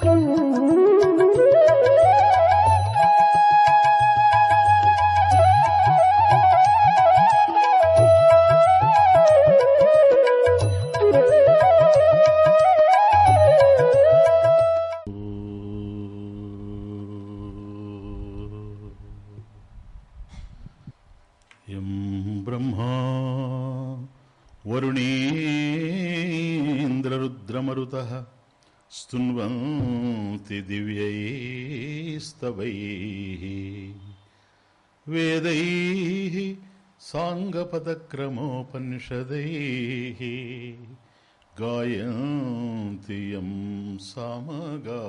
Come దివ్యైస్తవై వేదై సాంగపదక్రమోపనిషదై. గాయంతి యం సామగా.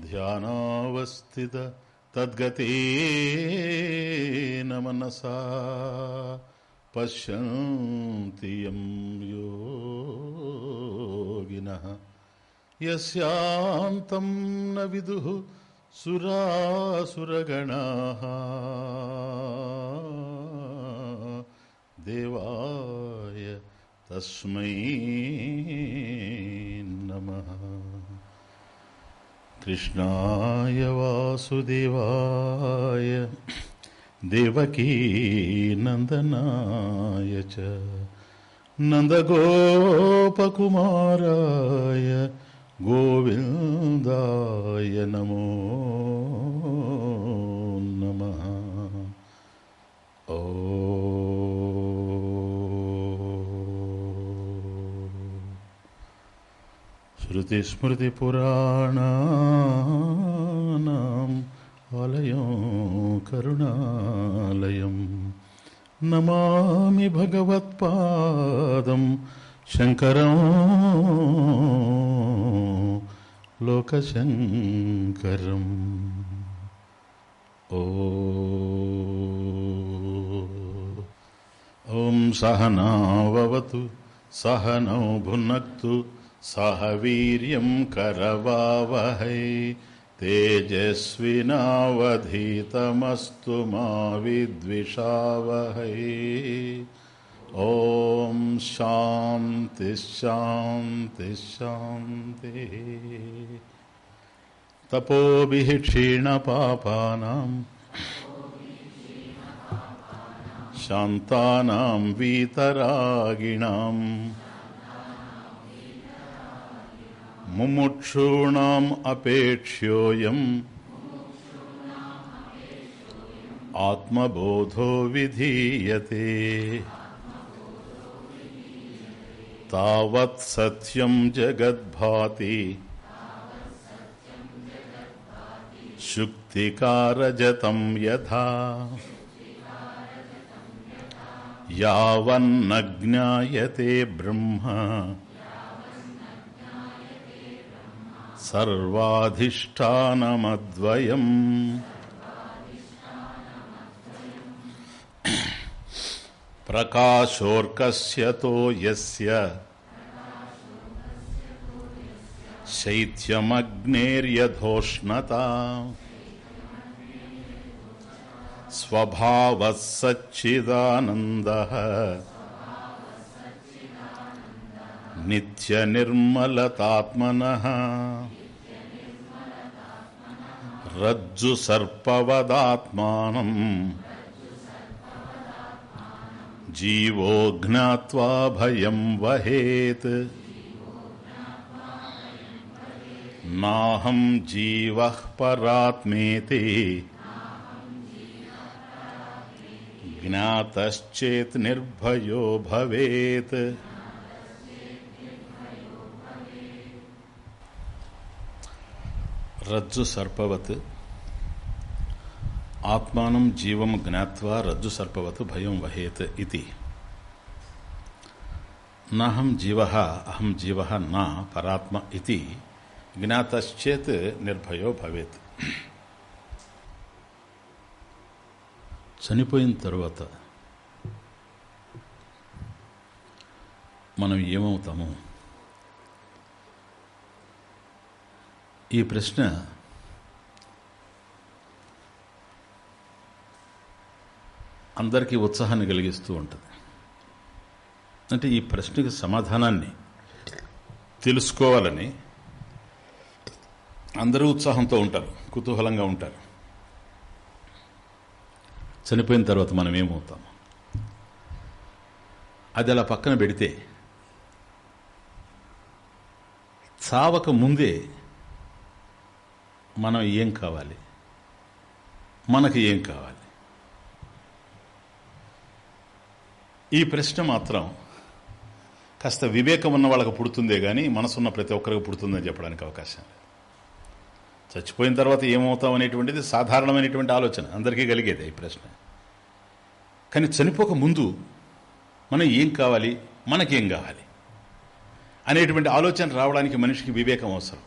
ధ్యానావస్థిత తద్గతేన మనసా పశ్యంతి యం యోగినః. యస్యాంతం న విదుః సురాసురగణాః. దేవాయ తస్మై నమ. కృష్ణాయ వాసుదేవాయ దేవకీ నందనాయ చ. నందగోపకుమారాయ గోవిందాయ నమో నమ. ఓ. శృతిస్మృతిపురాణానాం ఆలయం కరుణాలయం. నమామి భగవత్పాదం శంకరం లోకశంకరం. ఓ ఓం సహనావతు సహనౌ భునక్తు సహ వీర్యం కరవావహై తేజస్వినావధీతమస్తు మా విద్విషావహై. ఓం శాంతి శాంతి శాంతి. తపోభి క్షీణపాపానాం శాంతానాం వీతరాగిణాం ముముక్షూణాం అపేక్ష్యోయం ఆత్మబోధో విధీయతే. तावत् सत्यं जगद्भाति। शुक्तिकारजतं यथा। यावन्न ज्ञायते ब्रह्म। सर्वाधिष्ठानमद्वयम्। प्रकाशोऽर्कस्य तो यस्य। शैत्यमग्नेर्यधोष्णता। स्वभावः सच्चिदानन्दः। नित्यनिर्मलतात्मनः। रज्जुसर्पवदात्मानम्। जीवो ज्ञात्वा भयं वहेत्। नाहं जीव परात्मेति। ज्ञातश्चेत् निर्भयो भवेत्। रज्जु सर्पवत् ఆత్మానం జీవం జ్ఞావా రజ్జు సర్పవత్ భయం వహేత్ ఇది. నహం జీవ అహం జీవ నా పరాత్మ ఇది. జ్ఞాతశ్చేత్ నిర్భయో భవేత్. చనిపోయిన తరువాత మనం ఏమవుతాము? ఈ ప్రశ్న అందరికీ ఉత్సాహాన్ని కలిగిస్తూ ఉంటుంది. అంటే ఈ ప్రశ్నకి సమాధానాన్ని తెలుసుకోవాలని అందరూ ఉత్సాహంతో ఉంటారు కుతూహలంగా ఉంటారు. చనిపోయిన తర్వాత మనం ఏమవుతాం? అది అలా పక్కన పెడితే చావక ముందే మనం ఏం కావాలి? మనకి ఏం కావాలి? ఈ ప్రశ్న మాత్రం కాస్త వివేకం ఉన్న వాళ్ళకి పుడుతుందే కానీ మనసున్న ప్రతి ఒక్కరికి పుడుతుందని చెప్పడానికి అవకాశం. చచ్చిపోయిన తర్వాత ఏమవుతాం అనేటువంటిది సాధారణమైనటువంటి ఆలోచన. అందరికీ కలిగేది ఈ ప్రశ్న. కానీ చనిపోక ముందు మనం ఏం కావాలి? మనకేం కావాలి? అనేటువంటి ఆలోచన రావడానికి మనిషికి వివేకం అవసరం.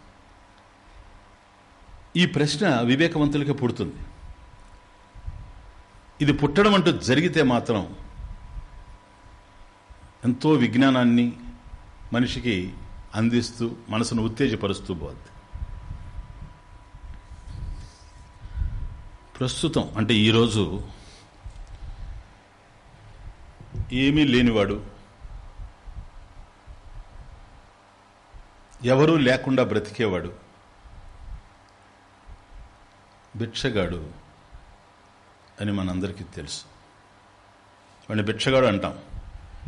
ఈ ప్రశ్న వివేకవంతులకి పుడుతుంది. ఇది పుట్టడం అంటూ జరిగితే మాత్రం ఎంతో విజ్ఞానాన్ని మనిషికి అందిస్తూ మనసును ఉత్తేజపరుస్తూ పోద్ది. ప్రస్తుతం అంటే ఈరోజు ఏమీ లేనివాడు ఎవరూ లేకుండా బ్రతికేవాడు భిక్షగాడు అని మనందరికీ తెలుసు. వాడిని భిక్షగాడు అంటాం.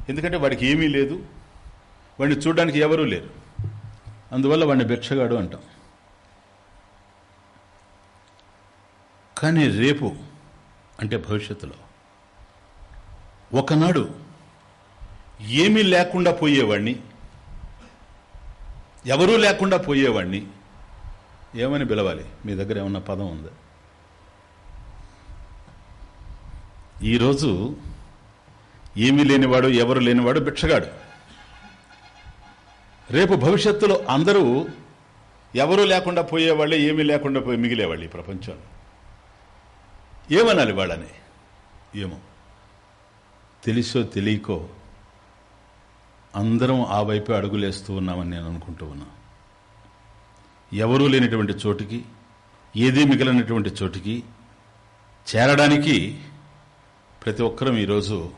ఎందుకంటే వాడికి ఏమీ లేదు. వాడిని చూడడానికి ఎవరూ లేరు. అందువల్ల వాడిని భిక్షగాడు అంటాం. కానీ రేపు అంటే భవిష్యత్తులో ఒకనాడు ఏమీ లేకుండా పోయేవాడిని ఎవరూ లేకుండా పోయేవాడిని ఏమని పిలవాలి? మీ దగ్గర ఏమన్నా పదం ఉందా? ఈరోజు ఏమీ లేనివాడు ఎవరు లేనివాడు భిక్షగాడు. రేపు భవిష్యత్తులో అందరూ ఎవరూ లేకుండా పోయేవాళ్ళే ఏమీ లేకుండా పోయి మిగిలేవాళ్ళు ఈ ప్రపంచంలో ఏమనాలి వాళ్ళని? ఏమో. తెలుసో తెలియకో అందరం ఆ వైపే అడుగులేస్తూ ఉన్నామని నేను అనుకుంటూ ఉన్నా. ఎవరూ లేనటువంటి చోటుకి ఏదీ మిగిలినటువంటి చోటికి చేరడానికి ప్రతి ఒక్కరం ఈరోజు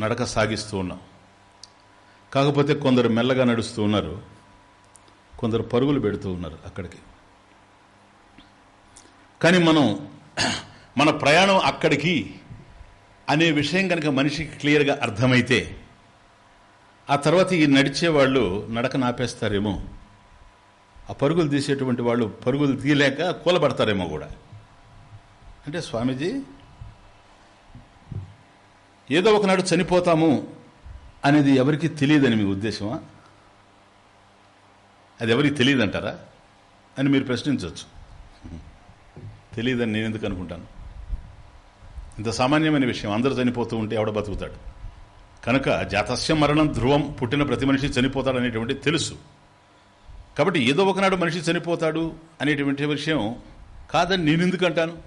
నడక సాగిస్తూ ఉన్నాం. కాకపోతే కొందరు మెల్లగా నడుస్తూ ఉన్నారు. కొందరు పరుగులు పెడుతూ ఉన్నారు అక్కడికి. కానీ మనం మన ప్రయాణం అక్కడికి అనే విషయం కనుక మనిషికి క్లియర్గా అర్థమైతే ఆ తర్వాత ఈ నడిచే వాళ్ళు నడక నాపేస్తారేమో. ఆ పరుగులు తీసేటువంటి వాళ్ళు పరుగులు తీయలేక కూలబడతారేమో కూడా. అంటే స్వామీజీ ఏదో ఒకనాడు చనిపోతాము అనేది ఎవరికి తెలియదని మీ ఉద్దేశమా? అది ఎవరికి తెలియదంటారా? అని మీరు ప్రశ్నించవచ్చు. తెలియదని నేను ఎందుకు అనుకుంటాను? ఇంత సామాన్యమైన విషయం. అందరూ చనిపోతూ ఉంటే ఎవడ బతుకుతాడు. కనుక జాతస్య మరణం ధ్రువం పుట్టిన ప్రతి మనిషి చనిపోతాడు అనేటువంటి తెలుసు. కాబట్టి ఏదో ఒకనాడు మనిషి చనిపోతాడు అనేటువంటి విషయం కాదని నేను ఎందుకంటాను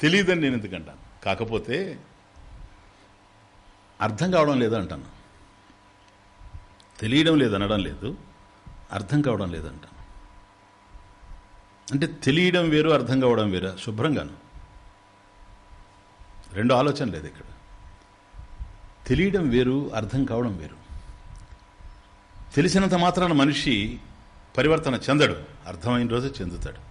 తెలియదని నేను ఎందుకంటాను కాకపోతే అర్థం కావడం లేదు అంటాను. తెలియడం లేదు అనడం లేదు అర్థం కావడం లేదంటాను అంటే తెలియడం వేరు అర్థం కావడం వేరా శుభ్రంగాను. రెండు ఆలోచన లేదు ఇక్కడ. తెలియడం వేరు అర్థం కావడం వేరు. తెలిసినంత మాత్రాన మనిషి పరివర్తన చెందడు అర్థమైన రోజు చెందుతాడు.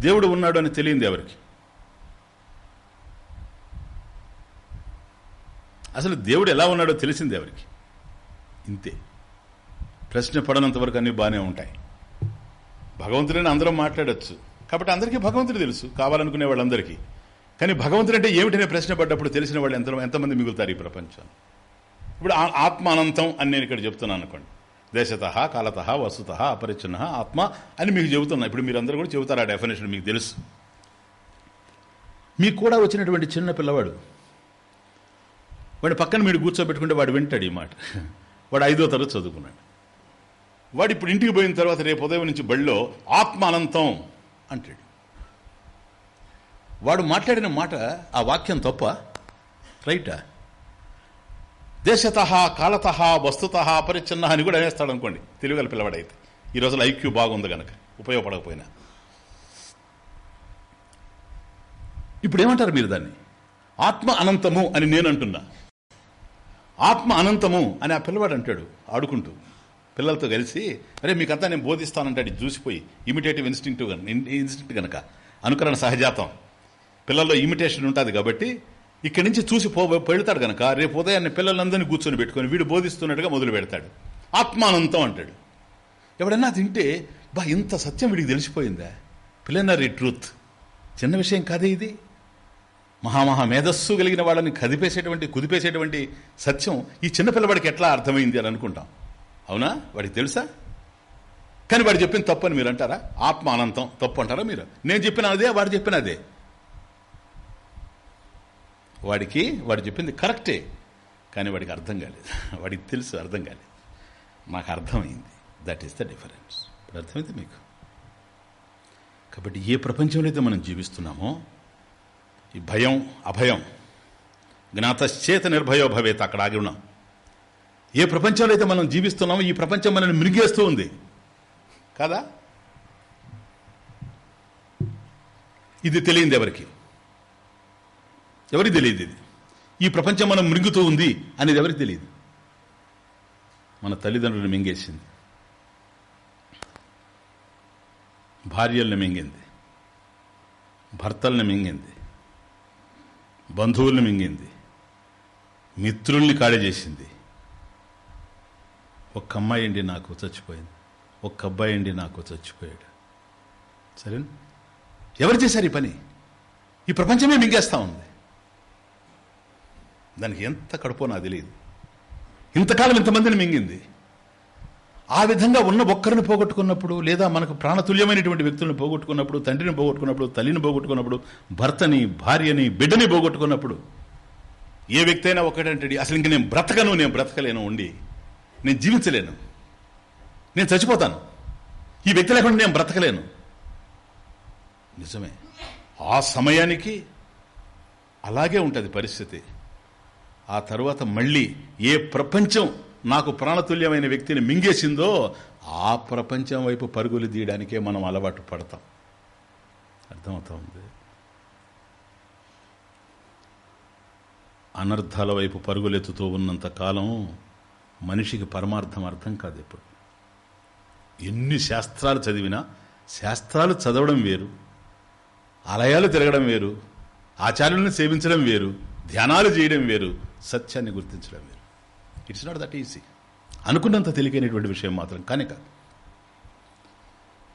దేవుడు ఉన్నాడు అని తెలియంది ఎవరికి? అసలు దేవుడు ఎలా ఉన్నాడో తెలిసింది ఎవరికి? ఇంతే. ప్రశ్న పడనంత వరకు అన్నీ బాగానే ఉంటాయి. భగవంతుడని అందరం మాట్లాడచ్చు. కాబట్టి అందరికీ భగవంతుడు తెలుసు కావాలనుకునే వాళ్ళందరికీ. కానీ భగవంతుడు అంటే ఏమిటనే ప్రశ్న పడ్డప్పుడు తెలిసిన వాళ్ళు ఎంత ఎంతమంది మిగులుతారు ఈ ప్రపంచం? ఇప్పుడు ఆత్మ అనంతం అని నేను ఇక్కడ చెప్తున్నాను అనుకోండి. దేశత కాలత వస్తుత అపరిచ్ఛిన్న ఆత్మ అని మీకు చెబుతున్నా. ఇప్పుడు మీరందరూ కూడా చెబుతారు ఆ డెఫినేషన్ మీకు తెలుసు. మీకు కూడా వచ్చినటువంటి చిన్న పిల్లవాడు వాడి పక్కన మీరు కూర్చోబెట్టుకుంటే వాడు వింటాడు ఈ మాట. వాడు ఐదో తరగతి చదువుకున్నాడు. వాడు ఇప్పుడు ఇంటికి పోయిన తర్వాత రేపు ఉదయం నుంచి బడిలో ఆత్మ అనంతం అంటాడు. వాడు మాట్లాడిన మాట ఆ వాక్యం తప్ప రైటా? దేశత కాలత వస్తుత అపరిచ్ఛన్న అని కూడా అనేస్తాడు అనుకోండి. తెలుగుగల పిల్లవాడైతే. ఈ రోజుల ఐక్యూ బాగుంది కనుక ఉపయోగపడకపోయినా. ఇప్పుడు ఏమంటారు మీరు దాన్ని? ఆత్మ అనంతము అని నేను అంటున్నా. ఆత్మ అనంతము అని ఆ పిల్లవాడు అంటాడు ఆడుకుంటూ. పిల్లలతో కలిసి అరే మీకంతా నేను బోధిస్తానంటాడు చూసిపోయి ఇమిటేటివ్ ఇన్స్టింక్టివ్ ఇన్స్టింక్ట్ కనుక అనుకరణ సహజాతం. పిల్లల్లో ఇమిటేషన్ ఉంటుంది కాబట్టి ఇక్కడి నుంచి చూసి పో పెడతాడు కనుక రేపు ఉదయాన్నే పిల్లలందరినీ కూర్చొని పెట్టుకొని వీడు బోధిస్తున్నట్టుగా మొదలు పెడతాడు. ఆత్మానంతం అంటాడు. ఎవడన్నా తింటే బా ఇంత సత్యం వీడికి తెలిసిపోయిందా? పిల్లనరీ ట్రూత్ చిన్న విషయం కాదే ఇది? మహామహా మేధస్సు కలిగిన వాళ్ళని కదిపేసేటువంటి కుదిపేసేటువంటి సత్యం ఈ చిన్నపిల్లవాడికి ఎట్లా అర్థమైంది అని అనుకుంటాం. అవునా? వాడికి తెలుసా? కానీ వాడు చెప్పిన తప్పు అని మీరు అంటారా ఆత్మ అనంతం. తప్పు అంటారా మీరు? నేను చెప్పిన అదే వాడు చెప్పిన అదే. వాడికి వాడు చెప్పింది కరెక్టే. కానీ వాడికి అర్థం కాలేదు. వాడికి తెలుసు అర్థం కాలేదు. నాకు అర్థమైంది. దట్ ఈస్ ద డిఫరెన్స్ ఇప్పుడు అర్థమైంది మీకు? కాబట్టి ఏ ప్రపంచంలో అయితే మనం జీవిస్తున్నామో ఈ భయం అభయం. జ్ఞాతశ్చేత నిర్భయో భవేత్ అక్కడ ఆగి ఉన్నాం. ఏ ప్రపంచంలో అయితే మనం జీవిస్తున్నామో ఈ ప్రపంచం మనల్ని మిరిగేస్తూ ఉంది. కదా? ఇది తెలియంది ఎవరికి? ఎవరికి తెలియదు ఇది? ఈ ప్రపంచం మనం మృంగుతూ ఉంది అనేది ఎవరికి తెలియదు? మన తల్లిదండ్రులు మింగేసింది. భార్యల్ని మింగింది. భర్తల్ని మింగింది. బంధువుల్ని మింగింది. మిత్రుల్ని కాడి చేసింది. ఒక్క అమ్మాయి అండి నాకు చచ్చిపోయింది. ఒక్క అబ్బాయి అండి నాకు చచ్చిపోయాడు. సరే ఎవరు చేశారు ఈ పని? ఈ ప్రపంచమే మింగేస్తా ఉంది. దానికి ఎంత కడుపో నాకు తెలియదు. ఇంతకాలం ఇంతమందిని మింగింది. ఆ విధంగా ఉన్న ఒక్కరిని పోగొట్టుకున్నప్పుడు లేదా మనకు ప్రాణతుల్యమైనటువంటి వ్యక్తులను పోగొట్టుకున్నప్పుడు తండ్రిని పోగొట్టుకున్నప్పుడు తల్లిని పోగొట్టుకున్నప్పుడు భర్తని భార్యని బిడ్డని పోగొట్టుకున్నప్పుడు ఏ వ్యక్తి అయినా ఒకటంటే అసలు ఇంక నేను బ్రతకను నేను బ్రతకలేను ఉండి. నేను జీవించలేను. నేను చచ్చిపోతాను. ఈ వ్యక్తి లేకుండా నేను బ్రతకలేను. నిజమే. ఆ సమయానికి అలాగే ఉంటుంది పరిస్థితి. ఆ తర్వాత మళ్ళీ ఏ ప్రపంచం నాకు ప్రాణతుల్యమైన వ్యక్తిని మింగేసిందో ఆ ప్రపంచం వైపు పరుగులు తీయడానికే మనం అలవాటు పడతాం. అర్థమవుతా ఉంది అనర్థాల వైపు పరుగులెత్తుతూ ఉన్నంత కాలం మనిషికి పరమార్థం అర్థం కాదు ఎప్పుడు. ఎన్ని శాస్త్రాలు చదివినా శాస్త్రాలు చదవడం వేరు ఆలయాలు తిరగడం వేరు ఆచార్యులను సేవించడం వేరు ధ్యానాలు చేయడం వేరు సత్యాన్ని గుర్తించడం వేరు. ఇట్స్ నాట్ దట్ ఈజీ అనుకున్నంత తెలియనటువంటి విషయం మాత్రం కానీ కాదు.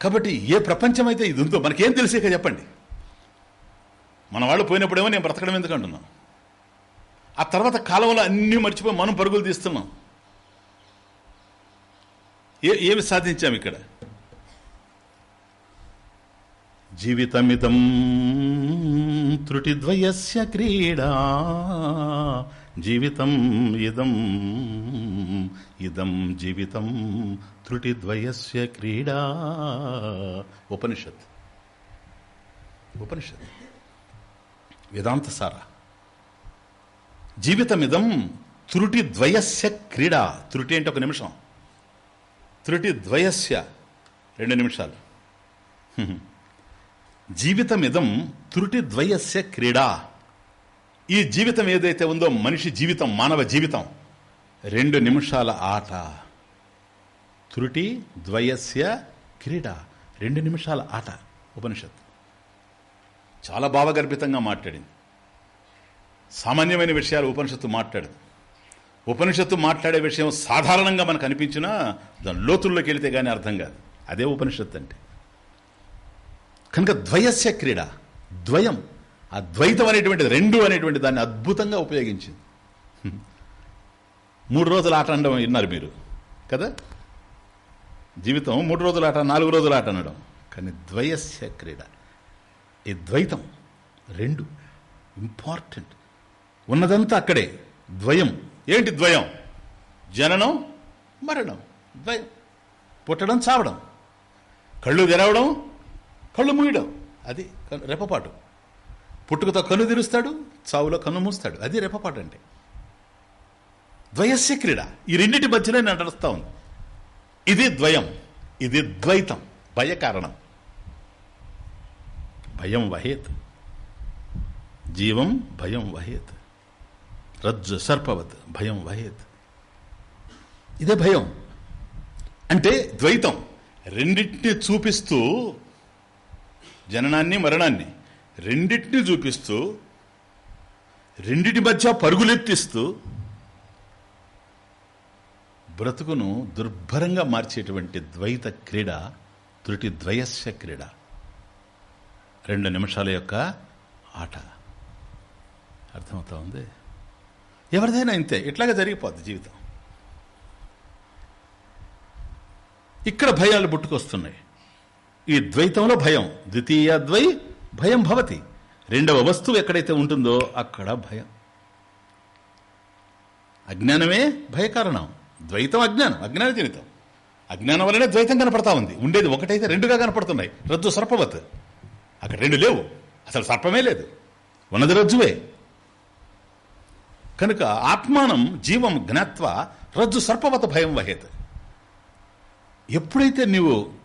కాబట్టి ఏ ప్రపంచం అయితే ఇది ఉందో మనకేం తెలిసేక చెప్పండి. మన వాళ్ళు పోయినప్పుడేమో నేను బ్రతకడం ఎందుకు అంటున్నాం ఆ తర్వాత కాలంలో అన్నీ మర్చిపోయి మనం పరుగులు తీస్తున్నాం. ఏ ఏమి సాధించాం ఇక్కడ? జీవితమితం త్రుటిద్వయస్య క్రీడా జీవితం ఇదం. ఇదం జీవితం త్రుటిద్వయస్య క్రీడా. ఉపనిషత్. ఉపనిషత్. వేదాంత సార జీవితమిదం త్రుటిద్వయస్య క్రీడా. త్రుటి అంటే ఒక నిమిషం. త్రుటిద్వయస్య. రెండు నిమిషాలు. జీవితమిదం త్రుటిద్వయస్య క్రీడా. ఈ జీవితం ఏదైతే ఉందో మనిషి జీవితం మానవ జీవితం రెండు నిమిషాల ఆట. త్రుటి ద్వయస్య క్రీడ. రెండు నిమిషాల ఆట. ఉపనిషత్తు. చాలా భావగర్భితంగా మాట్లాడింది. సామాన్యమైన విషయాలు ఉపనిషత్తు మాట్లాడదు. ఉపనిషత్తు మాట్లాడే విషయం సాధారణంగా మనకు అనిపించినా దాని లోతుల్లోకి వెళితే కానీ అర్థం కాదు. అదే ఉపనిషత్తు అంటే. కనుక ద్వయస్య క్రీడ ద్వయం అద్వైతం అనేటువంటిది రెండు అనేటువంటి దాన్ని అద్భుతంగా ఉపయోగించింది. మూడు రోజుల ఆట అనడం విన్నారు మీరు కదా? జీవితం మూడు రోజుల ఆట నాలుగు రోజుల ఆట అనడం. కానీ ద్వయస్య క్రీడ. ఈ ద్వైతం రెండు ఇంపార్టెంట్. ఉన్నదంతా అక్కడే. ద్వయం. ఏంటి ద్వయం? జననం మరణం. ద్వయం. పుట్టడం చావడం. కళ్ళు తెరవడం కళ్ళు మూయడం. అది రెప్పపాటు. పుట్టుకతో కన్ను తెరుస్తాడు చావులో కన్ను మూస్తాడు. అది రెప్పపాటు అంటే ద్వయస్య క్రీడ. ఈ రెండింటి మధ్యలో నడుస్తా ఉంది ఇది ద్వయం ఇది ద్వైతం భయ కారణం భయం వహేత్. జీవం భయం వహేత్. రజ్జు సర్పవత్ భయం వహేత్. ఇదే భయం. అంటే ద్వైతం. రెండింటిని చూపిస్తూ జననాన్ని మరణాన్ని రెండింటిని చూపిస్తూ రెండిటి మధ్య పరుగులెత్తిస్తూ బ్రతుకును దుర్భరంగా మార్చేటువంటి ద్వైత క్రీడ త్రుటి ద్వయస్య క్రీడ. రెండు నిమిషాల యొక్క ఆట. అర్థమవుతా ఉంది? ఎవరిదైనా ఇంతే ఇట్లాగే జరిగిపోద్ది జీవితం. ఇక్కడ భయాలు పుట్టుకొస్తున్నాయి. ఈ ద్వైతంలో భయం ద్వితీయ ద్వై భయం భవతి. రెండవ వస్తువు ఎక్కడైతే ఉంటుందో అక్కడ భయం. అజ్ఞానమే భయకారణం. ద్వైతం అజ్ఞానం అజ్ఞాన జనితం అజ్ఞానం వల్లనే ద్వైతం కనపడతా ఉంది. ఉండేది ఒకటైతే రెండుగా కనపడుతున్నాయి. రజ్జు సర్పవత్. అక్కడ రెండు లేవు. అసలు సర్పమే లేదు. ఉన్నది రజ్జువే. కనుక ఆత్మానం జీవం జ్ఞాత్వ రజ్జు సర్పవత భయం వహేత్. ఎప్పుడైతే నీవు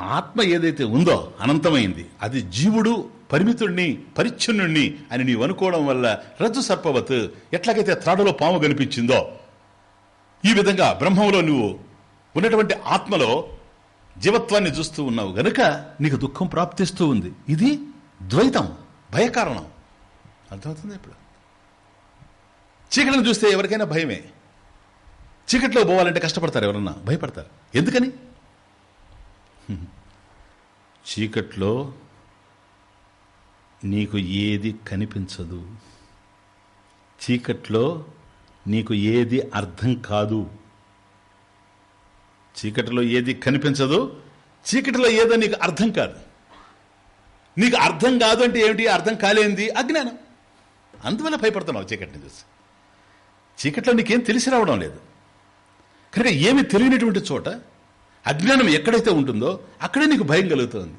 ఆత్మ ఏదైతే ఉందో అనంతమైంది అది జీవుడు పరిమితుణ్ణి పరిచ్ఛున్నుణ్ణి అని నీవు అనుకోవడం వల్ల రజ్జు సర్పవత్ ఎట్లాగైతే త్రాడులో పాము కనిపించిందో ఈ విధంగా బ్రహ్మంలో నువ్వు ఉన్నటువంటి ఆత్మలో జీవత్వాన్ని చూస్తూ ఉన్నావు గనుక నీకు దుఃఖం ప్రాప్తిస్తూ ఉంది. ఇది ద్వైతం భయకారణం. అర్థమవుతుంది ఇప్పుడు? చీకటిని చూస్తే ఎవరికైనా భయమే. చీకట్లో పోవాలంటే కష్టపడతారు ఎవరన్నా భయపడతారు. ఎందుకని? చీకట్లో నీకు ఏది కనిపించదు. చీకట్లో నీకు ఏది అర్థం కాదు. చీకటిలో ఏది కనిపించదు? చీకటిలో ఏదో నీకు అర్థం కాదు. నీకు అర్థం కాదు అంటే ఏమిటి? అర్థం కాలేంది? అజ్ఞానం. అందువల్ల భయపడుతున్నావు చీకటిని చూసి. చీకట్లో నీకేం తెలిసి రావడం లేదు. కనుక ఏమి తెలియనటువంటి చోట అజ్ఞానం ఎక్కడైతే ఉంటుందో అక్కడే నీకు భయం కలుగుతుంది.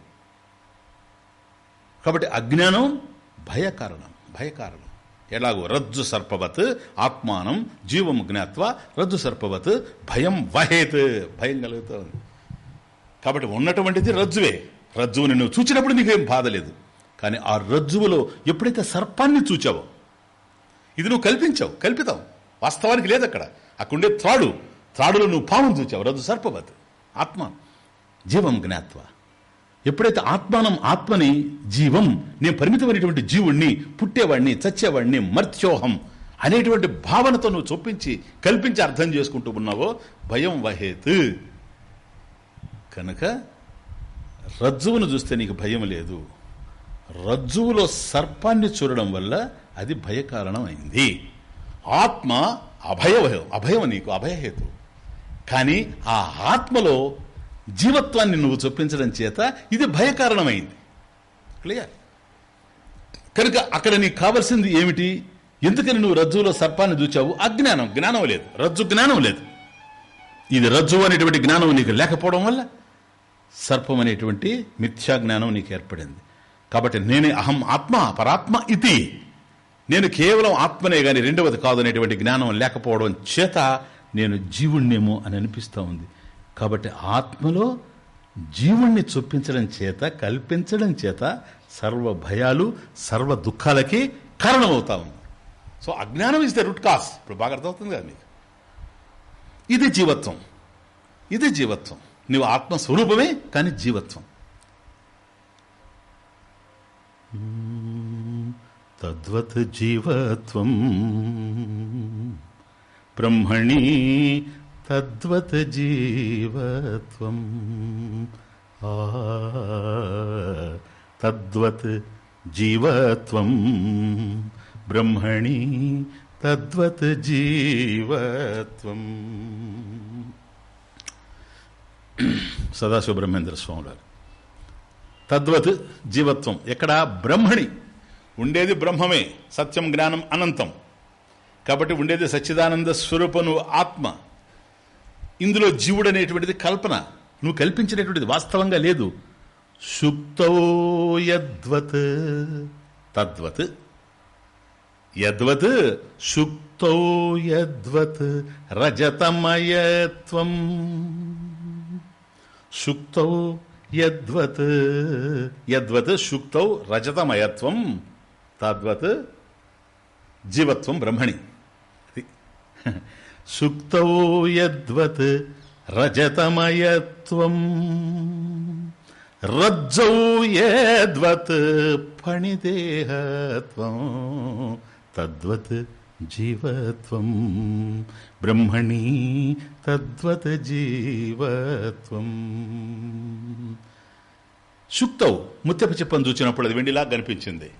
కాబట్టి అజ్ఞానం భయకారణం భయకారణం. ఎలాగో రజ్జు సర్పవత్ ఆత్మానం జీవం జ్ఞాత్వ రజ్జు సర్పవత్ భయం వహేత్. భయం కలుగుతుంది. కాబట్టి ఉన్నటువంటిది రజ్జువే. రజ్జువుని నువ్వు చూచినప్పుడు నీకేం బాధ లేదు. కానీ ఆ రజ్జువులో ఎప్పుడైతే సర్పాన్ని చూచావో ఇది నువ్వు కల్పించావు కల్పితావు. వాస్తవానికి లేదు అక్కడ అక్కడుండే త్రాడు. త్రాడులో నువ్వు పాము చూచావు రజ్జు సర్పవత్. ఆత్మ జీవం జ్ఞాత్వ. ఎప్పుడైతే ఆత్మానం ఆత్మని జీవం నేను పరిమితమైనటువంటి జీవుణ్ణి పుట్టేవాడిని చచ్చేవాడిని మర్త్యోహం అనేటువంటి భావనతో నువ్వు చొప్పించి కల్పించి అర్థం చేసుకుంటూ ఉన్నావో భయం వహేత్. కనుక రజ్జువును చూస్తే నీకు భయం లేదు. రజ్జువులో సర్పాన్ని చూడడం వల్ల అది భయకారణం అయింది ఆత్మ అభయ అభయం నీకు అభయహేతు. కానీ ఆ ఆత్మలో జీవత్వాన్ని నువ్వు చొప్పించడం చేత ఇది భయకారణమైంది. క్లియర్? కనుక అక్కడ నీకు కావలసింది ఏమిటి? ఎందుకని నువ్వు రజ్జువులో సర్పాన్ని చూచావు అజ్ఞానం జ్ఞానం. లేదు. రజ్జు జ్ఞానం లేదు. ఇది రజ్జు అనేటువంటి జ్ఞానం నీకు లేకపోవడం వల్ల సర్పం అనేటువంటి మిథ్యా జ్ఞానం నీకు ఏర్పడింది. కాబట్టి నేనే అహం ఆత్మ పరాత్మ ఇది నేను కేవలం ఆత్మనే గాని రెండవది కాదు అనేటువంటి జ్ఞానం లేకపోవడం చేత నేను జీవుణ్ణేమో అని అనిపిస్తూ ఉంది. కాబట్టి ఆత్మలో జీవుణ్ణి చొప్పించడం చేత కల్పించడం చేత సర్వ భయాలు సర్వ దుఃఖాలకి కారణమవుతా ఉంది. సో అజ్ఞానం ఇస్ ద రూట్ కాస్ ఇప్పుడు బాగా అర్థమవుతుంది కదా మీకు? ఇది జీవత్వం. ఇది జీవత్వం. నువ్వు ఆత్మస్వరూపమే కానీ జీవత్వం. తద్వత్ జీవత్వం. బ్రహ్మణి తద్వత్ జీవత్వం ఆ తద్వత్ జీవత్వం బ్రహ్మణి తద్వత్ జీవత్వం సదాశివ బ్రహ్మేంద్ర స్వామి గారు తద్వత్ జీవత్వం ఎక్కడ బ్రహ్మణి ఉండేది బ్రహ్మమే సత్యం జ్ఞానం అనంతం। కాబట్టి ఉండేది సచ్చిదానంద స్వరూపం నువ్వు ఆత్మ. ఇందులో జీవుడు అనేటువంటిది కల్పన. నువ్వు కల్పించినటువంటిది వాస్తవంగా లేదు. సుప్తో యద్వత్ తద్వత్. యద్వత్ సుప్తో యద్వత్ రజతమయత్వం. సుక్తౌ యద్వత్ యద్వత్ సుక్తౌ రజతమయత్వం. తద్వత్ జీవత్వం బ్రహ్మణి. సుక్తౌ యద్వత్ రజతమయత్వం రజ్జౌ యద్వత్ ఫణిదేహత్వం తద్వత్ జీవత్వం బ్రహ్మణి తద్వత్ జీవత్వం సుక్తవు ముత్యపు చిప్పను చూచినప్పుడు అది వెండిలా కనిపించింది.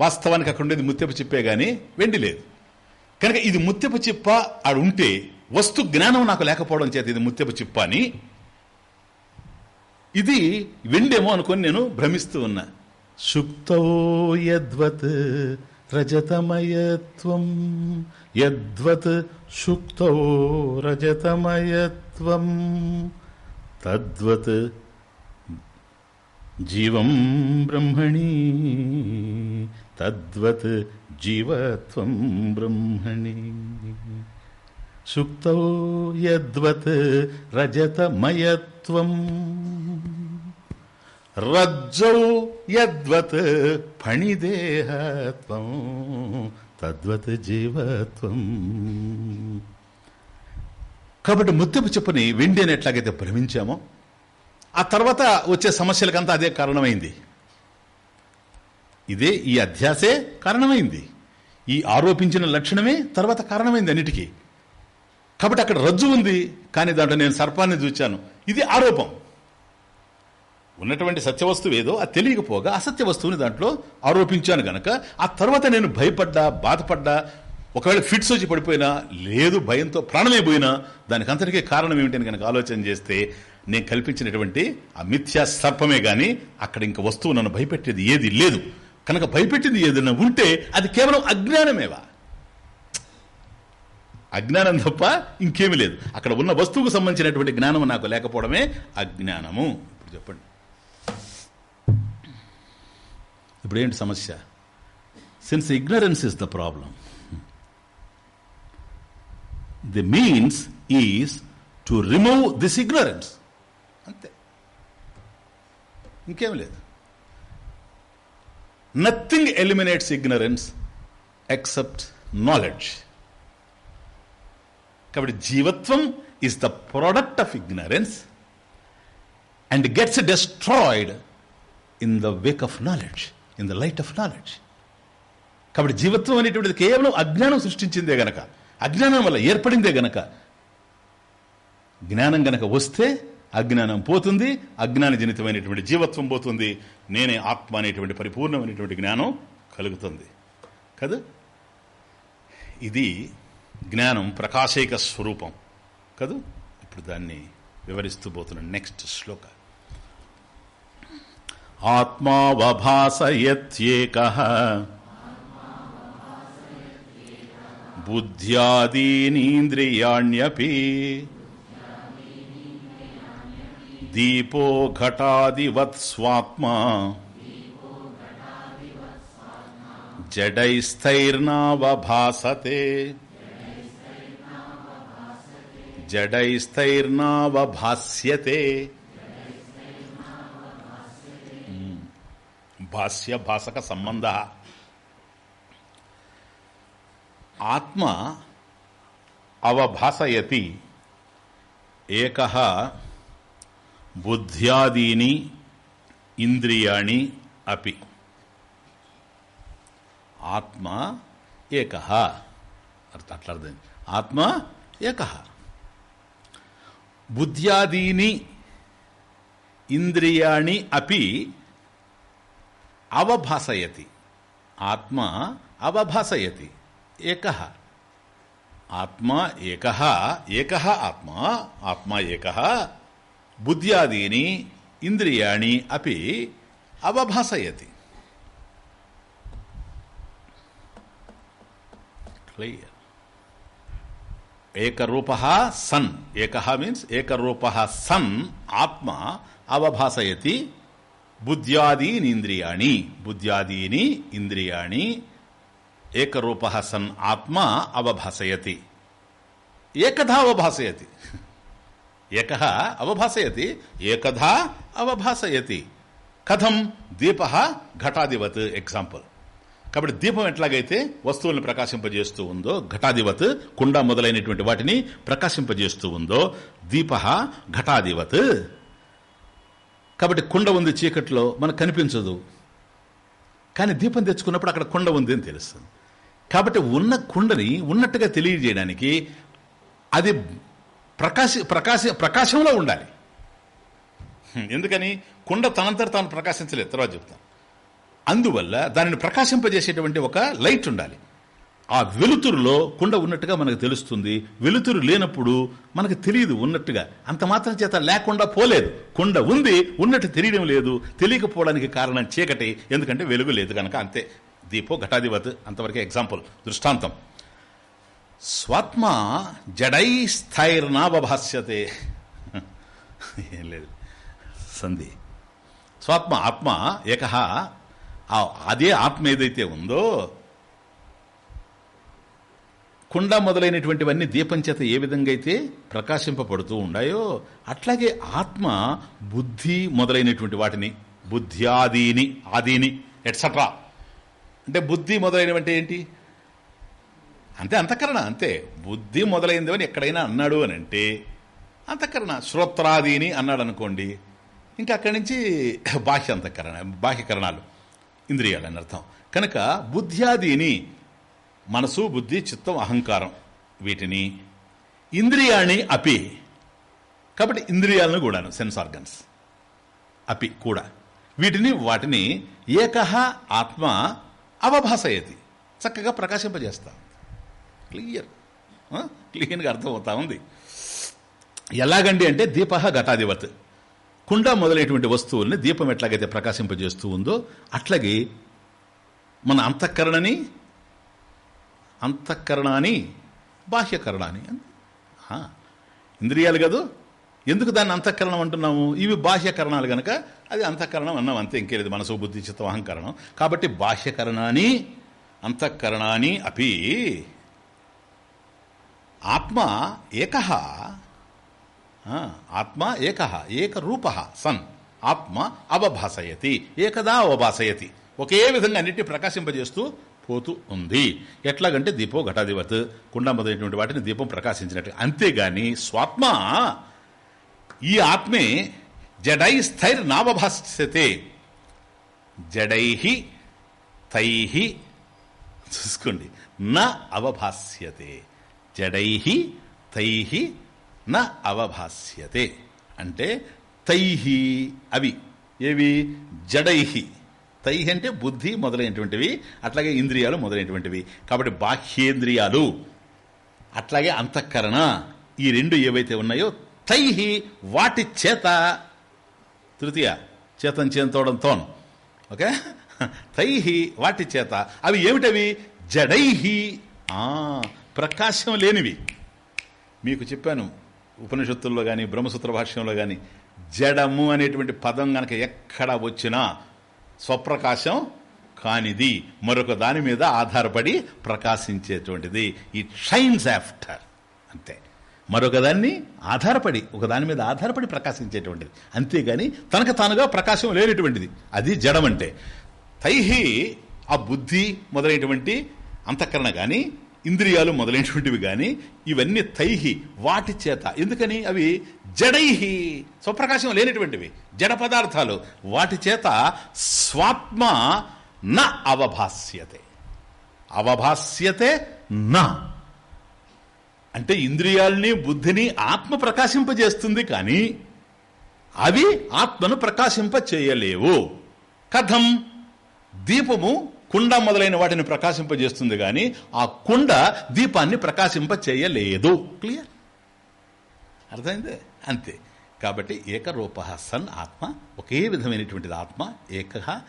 వాస్తవానికి అక్కడ ఉండేది ముత్యపు చిప్పే గాని వెండి లేదు. కనుక ఇది ముత్యపు చిప్ప ఆడు ఉంటే వస్తు జ్ఞానం నాకు లేకపోవడం చేత ఇది ముత్యపు చిప్ప అని. ఇది వెండేమో అనుకొని నేను భ్రమిస్తూ ఉన్నా. సుక్తో యద్వత్ రజతమయత్వం యద్వత్ సుక్తో రజతమయత్వం తద్వత్ జీవం బ్రహ్మణి తద్వత్ జీవత్వం బ్రహ్మణి. సుక్తో యద్వత్ రజతమయత్వం. రజ్జౌ యద్వత్ ఫణిదేహత్వం. తద్వత్ జీవత్వం. కాబట్టి ముత్యపు చెప్పుని వెండి అని ఎట్లాగైతే భ్రమించామో ఆ తర్వాత వచ్చే సమస్యలకంతా అదే కారణమైంది. ఇదే ఈ అధ్యాసే కారణమైంది. ఈ ఆరోపించిన లక్షణమే తర్వాత కారణమైంది అన్నిటికీ. కాబట్టి అక్కడ రజ్జు ఉంది కానీ దాంట్లో నేను సర్పాన్ని చూచాను. ఇది ఆరోపం. ఉన్నటువంటి సత్యవస్తువు ఏదో అది తెలియకపోగా అసత్య వస్తువుని దాంట్లో ఆరోపించాను గనక ఆ తర్వాత నేను భయపడ్డా బాధపడ్డా ఒకవేళ ఫిట్స్ వచ్చి పడిపోయినా లేదు భయంతో ప్రాణమే పోయినా దానికి అంతటికే కారణం ఏమిటని కనుక ఆలోచన చేస్తే నేను కల్పించినటువంటి ఆ మిథ్యా సర్పమే కానీ అక్కడ ఇంక వస్తువు నన్ను భయపెట్టేది ఏది లేదు. కనుక భయపెట్టింది ఏదైనా ఉంటే అది కేవలం అజ్ఞానమేవా? అజ్ఞానం తప్ప ఇంకేమీ లేదు. అక్కడ ఉన్న వస్తువుకు సంబంధించినటువంటి జ్ఞానం నాకు లేకపోవడమే అజ్ఞానము. ఇప్పుడు చెప్పండి. ఇప్పుడు ఏంటి సమస్య? Since ignorance is the problem the means is to remove this ignorance అంతే. ఇంకేం లేదు. Nothing eliminates ignorance except knowledge కాబట్టి జీవత్వం is the product of ignorance and gets destroyed in the wake of knowledge in the light of knowledge కాబట్టి జీవత్వం అనేటువంటిది కేవలం అజ్ఞానం సృష్టించిందే గనక అజ్ఞానం వల్ల ఏర్పడిందే గనక జ్ఞానం గనక వస్తే అజ్ఞానం పోతుంది అజ్ఞాన జనితమైనటువంటి జీవత్వం పోతుంది. నేనే ఆత్మ అనేటువంటి పరిపూర్ణమైనటువంటి జ్ఞానం కలుగుతుంది. కదా? ఇది జ్ఞానం ప్రకాశైక స్వరూపం. కదూ? ఇప్పుడు దాన్ని వివరిస్తూ పోతున్నాను నెక్స్ట్ శ్లోక. ఆత్మావభాసయత్యేక. బుద్ధ్యాదీనీంద్రియాణ్యపి. దీపో ఘటాదివత్ స్వాత్మా జడైస్థైర్నావభాసతే జడైస్థైర్నావభాస్యతే భాష్య భాషక సంబంధ ఆత్మ అవభాసయతి ఏక బుద్ధ్యాదీని ఇంద్రియాణి అపి ఆత్మ ఏక అర్థం అట్లా అర్థం ఆత్మ ఏక బుద్ధ్యాదీని ఇంద్రియాణి అపి అవభాసయతి ఆత్మ అవభాసయతి ఏక ఆత్మ ఏక ఏక ఆత్మ ఆత్మ ఏక బుద్ధ్యాదీని ఇంద్రియాణి అపి అవభాసయతి క్లియర్ ఏకరూప సన్ ఏక మీన్స్ ఏకరూప సన్ ఆత్మ అవభాసయతి బుద్ధ్యాదీని ఇంద్రియాణి బుద్ధ్యాదీని ఇంద్రియాణి ఏకరూప సన్ ఆత్మ అవభాసయతి ఏకధా అవభాసయతి ఏక అవభాసయతి ఏకధా అవభాసయతి. కథం దీప ఘటాధివత్ ఎగ్జాంపుల్ కాబట్టి దీపం ఎట్లాగైతే వస్తువులను ప్రకాశింపజేస్తూ ఉందో ఘటాధివత్ కుండ మొదలైనటువంటి వాటిని ప్రకాశింపజేస్తూ ఉందో దీప ఘటాధివత్ కాబట్టి కుండ ఉంది చీకట్లో మనకు కనిపించదు. కానీ దీపం తెచ్చుకున్నప్పుడు అక్కడ కుండ ఉంది అని తెలుస్తుంది. కాబట్టి ఉన్న కుండని ఉన్నట్టుగా తెలియజేయడానికి అది ప్రకాశ ప్రకాశ ప్రకాశంలో ఉండాలి. ఎందుకని? కుండ తనంతట తాను ప్రకాశించలేదు. తర్వాత చెప్తాను. అందువల్ల దానిని ప్రకాశింపజేసేటువంటి ఒక లైట్ ఉండాలి. ఆ వెలుతురులో కుండ ఉన్నట్టుగా మనకు తెలుస్తుంది. వెలుతురు లేనప్పుడు మనకు తెలియదు ఉన్నట్టుగా. అంత మాత్రం చేత లేకుండా పోలేదు. కుండ ఉంది ఉన్నట్టు తెలియడం లేదు. తెలియకపోవడానికి కారణం చీకటి. ఎందుకంటే వెలుగు లేదు కనుక అంతే. దీపో ఘటాధిపతి అంతవరకు ఎగ్జాంపుల్. దృష్టాంతం. స్వాత్మ జడై స్థైర్నావభాస్యతే ఏం లేదు. సంధి. స్వాత్మ ఆత్మ ఏక అదే ఆత్మ ఏదైతే ఉందో కుండ మొదలైనటువంటివన్నీ దీపం చేత ఏ విధంగా అయితే ప్రకాశింపబడుతూ ఉన్నాయో అట్లాగే ఆత్మ బుద్ధి మొదలైనటువంటి వాటిని బుద్ధ్యాదీని ఆదీని ఎట్సట్రా అంటే బుద్ధి మొదలైనవంటే ఏంటి? అంతే అంతఃకరణ అంతే. బుద్ధి మొదలైంది అని ఎక్కడైనా అన్నాడు అని అంటే అంతఃకరణ శ్రోత్రాదీని అన్నాడు అనుకోండి ఇంకా అక్కడి నుంచి బాహ్య అంతఃకరణ బాహ్యకరణాలు ఇంద్రియాలు అని అర్థం. కనుక బుద్ధ్యాదీని మనసు బుద్ధి చిత్తం అహంకారం వీటిని ఇంద్రియాణి అపి. కాబట్టి ఇంద్రియాలను కూడాను సెన్స్ ఆర్గన్స్. అపి కూడా. వీటిని వాటిని ఏకహ ఆత్మ అవభాసయతి. చక్కగా ప్రకాశింపజేస్తాం. క్లియర్. క్లియర్గా అర్థమవుతా ఉంది. ఎలాగండి అంటే దీప ఘటాధివత్ కుండ మొదలైనటువంటి వస్తువుల్ని దీపం ఎట్లాగైతే ప్రకాశింపజేస్తూ ఉందో అట్లాగే మన అంతఃకరణని అంతఃకరణాన్ని బాహ్యకరణాన్ని ఇంద్రియాలు కదా? ఎందుకు దాన్ని అంతఃకరణం అంటున్నాము? ఇవి బాహ్యకరణాలు గనక అది అంతఃకరణం అన్నాం అంతే ఇంకేలేదు మనసు బుద్ధి చిత్తం అహంకరణం. కాబట్టి బాహ్యకరణాన్ని అంతఃకరణాన్ని అపి ఆత్మ ఏక. ఆత్మ ఏక ఏకరూప సన్. ఆత్మ అవభాసయతి ఏకదా అవభాసయతి. ఒకే విధంగా అన్నిటిని ప్రకాశింపజేస్తూ పోతూ ఉంది. ఎట్లాగంటే దీపం ఘటాధిపత్ కుండ మొదలైనటువంటి వాటిని దీపం ప్రకాశించినట్టు. అంతేగాని స్వాత్మ ఈ ఆత్మే జడై స్థైర్ నావభాస్యతే. జడై తై చూసుకోండి నా అవభాస్యతే. జడై తై న అవభాస్యతే. అంటే తై అవి. ఏవి? జడై. తై అంటే బుద్ధి మొదలైనటువంటివి అట్లాగే ఇంద్రియాలు మొదలైనటువంటివి. కాబట్టి బాహ్యేంద్రియాలు. అట్లాగే అంతఃకరణ. ఈ రెండు ఏవైతే ఉన్నాయో తై వాటి చేత. తృతీయ చేతం చేతోడం తోన్. ఓకే? తై వాటి చేత. అవి ఏమిటవి? జడై. ప్రకాశం లేనివి. మీకు చెప్పాను ఉపనిషత్తుల్లో కానీ బ్రహ్మసూత్ర భాష్యంలో కానీ జడము అనేటువంటి పదం గనక ఎక్కడ వచ్చినా స్వప్రకాశం కానిది. మరొక దాని మీద ఆధారపడి ప్రకాశించేటువంటిది. ఇట్ షైన్స్ ఆఫ్టర్ అంతే. మరొక దాన్ని ఆధారపడి ఒక దాని మీద ఆధారపడి ప్రకాశించేటువంటిది. అంతేగాని తనకు తానుగా ప్రకాశం లేనటువంటిది. అది జడమంటే. తైహి ఆ బుద్ధి మొదలైనటువంటి అంతఃకరణ కానీ ఇంద్రియాలు మొదలైనటువంటివి కానీ ఇవన్నీ తైహి వాటి చేత. ఎందుకని? అవి జడైహి స్వప్రకాశం లేనటువంటివి. జడ పదార్థాలు. వాటి చేత స్వాత్మ న అవభాస్యతే. అవభాస్యతే నా. అంటే ఇంద్రియాల్ని బుద్ధిని ఆత్మ ప్రకాశింపజేస్తుంది కానీ అవి ఆత్మను ప్రకాశింప చేయలేవు కథం దీపము కుండ మొదలైన వాటిని ప్రకాశింపజేస్తుంది కానీ ఆ కుండ దీపాన్ని ప్రకాశింప చేయలేదు క్లియర్ అర్థమైందే? అంతే. కాబట్టి ఏకరూప సన్ ఆత్మ ఒకే విధమైనటువంటిది ఆత్మ ఏక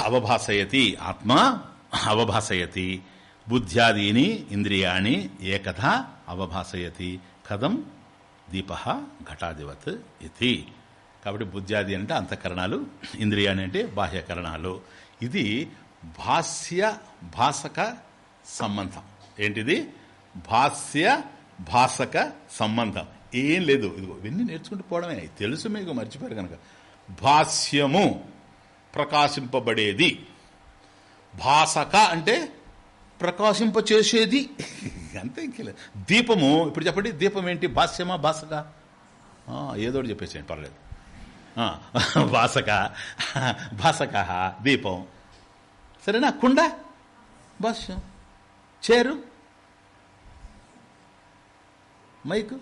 అవభాసయతి ఆత్మ అవభాసయతి. బుద్ధ్యాదీని ఇంద్రియాణి ఏకథ అవభాసయతి. కథం దీప ఘటాధివత్ ఇది. కాబట్టి బుద్ధ్యాది అంటే అంతఃకరణాలు ఇంద్రియాణి అంటే బాహ్యకరణాలు. ఇది భాష్య భాసక సంబంధం. ఏంటిది? భాష్య భాసక సంబంధం. ఏం లేదు. ఇదిగో ఇవన్నీ నేర్చుకుంటూ పోవడమే. తెలుసు మీకు మర్చిపోయారు కనుక. భాష్యము ప్రకాశింపబడేది. భాసక అంటే ప్రకాశింపచేసేది. అంతే ఇంకే దీపము ఇప్పుడు చెప్పండి దీపం ఏంటి? భాష్యమా భాసక ఏదో చెప్పేసేయండి పర్లేదు. భాసక భాసక దీపం. సరేనా? కుండ? భాష్యం చేరు? మైకు?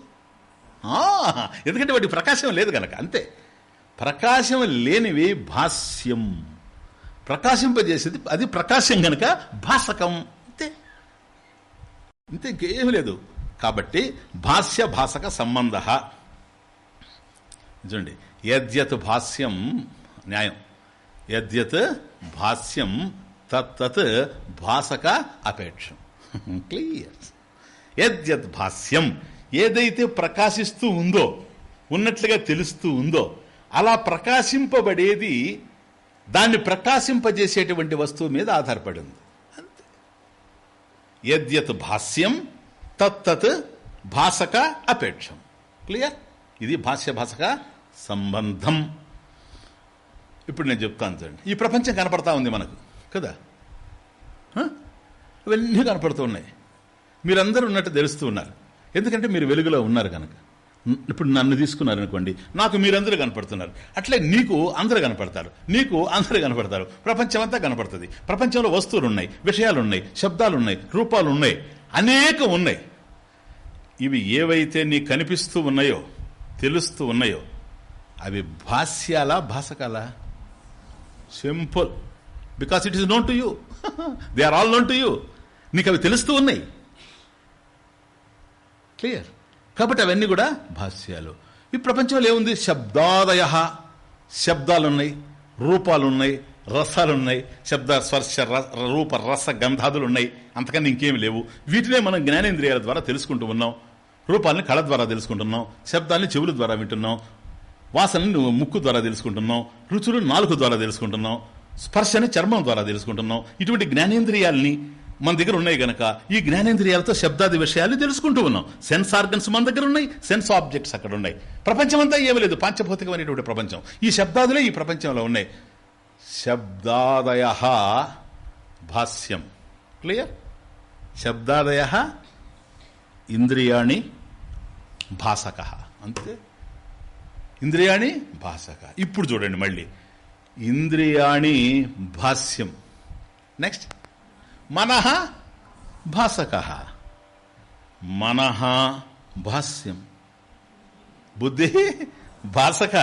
ఎందుకంటే వాటి ప్రకాశం లేదు కనుక అంతే. ప్రకాశం లేనివి భాష్యం ప్రకాశింపజేసేది అది ప్రకాశం గనక భాసకం. అంతే. అంతే ఇంకేం లేదు. కాబట్టి భాష్య భాసక సంబంధ. చూడండి యద్యత్ భాష్యం న్యాయం. యద్యత్ భాష్యం తత్తత్ భాసక అపేక్షం. క్లియర్. యద్యత్ భాష్యం ఏదైతే ప్రకాశిస్తూ ఉందో ఉన్నట్లుగా తెలుస్తూ ఉందో అలా ప్రకాశింపబడేది దాన్ని ప్రకాశింపజేసేటువంటి వస్తువు మీద ఆధారపడి ఉంది. అంతే. యద్యత్ భాష్యం తత్తత్ భాసక అపేక్షం. క్లియర్? ఇది భాష్య భాషక సంబంధం. ఇప్పుడు నేను చెప్తాను చూడండి. ఈ ప్రపంచం కనపడతా ఉంది మనకు కదా? ఇవన్నీ కనపడుతూ ఉన్నాయి. మీరందరూ ఉన్నట్టు తెలుస్తూ ఉన్నారు. ఎందుకంటే మీరు వెలుగులో ఉన్నారు కనుక. ఇప్పుడు నన్ను తీసుకున్నారు అనుకోండి నాకు మీరందరూ కనపడుతున్నారు. అట్లే నీకు అందరూ కనపడతారు. నీకు అందరూ కనపడతారు. ప్రపంచం అంతా కనపడుతుంది. ప్రపంచంలో వస్తువులు ఉన్నాయి విషయాలు ఉన్నాయి శబ్దాలు ఉన్నాయి రూపాలు ఉన్నాయి అనేకం ఉన్నాయి. ఇవి ఏవైతే నీ కనిపిస్తూ ఉన్నాయో తెలుస్తూ ఉన్నాయో అవి భాష్యాల భాసకాల simple because it is known to you they are all known to you నీకు అవి తెలుస్తూ ఉన్నాయి. క్లియర్ కాబట్టి అవన్నీ కూడా భాష్యాలు. ఈ ప్రపంచంలో ఏముంది? శబ్దాదయ. శబ్దాలున్నాయి. రూపాలున్నాయి. రసాలున్నాయి. శబ్ద స్పర్శ రూప రస గంధాదులు ఉన్నాయి అంతకన్నా ఇంకేమి లేవు. వీటినే మనం జ్ఞానేంద్రియాల ద్వారా తెలుసుకుంటూ ఉన్నాం. రూపాలని కళ ద్వారా తెలుసుకుంటున్నాం. శబ్దాన్ని చెవుల ద్వారా వింటున్నాం. వాసనని నువ్వు ముక్కు ద్వారా తెలుసుకుంటున్నావు రుచులు నాలుగు ద్వారా తెలుసుకుంటున్నావు స్పర్శని చర్మం ద్వారా తెలుసుకుంటున్నాం ఇటువంటి జ్ఞానేంద్రియాలని మన దగ్గర ఉన్నాయి గనక ఈ జ్ఞానేంద్రియాలతో శబ్దాది విషయాలు తెలుసుకుంటూ ఉన్నాం. సెన్స్ ఆర్గన్స్ మన దగ్గర ఉన్నాయి సెన్స్ ఆబ్జెక్ట్స్ అక్కడ ఉన్నాయి. ప్రపంచం అంతా ఏమీ లేదు పాంచభౌతికమైనటువంటి ప్రపంచం. ఈ శబ్దాదులే ఈ ప్రపంచంలో ఉన్నాయి. శబ్దాదయ భాష్యం. క్లియర్ శబ్దాదయ ఇంద్రియాణి భాసక అంతే? ఇంద్రియాణి భాషక ఇప్పుడు చూడండి మళ్ళీ. ఇంద్రియాణి భాష్యం నెక్స్ట్ మనహ భాసక మనహ భాష్యం బుద్ధి భాసక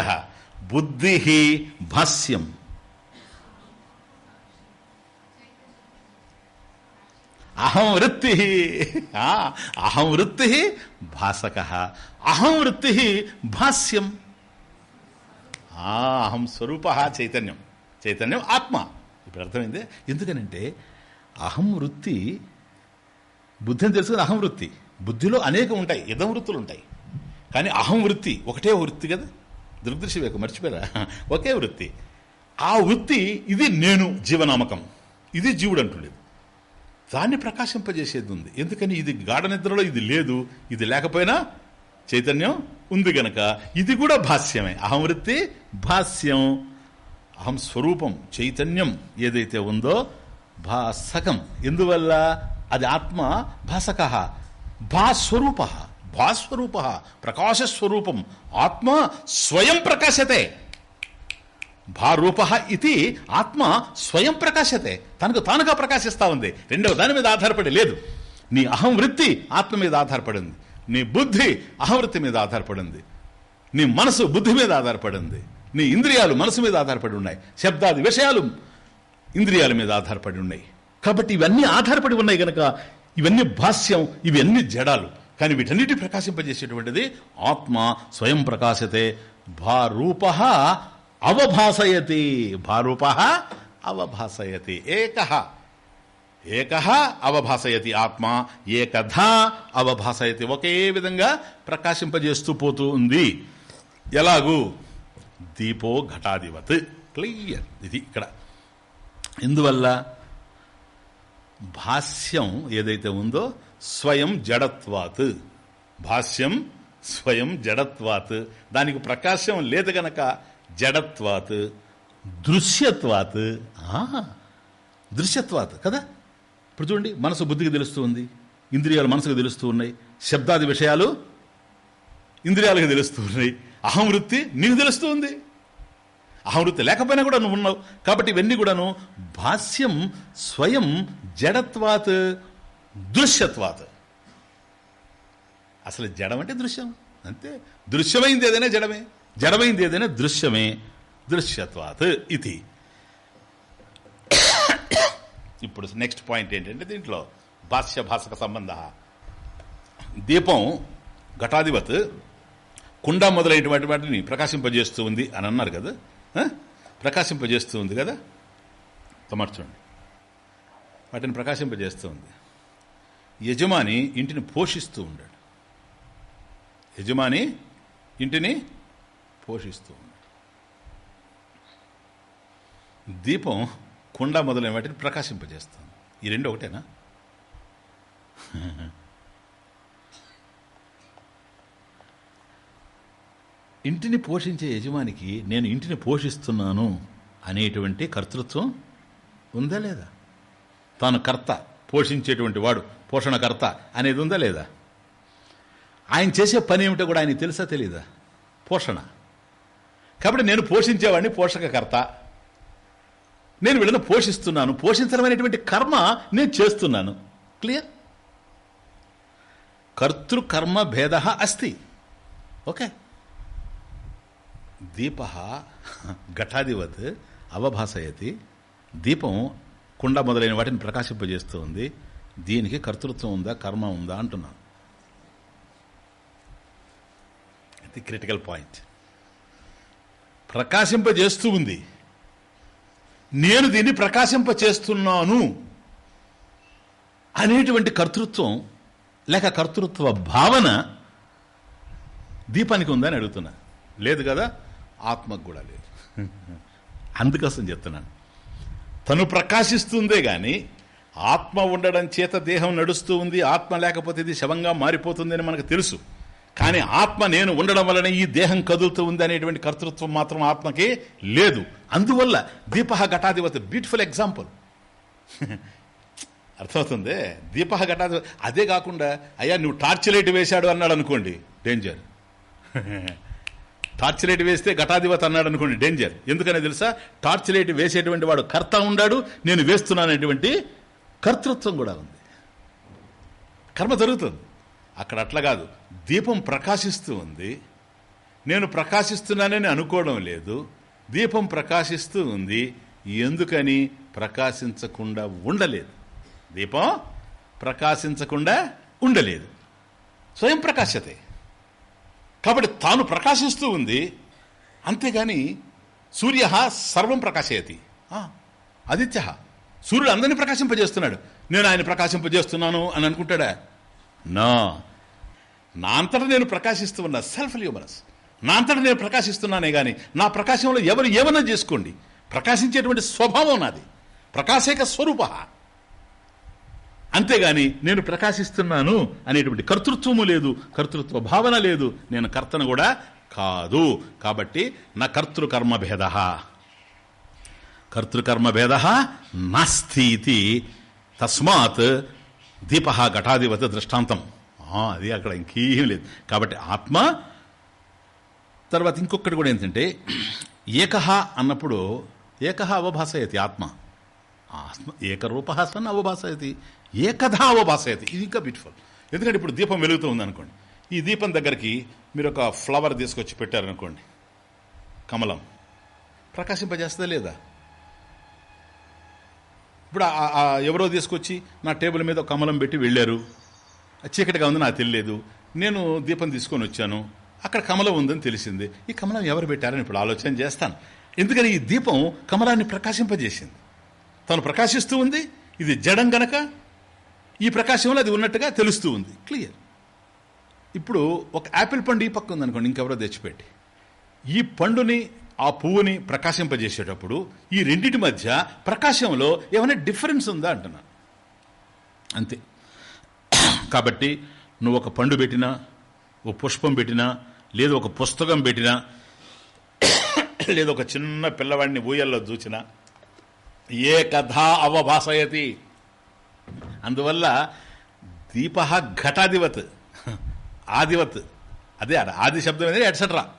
బుద్ధి భాష్యం అహం వృత్తి. అహం వృత్తి భాసక అహం వృత్తి భాష్యం అహం స్వరూప చైతన్యం. చైతన్యం ఆత్మ. ఇప్పుడు అర్థమైంది? ఎందుకనంటే అహం వృత్తి బుద్ధిని తెలుసుకుని అహం వృత్తి. బుద్ధిలో అనేకం ఉంటాయి ఇదం వృత్తులు ఉంటాయి. కానీ అహం వృత్తి ఒకటే వృత్తి కదా? దృగ్దృశ్య వేక మర్చిపోయారా? ఒకే వృత్తి. ఆ వృత్తి ఇది నేను జీవనామకం. ఇది జీవుడు అంటుండేది. దాన్ని ప్రకాశింపజేసేది ఉంది. ఎందుకని? ఇది గాఢ నిద్రలో ఇది లేదు. ఇది లేకపోయినా చైతన్యం ఉంది గనక ఇది కూడా భాష్యమే. అహం వృత్తి భాష్యం. అహం స్వరూపం చైతన్యం ఏదైతే ఉందో భాసకం. ఎందువల్ల? అది ఆత్మ భాసక. భాస్వరూప. భాస్వరూప. ప్రకాశస్వరూపం. ఆత్మ స్వయం ప్రకాశతే. భారూప ఇది ఆత్మ స్వయం ప్రకాశతే. తనకు తానుగా ప్రకాశిస్తా ఉంది. రెండవ దాని మీద ఆధారపడి లేదు. నీ అహం వృత్తి ఆత్మ మీద ఆధారపడింది నీ బుద్ధి అహవృత్తి మీద ఆధారపడింది. నీ మనసు బుద్ధి మీద ఆధారపడింది. నీ ఇంద్రియాలు మనసు మీద ఆధారపడి ఉన్నాయి. శబ్దాది విషయాలు ఇంద్రియాల మీద ఆధారపడి ఉన్నాయి. కాబట్టి ఇవన్నీ ఆధారపడి ఉన్నాయి గనక ఇవన్నీ భాష్యం ఇవన్నీ జడాలు. కానీ వీటన్నిటి ప్రకాశింపజేసేటువంటిది ఆత్మ స్వయం ప్రకాశతే. భారూప అవభాసయతి. భారూప అవభాసయతి. ఏక ఏక అవభాసయతి ఆత్మ ఏకథ అవభాసయతి. ఒకే విధంగా ప్రకాశింపజేస్తూ పోతూ ఉంది. ఎలాగూ? దీపో ఘటాధివత్ క్లియర్. ఇది ఇక్కడ. ఎందువల్ల భాష్యం ఏదైతే ఉందో స్వయం జడత్వాత్. భాష్యం స్వయం జడత్వాత్. దానికి ప్రకాశం లేదు గనక జడత్వాత్. దృశ్యత్వాత్. దృశ్యత్వాత్ కదా? ఇప్పుడు చూడండి మనసు బుద్ధికి తెలుస్తూ ఉంది ఇంద్రియాలు మనసుకు తెలుస్తూ ఉన్నాయి శబ్దాది విషయాలు ఇంద్రియాలకు తెలుస్తూ ఉన్నాయి అహంవృత్తి నీకు తెలుస్తూ ఉంది అహంవృత్తి లేకపోయినా కూడా నువ్వు ఉన్నావు. కాబట్టి ఇవన్నీ కూడాను భాష్యం స్వయం జడత్వాత్ దృశ్యత్వాత్. అసలు జడం అంటే దృశ్యం. అంతే. దృశ్యమైంది ఏదైనా జడమే. జడమైంది ఏదైనా దృశ్యమే. దృశ్యత్వాత్ ఇది. ఇప్పుడు నెక్స్ట్ పాయింట్ ఏంటంటే దీంట్లో భాష్య భాషక సంబంధ. దీపం ఘటాధిపత్ కుండ మొదలైనటువంటి వాటిని ప్రకాశింపజేస్తూ ఉంది అని అన్నారు కదా? ప్రకాశింపజేస్తూ ఉంది కదా? తమర్చండి వాటిని ప్రకాశింపజేస్తూ ఉంది. యజమాని ఇంటిని పోషిస్తూ ఉండాడు. యజమాని ఇంటిని పోషిస్తూ ఉండాడు. దీపం కుండ మొదలైన వాటిని ప్రకాశింపజేస్తాను ఈ రెండు ఒకటేనా? ఇంటిని పోషించే యజమానికి నేను ఇంటిని పోషిస్తున్నాను అనేటువంటి కర్తృత్వం ఉందా లేదా? తాను కర్త పోషించేటువంటి వాడు పోషణకర్త అనేది ఉందా లేదా? ఆయన చేసే పని ఏమిటో కూడా ఆయనకి తెలుసా తెలీదా? పోషణ. కాబట్టి నేను పోషించేవాడిని పోషకకర్త నేను వీళ్ళను పోషిస్తున్నాను. పోషించడం అనేటువంటి కర్మ నేను చేస్తున్నాను. క్లియర్ కర్తృకర్మ భేద అస్తి. ఓకే దీప ఘటాధివత్ అవభాసయతి. దీపం కుండ మొదలైన వాటిని ప్రకాశింపజేస్తూ ఉంది దీనికి కర్తృత్వం ఉందా కర్మ ఉందా అంటున్నాను. ఇది క్రిటికల్ పాయింట్ ప్రకాశింపజేస్తూ ఉంది. నేను దీన్ని ప్రకాశింపచేస్తున్నాను అనేటువంటి కర్తృత్వం లేక కర్తృత్వ భావన దీపానికి ఉందని అడుగుతున్నా. లేదు కదా? ఆత్మకు కూడా లేదు. అందుకోసం చెప్తున్నాను. తను ప్రకాశిస్తుందే కానీ ఆత్మ ఉండడం చేత దేహం నడుస్తూ ఉంది ఆత్మ లేకపోతే ఇది శవంగా మారిపోతుందని మనకు తెలుసు. కానీ ఆత్మ నేను ఉండడం వలన ఈ దేహం కదులుతూ ఉంది అనేటువంటి కర్తృత్వం మాత్రం ఆత్మకి లేదు. అందువల్ల దీప ఘటాధిపతి బ్యూటిఫుల్ ఎగ్జాంపుల్ అర్థమవుతుంది? దీప ఘటాధిపతి అదే కాకుండా అయ్యా నువ్వు టార్చ్ లైట్ వేశాడు అన్నాడు అనుకోండి డేంజర్ టార్చ్ లైట్ వేస్తే ఘటాధిపతి అన్నాడు అనుకోండి డేంజర్ ఎందుకనే తెలుసా? టార్చ్ లైట్ వేసేటువంటి వాడు కర్త ఉండాడు నేను వేస్తున్నానటువంటి కర్తృత్వం కూడా ఉంది. కర్మ జరుగుతుంది. అక్కడ అట్లా కాదు. దీపం ప్రకాశిస్తూ ఉంది. నేను ప్రకాశిస్తున్నానని అనుకోవడం లేదు. దీపం ప్రకాశిస్తూ ఉంది. ఎందుకని? ప్రకాశించకుండా ఉండలేదు. దీపం ప్రకాశించకుండా ఉండలేదు. స్వయం ప్రకాశతే కాబట్టి తాను ప్రకాశిస్తూ ఉంది. అంతేగాని సూర్య సర్వం ప్రకాశయతి. ఆదిత్య. సూర్యుడు అందరినీ ప్రకాశింపజేస్తున్నాడు. నేను ఆయన ప్రకాశింపజేస్తున్నాను అని అనుకుంటాడా? నా. నా అంతటా నేను ప్రకాశిస్తూ ఉన్నా సెల్ఫ్ ల్యూమనస్ నా అంతటా నేను ప్రకాశిస్తున్నానే కానీ నా ప్రకాశంలో ఎవరు ఏమన్నా చేసుకోండి. ప్రకాశించేటువంటి స్వభావం నాది. ప్రకాశేక స్వరూప. అంతేగాని నేను ప్రకాశిస్తున్నాను అనేటువంటి కర్తృత్వము లేదు కర్తృత్వ భావన లేదు. నేను కర్తను కూడా కాదు. కాబట్టి నా కర్తృకర్మ భేద. కర్తృకర్మ భేద నాస్తి తస్మాత్ దీప ఘటాధిపతి దృష్టాంతం. అది అక్కడ ఇంకేం లేదు. కాబట్టి ఆత్మ తర్వాత ఇంకొకటి కూడా ఏంటంటే ఏకహ అన్నప్పుడు ఏకహ అవభాసయతి ఆత్మ. ఆత్మ ఏకరూప సన్ అవభాసయతి. ఏకధా అవభాసయతి. ఇది ఇంకా బ్యూటిఫుల్ ఎందుకంటే ఇప్పుడు దీపం వెలుగుతూ ఉందనుకోండి. ఈ దీపం దగ్గరికి మీరు ఒక ఫ్లవర్ తీసుకొచ్చి పెట్టారనుకోండి. కమలం. ప్రకాశింపజేస్తుందా లేదా? ఇప్పుడు ఎవరో తీసుకొచ్చి నా టేబుల్ మీద ఒక కమలం పెట్టి వెళ్ళారు. చీకటిగా ఉంది నాకు తెలియలేదు. నేను దీపం తీసుకొని వచ్చాను. అక్కడ కమలం ఉందని తెలిసింది. ఈ కమలం ఎవరు పెట్టారని ఇప్పుడు ఆలోచన చేస్తాను. ఎందుకని ఈ దీపం కమలాన్ని ప్రకాశింపజేసింది? తను ప్రకాశిస్తూ ఉంది ఇది జడం గనక. ఈ ప్రకాశంలో అది ఉన్నట్టుగా తెలుస్తూ ఉంది. క్లియర్. ఇప్పుడు ఒక యాపిల్ పండు ఈ పక్క ఉందనుకోండి ఇంకెవరో తెచ్చిపెట్టి. ఈ పండుని ఆ పువ్వుని ప్రకాశింపజేసేటప్పుడు ఈ రెండింటి మధ్య ప్రకాశంలో ఏమైనా డిఫరెన్స్ ఉందా అంటున్నా. అంతే. కాబట్టి నువ్వు ఒక పండు పెట్టినా ఒక పుష్పం పెట్టినా లేదు ఒక పుస్తకం పెట్టినా లేదు ఒక చిన్న పిల్లవాడిని ఊయల్లో చూచినా ఏ కథ అవభాసయతి. అందువల్ల దీప ఘటాధివత్ ఆదివత్ అదే ఆది శబ్దం అనేది ఎట్సెట్రా.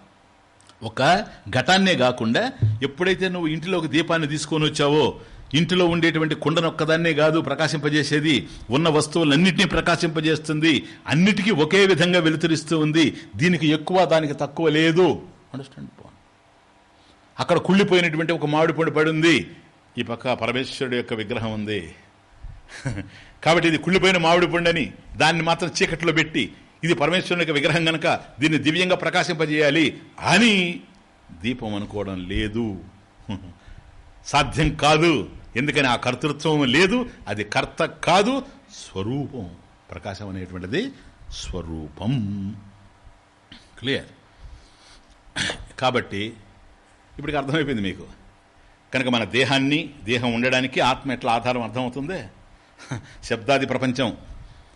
ఒక ఘటాన్నే కాకుండా ఎప్పుడైతే నువ్వు ఇంటిలోకి దీపాన్ని తీసుకొని వచ్చావో ఇంటిలో ఉండేటువంటి కుండను ఒక్కదాన్నే కాదు ప్రకాశింపజేసేది. ఉన్న వస్తువులన్నింటినీ ప్రకాశింపజేస్తుంది. అన్నిటికీ ఒకే విధంగా వెలుతురిస్తూ ఉంది. దీనికి ఎక్కువ దానికి తక్కువ లేదు. అండర్స్టాండ్ అక్కడ కుళ్ళిపోయినటువంటి ఒక మామిడి పండు పడి ఉంది. ఈ పక్క పరమేశ్వరుడు యొక్క విగ్రహం ఉంది. కాబట్టి ఇది కుళ్ళిపోయిన మామిడి పండని దాన్ని మాత్రం చీకట్లో పెట్టి ఇది పరమేశ్వరుని యొక్క విగ్రహం గనక దీన్ని దివ్యంగా ప్రకాశింపజేయాలి అని దీపం అనుకోవడం లేదు. సాధ్యం కాదు. ఎందుకని ఆ కర్తృత్వం లేదు? అది కర్త కాదు. స్వరూపం. ప్రకాశం అనేటువంటిది స్వరూపం. క్లియర్ కాబట్టి ఇప్పటికి అర్థమైపోయింది మీకు. కనుక మన దేహాన్ని దేహం ఉండడానికి ఆత్మ ఎట్లా ఆధారం అర్థమవుతుంది? శబ్దాది ప్రపంచం.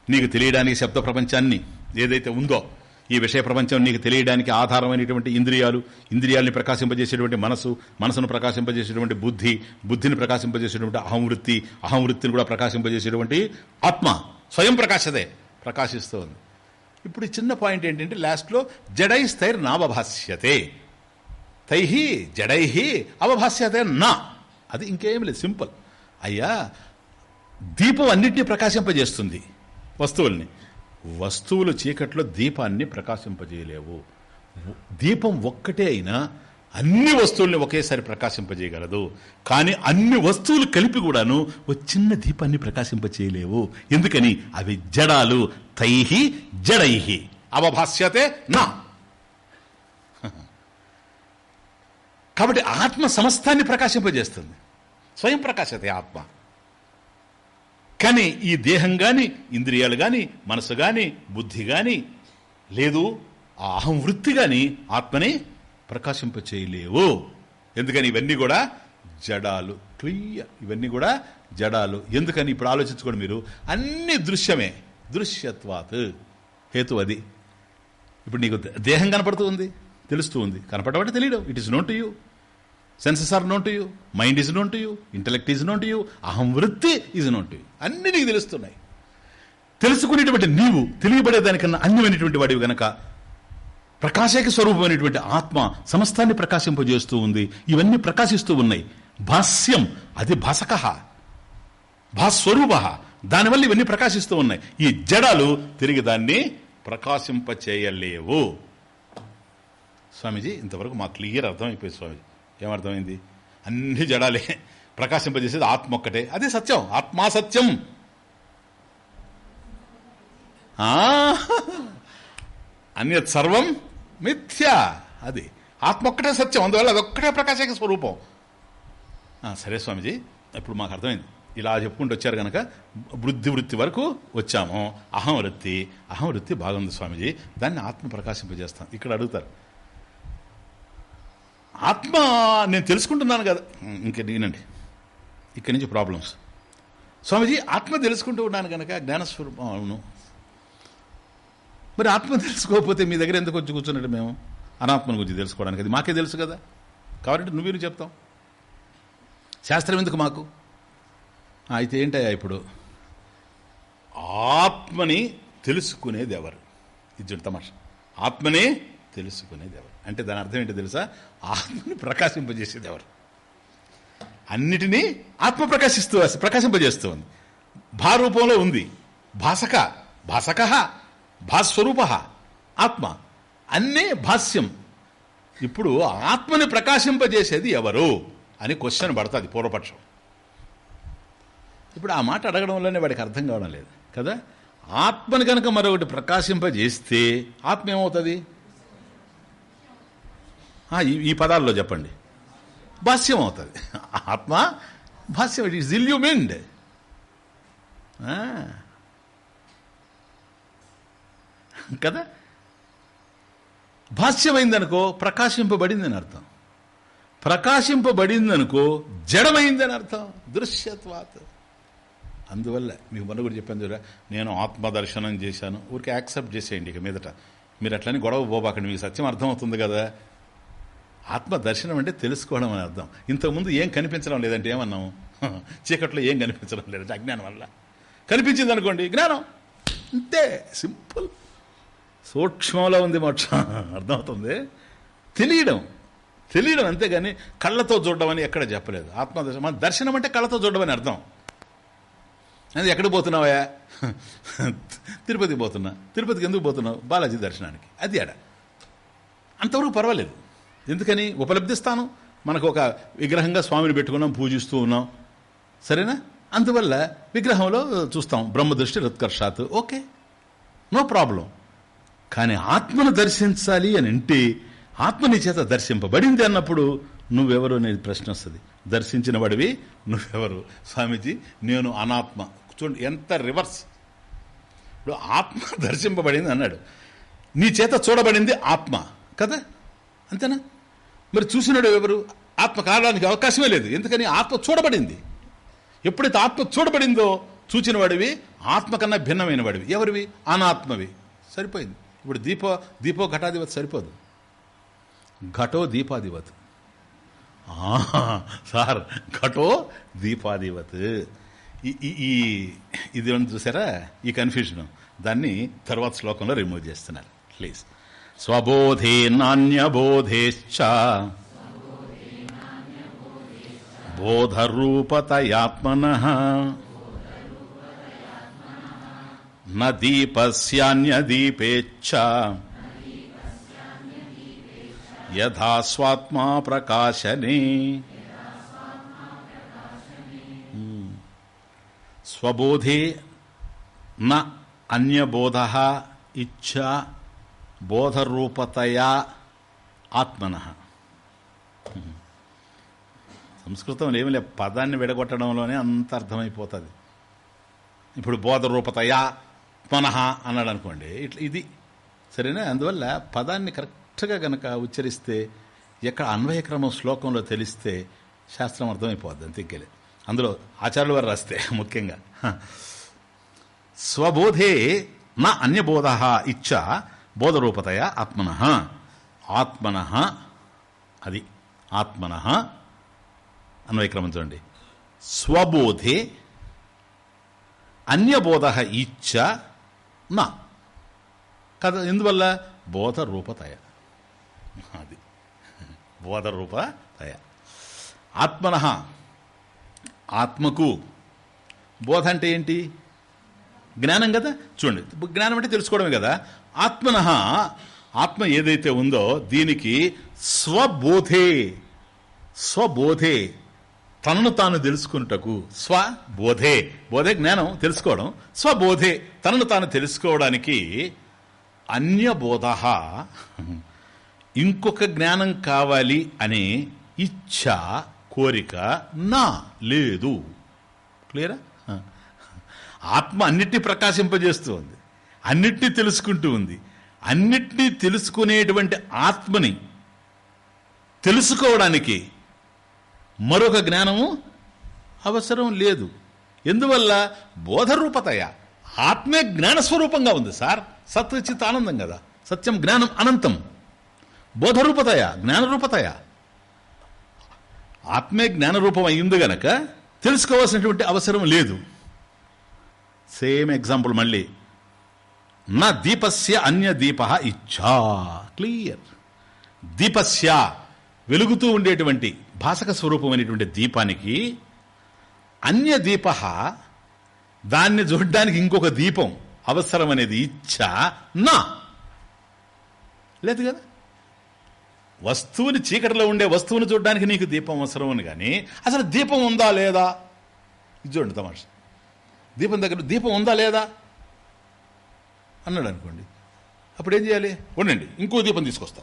నీకు తెలియడానికి శబ్ద ప్రపంచాన్ని. ఏదైతే ఉందో ఈ విషయ ప్రపంచం నీకు తెలియడానికి ఆధారమైనటువంటి ఇంద్రియాలు ఇంద్రియాలని ప్రకాశింపజేసేటువంటి మనసు మనసును ప్రకాశింపజేసేటువంటి బుద్ధి బుద్ధిని ప్రకాశింపజేసేటువంటి అహంవృత్తి అహంవృత్తిని కూడా ప్రకాశింపజేసేటువంటి ఆత్మ స్వయం ప్రకాశదే ప్రకాశిస్తుంది. ఇప్పుడు చిన్న పాయింట్ ఏంటంటే లాస్ట్లో జడై స్థైర్ నావభాష్యతే. తైహి జడైహి అవభాష్యతే నా. అది ఇంకేం లేదు సింపుల్. అయ్యా దీపం అన్నింటినీ ప్రకాశింపజేస్తుంది వస్తువుల్ని. వస్తువులు చీకట్లో దీపాన్ని ప్రకాశింపజేయలేవు. దీపం ఒక్కటే అయినా అన్ని వస్తువుల్ని ఒకేసారి ప్రకాశింపజేయగలదు. కానీ అన్ని వస్తువులు కలిపి కూడాను ఓ చిన్న దీపాన్ని ప్రకాశింపచేయలేవు. ఎందుకని? అవి జడాలు. తైహి జడైహి. అవభాష్యతే నా. కాబట్టి ఆత్మ సమస్తాన్ని ప్రకాశింపజేస్తుంది. స్వయం ప్రకాశతే ఆత్మ. కానీ ఈ దేహం కానీ ఇంద్రియాలు కానీ మనసు కానీ బుద్ధి కానీ లేదు ఆ అహం వృత్తి కానీ ఆత్మని ప్రకాశింపచేయలేవు. ఎందుకని ఇవన్నీ కూడా జడాలు క్లియర్ ఇవన్నీ కూడా జడాలు. ఎందుకని ఇప్పుడు ఆలోచించుకోండి మీరు? అన్ని దృశ్యమే దృశ్యత్వాత్ హేతు అది. ఇప్పుడు నీకు దేహం కనపడుతూ ఉంది తెలుస్తూ ఉంది. కనపడబట్టి తెలియదు it is known to you senses are known to you mind is known to you intellect is known to you అహం వృత్తి ఈజ్ నోన్ టు యూ అన్ని నీకు తెలుస్తున్నాయి. తెలుసుకునేటువంటి నీవు తెలియబడేదానికన్నా అన్యమైనటువంటి వాడివి గనక ప్రకాశక స్వరూపమైనటువంటి ఆత్మ సమస్తాన్ని ప్రకాశింపజేస్తూ ఉంది. ఇవన్నీ ప్రకాశిస్తూ ఉన్నాయి. భాస్యం అది భాసక భాస్వరూప. దానివల్ల ఇవన్నీ ప్రకాశిస్తూ ఉన్నాయి. ఈ జడాలు తిరిగి దాన్ని ప్రకాశింపచేయలేవు. స్వామీజీ ఇంతవరకు మాకు క్లియర్ అర్థమైపోయింది స్వామీజీ. ఏమర్థమైంది? అన్ని జడాలే ప్రకాశింపజేసేది ఆత్మ ఒక్కటే. అదే సత్యం. ఆత్మా సత్యం అన్యత్ సర్వం మిథ్య. అది. ఆత్మ ఒక్కటే సత్యం. అందువల్ల అదొక్కటే ప్రకాశక స్వరూపం. సరే స్వామిజీ. ఇప్పుడు మాకు అర్థమైంది. ఇలా చెప్పుకుంటూ వచ్చారు కనుక వృద్ధి వృత్తి వరకు వచ్చాము. అహం వృత్తి. అహం వృత్తి బాగుంది స్వామిజీ. దాన్ని ఆత్మ ప్రకాశింపజేస్తాం. ఇక్కడ అడుగుతారు. ఆత్మ నేను తెలుసుకుంటున్నాను కదా. ఇంక నేనండి. ఇక్కడి నుంచి ప్రాబ్లమ్స్. స్వామిజీ ఆత్మ తెలుసుకుంటూ ఉన్నాను కనుక జ్ఞానస్వరూపం అవును మరి ఆత్మ తెలుసుకోకపోతే మీ దగ్గర ఎందుకు వచ్చి కూర్చున్నట్టు మేము? అనాత్మను గురించి తెలుసుకోవడానికి. అది మాకే తెలుసు కదా. కాబట్టి నువ్వు చెప్తాం శాస్త్రం ఎందుకు మాకు? అయితే ఏంటయ్యా ఇప్పుడు? ఆత్మని తెలుసుకునేది ఎవరు? ఇది తమాష. ఆత్మని తెలుసుకునేది ఎవరు? అంటే దాని అర్థం ఏంటో తెలుసా? ఆత్మని ప్రకాశింపజేసేది ఎవరు? అన్నిటినీ ఆత్మ ప్రకాశిస్తూ ప్రకాశింపజేస్తూ ఉంది. భారూపంలో ఉంది. భాసక భాసక భాస్వరూప ఆత్మ. అన్నే భాష్యం ఇప్పుడు ఆత్మని ప్రకాశింపజేసేది ఎవరు? అని క్వశ్చన్ పడుతుంది పూర్వపక్షం. ఇప్పుడు ఆ మాట అడగడంలోనే వాడికి అర్థం కావడం లేదు. కదా? ఆత్మని కనుక మరొకటి ప్రకాశింపజేస్తే ఆత్మ ఏమవుతుంది? ఈ పదాల్లో చెప్పండి. భాష్యం అవుతుంది ఆత్మ భాష్యం ఇట్ ఈస్ ఇల్యూమిండ్ కదా? భాష్యమైందనుకో ప్రకాశింపబడిందని అర్థం. ప్రకాశింపబడిందనుకో జడమైందని అర్థం. దృశ్యత్వాత. అందువల్ల మీకు మొన్న కూడా చెప్పాను చూడ నేను ఆత్మదర్శనం చేశాను. ఊరికి యాక్సెప్ట్ చేసేయండి ఇక మీదట. మీరు అట్లని గొడవ పోబాకండి మీకు సత్యం అర్థమవుతుంది కదా. ఆత్మ దర్శనం అంటే తెలుసుకోవడం అని అర్థం. ఇంతకుముందు ఏం కనిపించడం లేదంటే ఏమన్నాము చీకట్లో ఏం కనిపించడం లేదంటే అజ్ఞానం వల్ల. కనిపించింది అనుకోండి జ్ఞానం. అంతే సింపుల్. సూక్ష్మంలో ఉంది మోక్షం. అర్థమవుతుంది? తెలియడం. తెలియడం అంతేగాని కళ్ళతో చూడడం అని ఎక్కడ చెప్పలేదు. ఆత్మదర్శనం మన దర్శనం అంటే కళ్ళతో చూడడం అని అర్థం. అది ఎక్కడికి పోతున్నావా తిరుపతికి పోతున్నా. తిరుపతికి ఎందుకు పోతున్నావు? బాలాజీ దర్శనానికి. అది ఆడ అంతవరకు పర్వాలేదు. ఎందుకని ఉపలబ్ధిస్తాను? మనకు ఒక విగ్రహంగా స్వామిని పెట్టుకున్నాం పూజిస్తూ ఉన్నాం. సరేనా? అందువల్ల విగ్రహంలో చూస్తాం బ్రహ్మదృష్టి రత్కర్షాత్ ఓకే. No problem. కానీ ఆత్మను దర్శించాలి అని అంటే ఆత్మని చేత దర్శింపబడింది అన్నప్పుడు నువ్వెవరు అనేది ప్రశ్న వస్తుంది. దర్శించిన వాడివి నువ్వెవరు? స్వామీజీ నేను అనాత్మ. చూడండి ఎంత రివర్స్. ఇప్పుడు ఆత్మ దర్శింపబడింది అన్నాడు. నీ చేత చూడబడింది ఆత్మ. కదా? అంతేనా? మరి చూసినాడు ఎవరు? ఆత్మ కావడానికి అవకాశమే లేదు. ఎందుకని? ఆత్మ చూడబడింది. ఎప్పుడైతే ఆత్మ చూడబడిందో చూచిన వాడివి ఆత్మ కన్నా భిన్నమైన వాడివి ఎవరివి? అనాత్మవి. సరిపోయింది. ఇప్పుడు దీపో దీపో ఘటాధిపతి సరిపోదు. ఘటో దీపాధిపతి. సార్ ఘటో దీపాధిపత్. ఈ ఇది చూసారా? ఈ కన్ఫ్యూజన్ దాన్ని తర్వాత శ్లోకంలో రిమూవ్ చేస్తున్నారు. ప్లీజ్ స్వబోధే నాణ్యబోధేశ్చ బోధరూపతయాత్మన దీపస్యాన్యదీపేచ్ఛ యథా స్వాత్మా ప్రకాశనే స్వబోధే న అన్యబోధ ఇచ్ఛా బోధరూపతయా ఆత్మన సంస్కృతం ఏమి లే పదాన్ని విడగొట్టడంలోనే అంత అర్థమైపోతుంది. ఇప్పుడు బోధరూపతయా మనహ అన్నాడు అనుకోండి ఇట్లా ఇది సరేనా? అందువల్ల పదాన్ని కరెక్ట్గా గనక ఉచ్చరిస్తే ఎక్కడ అన్వయక్రమం శ్లోకంలో తెలిస్తే శాస్త్రం అర్థమైపోద్ది అంతేకెళ్ళి అందులో ఆచార్యుల వారు రాస్తే ముఖ్యంగా. స్వబోధే నా అన్యబోధ ఇచ్చ బోధరూపతయ ఆత్మన? ఆత్మన అది ఆత్మన. అన్వయక్రమం చూడండి. స్వబోధే అన్యబోధ ఇచ్చ నా. కదా ఎందువల్ల? బోధరూపతయ. అది బోధరూపతయ. ఆత్మన ఆత్మకు బోధ అంటే ఏంటి? జ్ఞానం కదా? చూడండి. జ్ఞానం అంటే తెలుసుకోవడమే కదా? ఆత్మన ఆత్మ ఏదైతే ఉందో దీనికి స్వబోధే స్వబోధే తనను తాను తెలుసుకున్నటకు స్వబోధే. బోధే జ్ఞానం తెలుసుకోవడం. స్వబోధే తనను తాను తెలుసుకోవడానికి అన్యబోధ. ఇంకొక జ్ఞానం కావాలి అనే ఇచ్ఛ కోరిక నా లేదు. క్లియరా? ఆత్మ అన్నిటినీ ప్రకాశింపజేస్తూ ఉంది అన్నిటినీ తెలుసుకుంటూ ఉంది. అన్నిటినీ తెలుసుకునేటువంటి ఆత్మని తెలుసుకోవడానికి మరొక జ్ఞానము అవసరం లేదు. ఎందువల్ల? బోధరూపతయ. ఆత్మే జ్ఞానస్వరూపంగా ఉంది సార్. సత్వచిత్ ఆనందం కదా. సత్యం జ్ఞానం అనంతం. బోధరూపతయ జ్ఞానరూపతయ. ఆత్మే జ్ఞానరూపం అయ్యింది గనక తెలుసుకోవాల్సినటువంటి అవసరం లేదు. సేమ్ ఎగ్జాంపుల్ మళ్ళీ. నా దీపస్య అన్య దీప ఇచ్చా. క్లియర్. దీపస్య వెలుగుతూ ఉండేటువంటి భాసక స్వరూపమైనటువంటి దీపానికి అన్య దీప దాన్ని చూడడానికి ఇంకొక దీపం అవసరం అనేది ఇచ్చ నా. లేదు కదా? వస్తువుని చీకటిలో ఉండే వస్తువుని చూడడానికి నీకు దీపం అవసరం అని కానీ అసలు దీపం ఉందా లేదా? ఇది చూడండి తమాష. దీపం దగ్గర దీపం ఉందా లేదా? అన్నాడు అనుకోండి అప్పుడు ఏం చేయాలి? ఉండండి ఇంకో దీపం తీసుకొస్తా.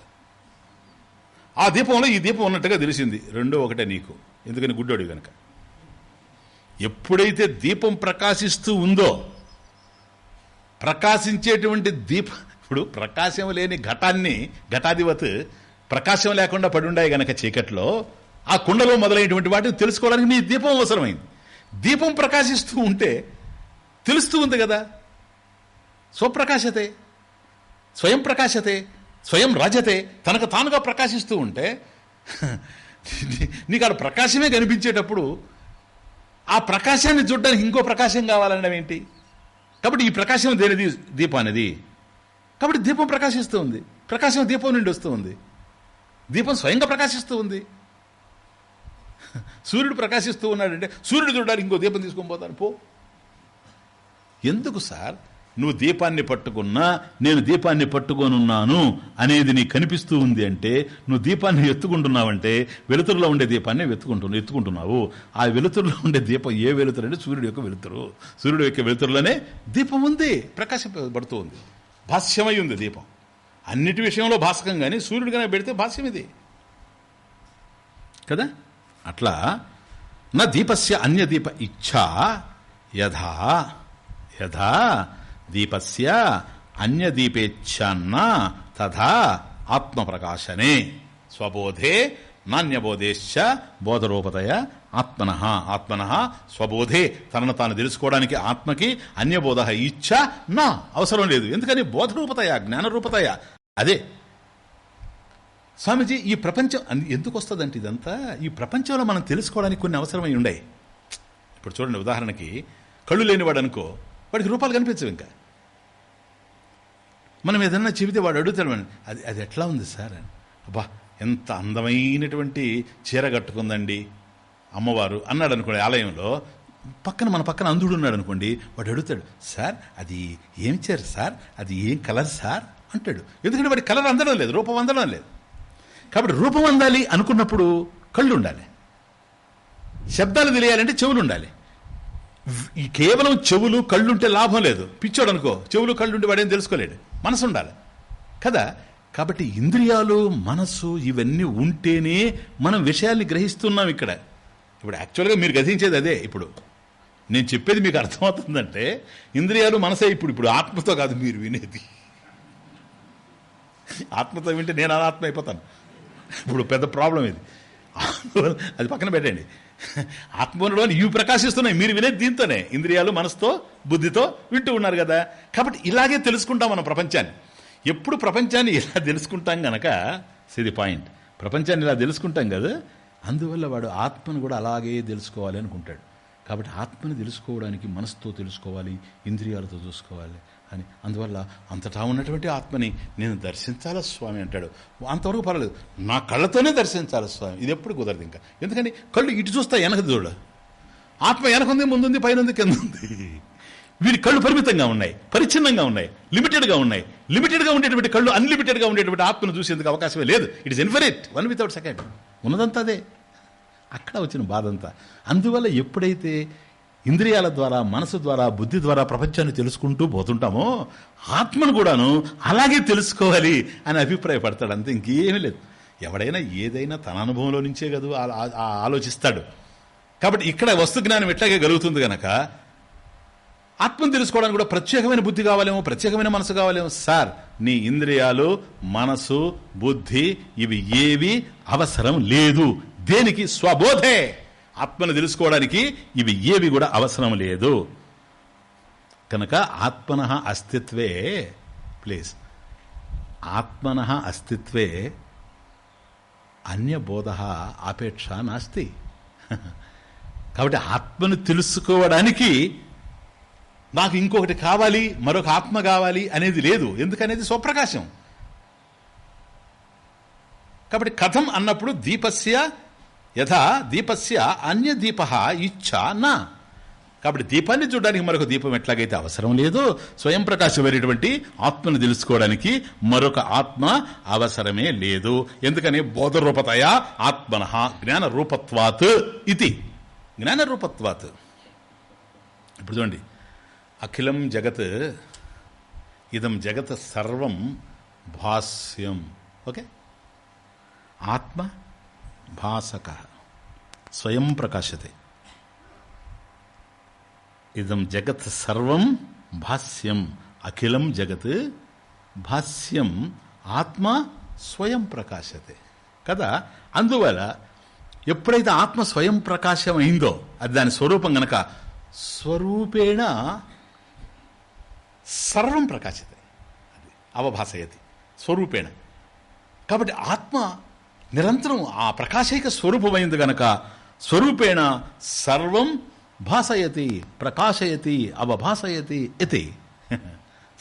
ఆ దీపంలో ఈ దీపం ఉన్నట్టుగా తెలిసింది. రెండో ఒకటే నీకు. ఎందుకని గుడ్డోడు కనుక ఎప్పుడైతే దీపం ప్రకాశిస్తూ ఉందో ప్రకాశించేటువంటి దీప ఇప్పుడు ప్రకాశం లేని ఘటాన్ని ఘటాధిపత్ ప్రకాశం లేకుండా పడుండాయి గనక చీకట్లో ఆ కుండలో మొదలైనటువంటి వాటిని తెలుసుకోవడానికి నీ దీపం అవసరమైంది. దీపం ప్రకాశిస్తూ ఉంటే తెలుస్తూ ఉంది కదా. స్వప్రకాశతే స్వయం ప్రకాశతే స్వయం రాజతే తనకు తానుగా ప్రకాశిస్తూ ఉంటే నీకు అక్కడ ప్రకాశమే కనిపించేటప్పుడు ఆ ప్రకాశాన్ని చూడడానికి ఇంకో ప్రకాశం కావాలనడం ఏంటి? కాబట్టి ఈ ప్రకాశం దేనిది? దీపం అనేది కాబట్టి దీపం ప్రకాశిస్తూ ఉంది. ప్రకాశం దీపం నుండి వస్తూ ఉంది. దీపం స్వయంగా ప్రకాశిస్తూ ఉంది. సూర్యుడు ప్రకాశిస్తూ ఉన్నాడంటే సూర్యుడు చూడడానికి ఇంకో దీపం తీసుకొని పోతాను. పో. ఎందుకు సార్? నువ్వు దీపాన్ని పట్టుకున్నా నేను దీపాన్ని పట్టుకొనున్నాను అనేది నీకు కనిపిస్తూ ఉంది అంటే నువ్వు దీపాన్ని ఎత్తుకుంటున్నావంటే వెలుతురులో ఉండే దీపాన్ని వెతుకుంటున్నావు ఎత్తుకుంటున్నావు. ఆ వెలుతురులో ఉండే దీపం ఏ వెలుతురు అంటే సూర్యుడు యొక్క వెలుతురు. సూర్యుడు యొక్క వెలుతురులోనే దీపం ఉంది ప్రకాశపడుతూ ఉంది భాష్యమై ఉంది దీపం. అన్నిటి విషయంలో భాస్కం కానీ సూర్యుడు పెడితే భాష్యం ఇది. కదా? అట్లా నా దీపస్య అన్య దీప ఇచ్ఛా యథా యథా దీపస్య అన్యదీపేచ్ఛాన్న తథా ఆత్మప్రకాశనే. స్వబోధే నాణ్యబోధేశ్చ బోధరూపతయ ఆత్మన. ఆత్మన స్వబోధే తనను తాను తెలుసుకోవడానికి ఆత్మకి అన్యబోధ ఇచ్చ నా అవసరం లేదు. ఎందుకని? బోధరూపతయ జ్ఞానరూపతయ. అదే. స్వామీజీ ఈ ప్రపంచం ఎందుకు వస్తుందంటే ఇదంతా? ఈ ప్రపంచంలో మనం తెలుసుకోవడానికి కొన్ని అవసరమై ఉండే. ఇప్పుడు చూడండి ఉదాహరణకి కళ్ళు లేనివాడు అనుకో వాడికి రూపాలు కనిపించవు ఇంకా. మనం ఏదన్నా చెబితే వాడు అడుగుతాడు అది అది ఎట్లా ఉంది సార్? అని. అబ్బా ఎంత అందమైనటువంటి చీర కట్టుకుందండి అమ్మవారు. అన్నాడు అనుకోండి ఆలయంలో పక్కన మన పక్కన అంధుడు ఉన్నాడు అనుకోండి వాడు అడుగుతాడు సార్ అది ఏం చీర సార్? అది ఏం కలర్ సార్? అంటాడు. ఎందుకంటే వాడి కలర్ అందడం లేదు రూపం అందడం లేదు. కాబట్టి రూపం అందాలి అనుకున్నప్పుడు కళ్ళు ఉండాలి. శబ్దాలు తెలియాలంటే చెవులు ఉండాలి. ఈ కేవలం చెవులు కళ్ళుంటే లాభం లేదు. పిచ్చోడు అనుకో చెవులు కళ్ళుంటే వాడేం తెలుసుకోలేడు. మనసు ఉండాలి కదా? కాబట్టి ఇంద్రియాలు మనస్సు ఇవన్నీ ఉంటేనే మనం విషయాల్ని గ్రహిస్తున్నాం ఇక్కడ. ఇప్పుడు యాక్చువల్గా మీరు గ్రహించేది అదే ఇప్పుడు. నేను చెప్పేది మీకు అర్థమవుతుందంటే ఇంద్రియాలు మనసే ఇప్పుడు ఇప్పుడు ఆత్మతో కాదు మీరు వినేది. ఆత్మతో వింటే నేను అనాత్మ అయిపోతాను. ఇప్పుడు పెద్ద ప్రాబ్లం ఇది. అది పక్కన పెట్టండి. ఆత్మలోని ఇవి ప్రకాశిస్తున్నాయి. మీరు వినేది దీంతోనే. ఇంద్రియాలు మనసుతో బుద్ధితో వింటూ ఉన్నారు కదా. కాబట్టి ఇలాగే తెలుసుకుంటాం మనం ప్రపంచాన్ని. ఎప్పుడు ప్రపంచాన్ని ఇలా తెలుసుకుంటాం గనక సిది పాయింట్ ప్రపంచాన్ని ఇలా తెలుసుకుంటాం కదా అందువల్ల వాడు ఆత్మను కూడా అలాగే తెలుసుకోవాలి అనుకుంటాడు. కాబట్టి ఆత్మని తెలుసుకోవడానికి మనసుతో తెలుసుకోవాలి ఇంద్రియాలతో చూసుకోవాలి. అని. అందువల్ల అంతటా ఉన్నటువంటి ఆత్మని నేను దర్శించాలా స్వామి అంటాడు. అంతవరకు పర్వాలేదు. నా కళ్ళతోనే దర్శించాలి స్వామి? ఇది ఎప్పుడు కుదరదు ఇంకా. ఎందుకని కళ్ళు ఇటు చూస్తా వెనక చూడ. ఆత్మ వెనకుంది ముందుంది పైన ఉంది కింద ఉంది. వీరి కళ్ళు పరిమితంగా ఉన్నాయి పరిచ్ఛిన్నంగా ఉన్నాయి లిమిటెడ్గా ఉన్నాయి. లిమిటెడ్గా ఉండేటువంటి కళ్ళు అన్లిమిటెడ్గా ఉండేటువంటి ఆత్మను చూసేందుకు అవకాశమే లేదు. It is infinite one without second ఉన్నదంతా అదే. అక్కడ వచ్చిన బాధ అంతా. అందువల్ల ఎప్పుడైతే ఇంద్రియాల ద్వారా మనసు ద్వారా బుద్ధి ద్వారా ప్రపంచాన్ని తెలుసుకుంటూ పోతుంటామో ఆత్మను కూడాను అలాగే తెలుసుకోవాలి అని అభిప్రాయపడతాడు అంతే ఇంకేమీ లేదు. ఎవడైనా ఏదైనా తన అనుభవంలో నుంచే కదా ఆ- ఆలోచిస్తాడు. కాబట్టి ఇక్కడ వస్తు జ్ఞానం ఎట్లాగే కలుగుతుంది గనక ఆత్మను తెలుసుకోవడానికి కూడా ప్రత్యేకమైన బుద్ధి కావాలేమో ప్రత్యేకమైన మనసు కావాలేమో. సార్ నీ ఇంద్రియాలు మనసు బుద్ధి ఇవి ఏవి అవసరం లేదు. దేనికి? స్వబోధే! ఆత్మను తెలుసుకోవడానికి ఇవి ఏవి కూడా అవసరం లేదు. కనుక ఆత్మన అస్తిత్వే ప్లీజ్. ఆత్మన అస్తిత్వే అన్యబోధ ఆపేక్ష నాస్తి. కాబట్టి ఆత్మను తెలుసుకోవడానికి నాకు ఇంకొకటి కావాలి మరొక ఆత్మ కావాలి అనేది లేదు. ఎందుకనేది స్వప్రకాశం. కాబట్టి కథం అన్నప్పుడు దీపస్య యథా దీపస్య అన్య దీప ఇచ్చా నా. కాబట్టి దీపాన్ని చూడడానికి మరొక దీపం ఎట్లాగైతే అవసరం లేదో స్వయం ప్రకాశమైనటువంటి ఆత్మను తెలుసుకోవడానికి మరొక ఆత్మ అవసరమే లేదు. ఎందుకని? బోధరూపతయ ఆత్మన జ్ఞాన రూపత్వాత్ ఇది. జ్ఞాన రూపత్వాత్ ఇప్పుడు చూడండి. అఖిలం జగత్ ఇదం జగత్ సర్వం భాస్యం. ఓకే? ఆత్మ భాసక స్వయం ప్రకాశతే. ఇదం జగత్ సర్వం భాస్యం అఖిలం జగత్ భాస్యం ఆత్మ స్వయం ప్రకాశతే. కదా? అందువల్ల ఎప్పుడైతే ఆత్మ స్వయం ప్రకాశం అయిందో అది దాని స్వరూపం గనక స్వరూపేణ సర్వం ప్రకాశతే. అది అవభాసయతి స్వరూపేణ. కాబట్టి ఆత్మ నిరంతరం ఆ ప్రకాశైక స్వరూపమైంది గనక స్వరూపేణ సర్వం భాసయతి ప్రకాశయతి అవభాసయతి ఇతి.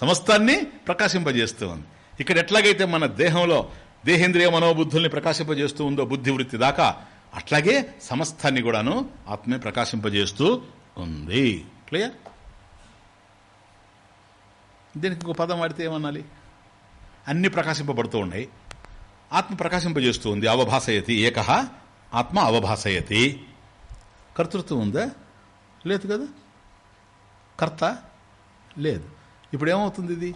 సమస్తాన్ని ప్రకాశింపజేస్తూ ఉంది. ఇక్కడ ఎట్లాగైతే మన దేహంలో దేహేంద్రియ మనోబుద్ధుల్ని ప్రకాశింపజేస్తూ ఉందో బుద్ధి వృత్తి దాకా అట్లాగే సమస్తాన్ని కూడాను ఆత్మే ప్రకాశింపజేస్తూ ఉంది. క్లియర్ దీనికి ఇంకో పదం వాడితే ఏమనాలి? అన్ని ప్రకాశింపబడుతూ ఉన్నాయి. ఆత్మ ప్రకాశింపజేస్తూ ఉంది అవభాసయతి ఏక ఆత్మ అవభాసయతి. కర్తృత్వం ఉందా? లేదు కదా? కర్త? లేదు. ఇప్పుడు ఏమవుతుంది ఇది?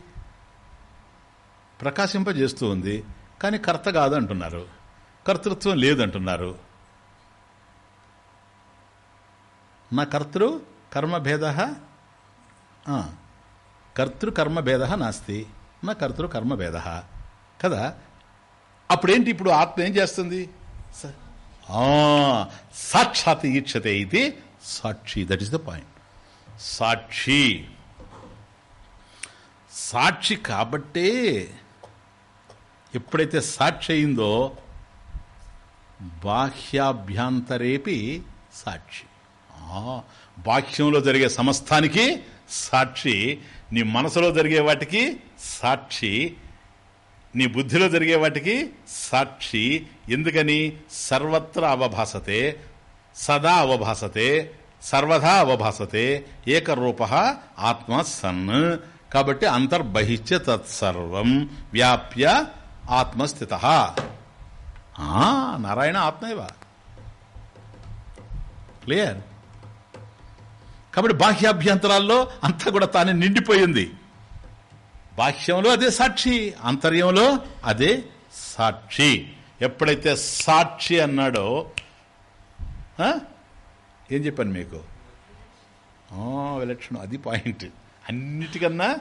ప్రకాశింపజేస్తూ ఉంది కానీ కర్త కాదు అంటున్నారు కర్తృత్వం లేదంటున్నారు. నా కర్తృ కర్మభేద? కర్తృకర్మభేద నాస్తి. నా కర్తృకర్మభేద కదా? అప్పుడేంటి ఇప్పుడు ఆత్మ ఏం చేస్తుంది? సాక్షాత్ ఈక్షతే ఇది సాక్షి. దట్ ఈస్ ద పాయింట్ సాక్షి. సాక్షి కాబట్టే ఎప్పుడైతే సాక్షి అయిందో బాహ్యాభ్యంతరేపి సాక్షి. ఆ, బాహ్యంలో జరిగే సమస్తానికి సాక్షి నీ మనసులో జరిగే వాటికి సాక్షి నీ బుద్ధిలో జరిగే వాటికి సాక్షి. ఎందుకని? సర్వత్ర అవభాసతే సదా అవభాసతే సర్వదా అవభాసతే ఏకరూప ఆత్మ సన్. కాబట్టి అంతర్బహిష్య తత్సర్వం వ్యాప్య ఆత్మస్థిత. నారాయణ ఆత్మైవ. క్లియర్? కాబట్టి బాహ్యాభ్యంతరాల్లో అంతా కూడా తానే నిండిపోయింది. బాహ్యంలో అదే సాక్షి అంతర్యంలో అదే సాక్షి. ఎప్పుడైతే సాక్షి అన్నాడో ఏం చెప్పాను మీకు? విలక్షణం. అది పాయింట్. అన్నిటికన్నా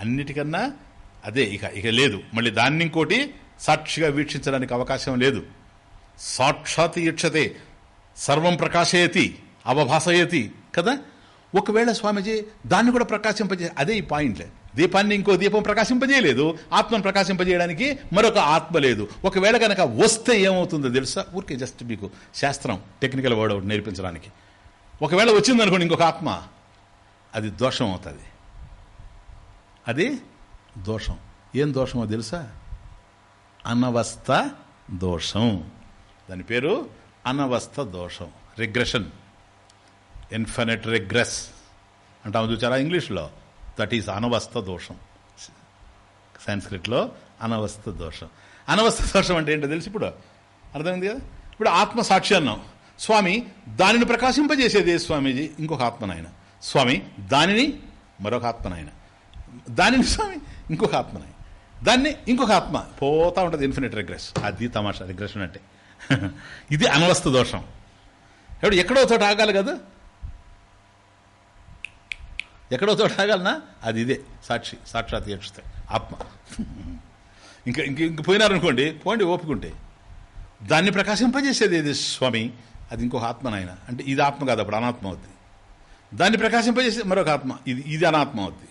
అన్నిటికన్నా అదే. ఇక ఇక లేదు. మళ్ళీ దాన్ని ఇంకోటి సాక్షిగా వీక్షించడానికి అవకాశం లేదు. సాక్షాత్ ఈక్షతే. సర్వం ప్రకాశయతి. అవభాసయతి. కదా? ఒకవేళ స్వామీజీ దాన్ని కూడా ప్రకాశింపజే అదే ఈ పాయింట్లే దీపాన్ని ఇంకో దీపం ప్రకాశింపజేయలేదు. ఆత్మను ప్రకాశింపజేయడానికి మరొక ఆత్మ లేదు. ఒకవేళ కనుక వస్తే ఏమవుతుందో తెలుసా? ఊరికే జస్ట్ మీకు శాస్త్రం టెక్నికల్ వర్డ్ ఒకటి నేర్పించడానికి. ఒకవేళ వచ్చిందనుకోండి ఇంకొక ఆత్మ అది దోషం అవుతుంది. అది దోషం. ఏం దోషమో తెలుసా? అనవస్థ దోషం. దాని పేరు అనవస్థ దోషం. రిగ్రెషన్. ఇన్ఫినిట్ రిగ్రెస్ అంటాము చూచారా ఇంగ్లీష్లో? దట్ ఈస్ అనవస్థ దోషం. సాంస్క్రిట్లో అనవస్థ దోషం. అనవస్థ దోషం అంటే ఏంటో తెలిసి ఇప్పుడు? అర్థమైంది కదా? ఇప్పుడు ఆత్మ సాక్షి అన్నాం. స్వామి దానిని ప్రకాశింపజేసేది స్వామీజీ? ఇంకొక ఆత్మనాయన. స్వామి దానిని మరొక ఆత్మనాయన. దానిని స్వామి ఇంకొక ఆత్మనాయన. దాన్ని ఇంకొక ఆత్మ. పోతా ఉంటుంది ఇన్ఫినిట్ రిగ్రెస్ అది తమాషా. రిగ్రెషన్ అంటే. ఇది అనవస్థ దోషం. ఇప్పుడు ఎక్కడో చోట ఆగాలి కదా? ఎక్కడో చోట అది ఇదే. సాక్షి సాక్షాత్ యక్షతే. ఆత్మ. ఇంకా ఇంక ఇంక పోయినారనుకోండి పోండి ఓపుకుంటే. దాన్ని ప్రకాశింపజేసేది ఏది? స్వామి అది ఇంకొక ఆత్మ నాయన. అంటే ఇది ఆత్మ కాదు అప్పుడు అనాత్మ అవుద్ది. దాన్ని ప్రకాశింపజేసే మరొక ఆత్మ ఇది ఇది అనాత్మ అవుద్ది.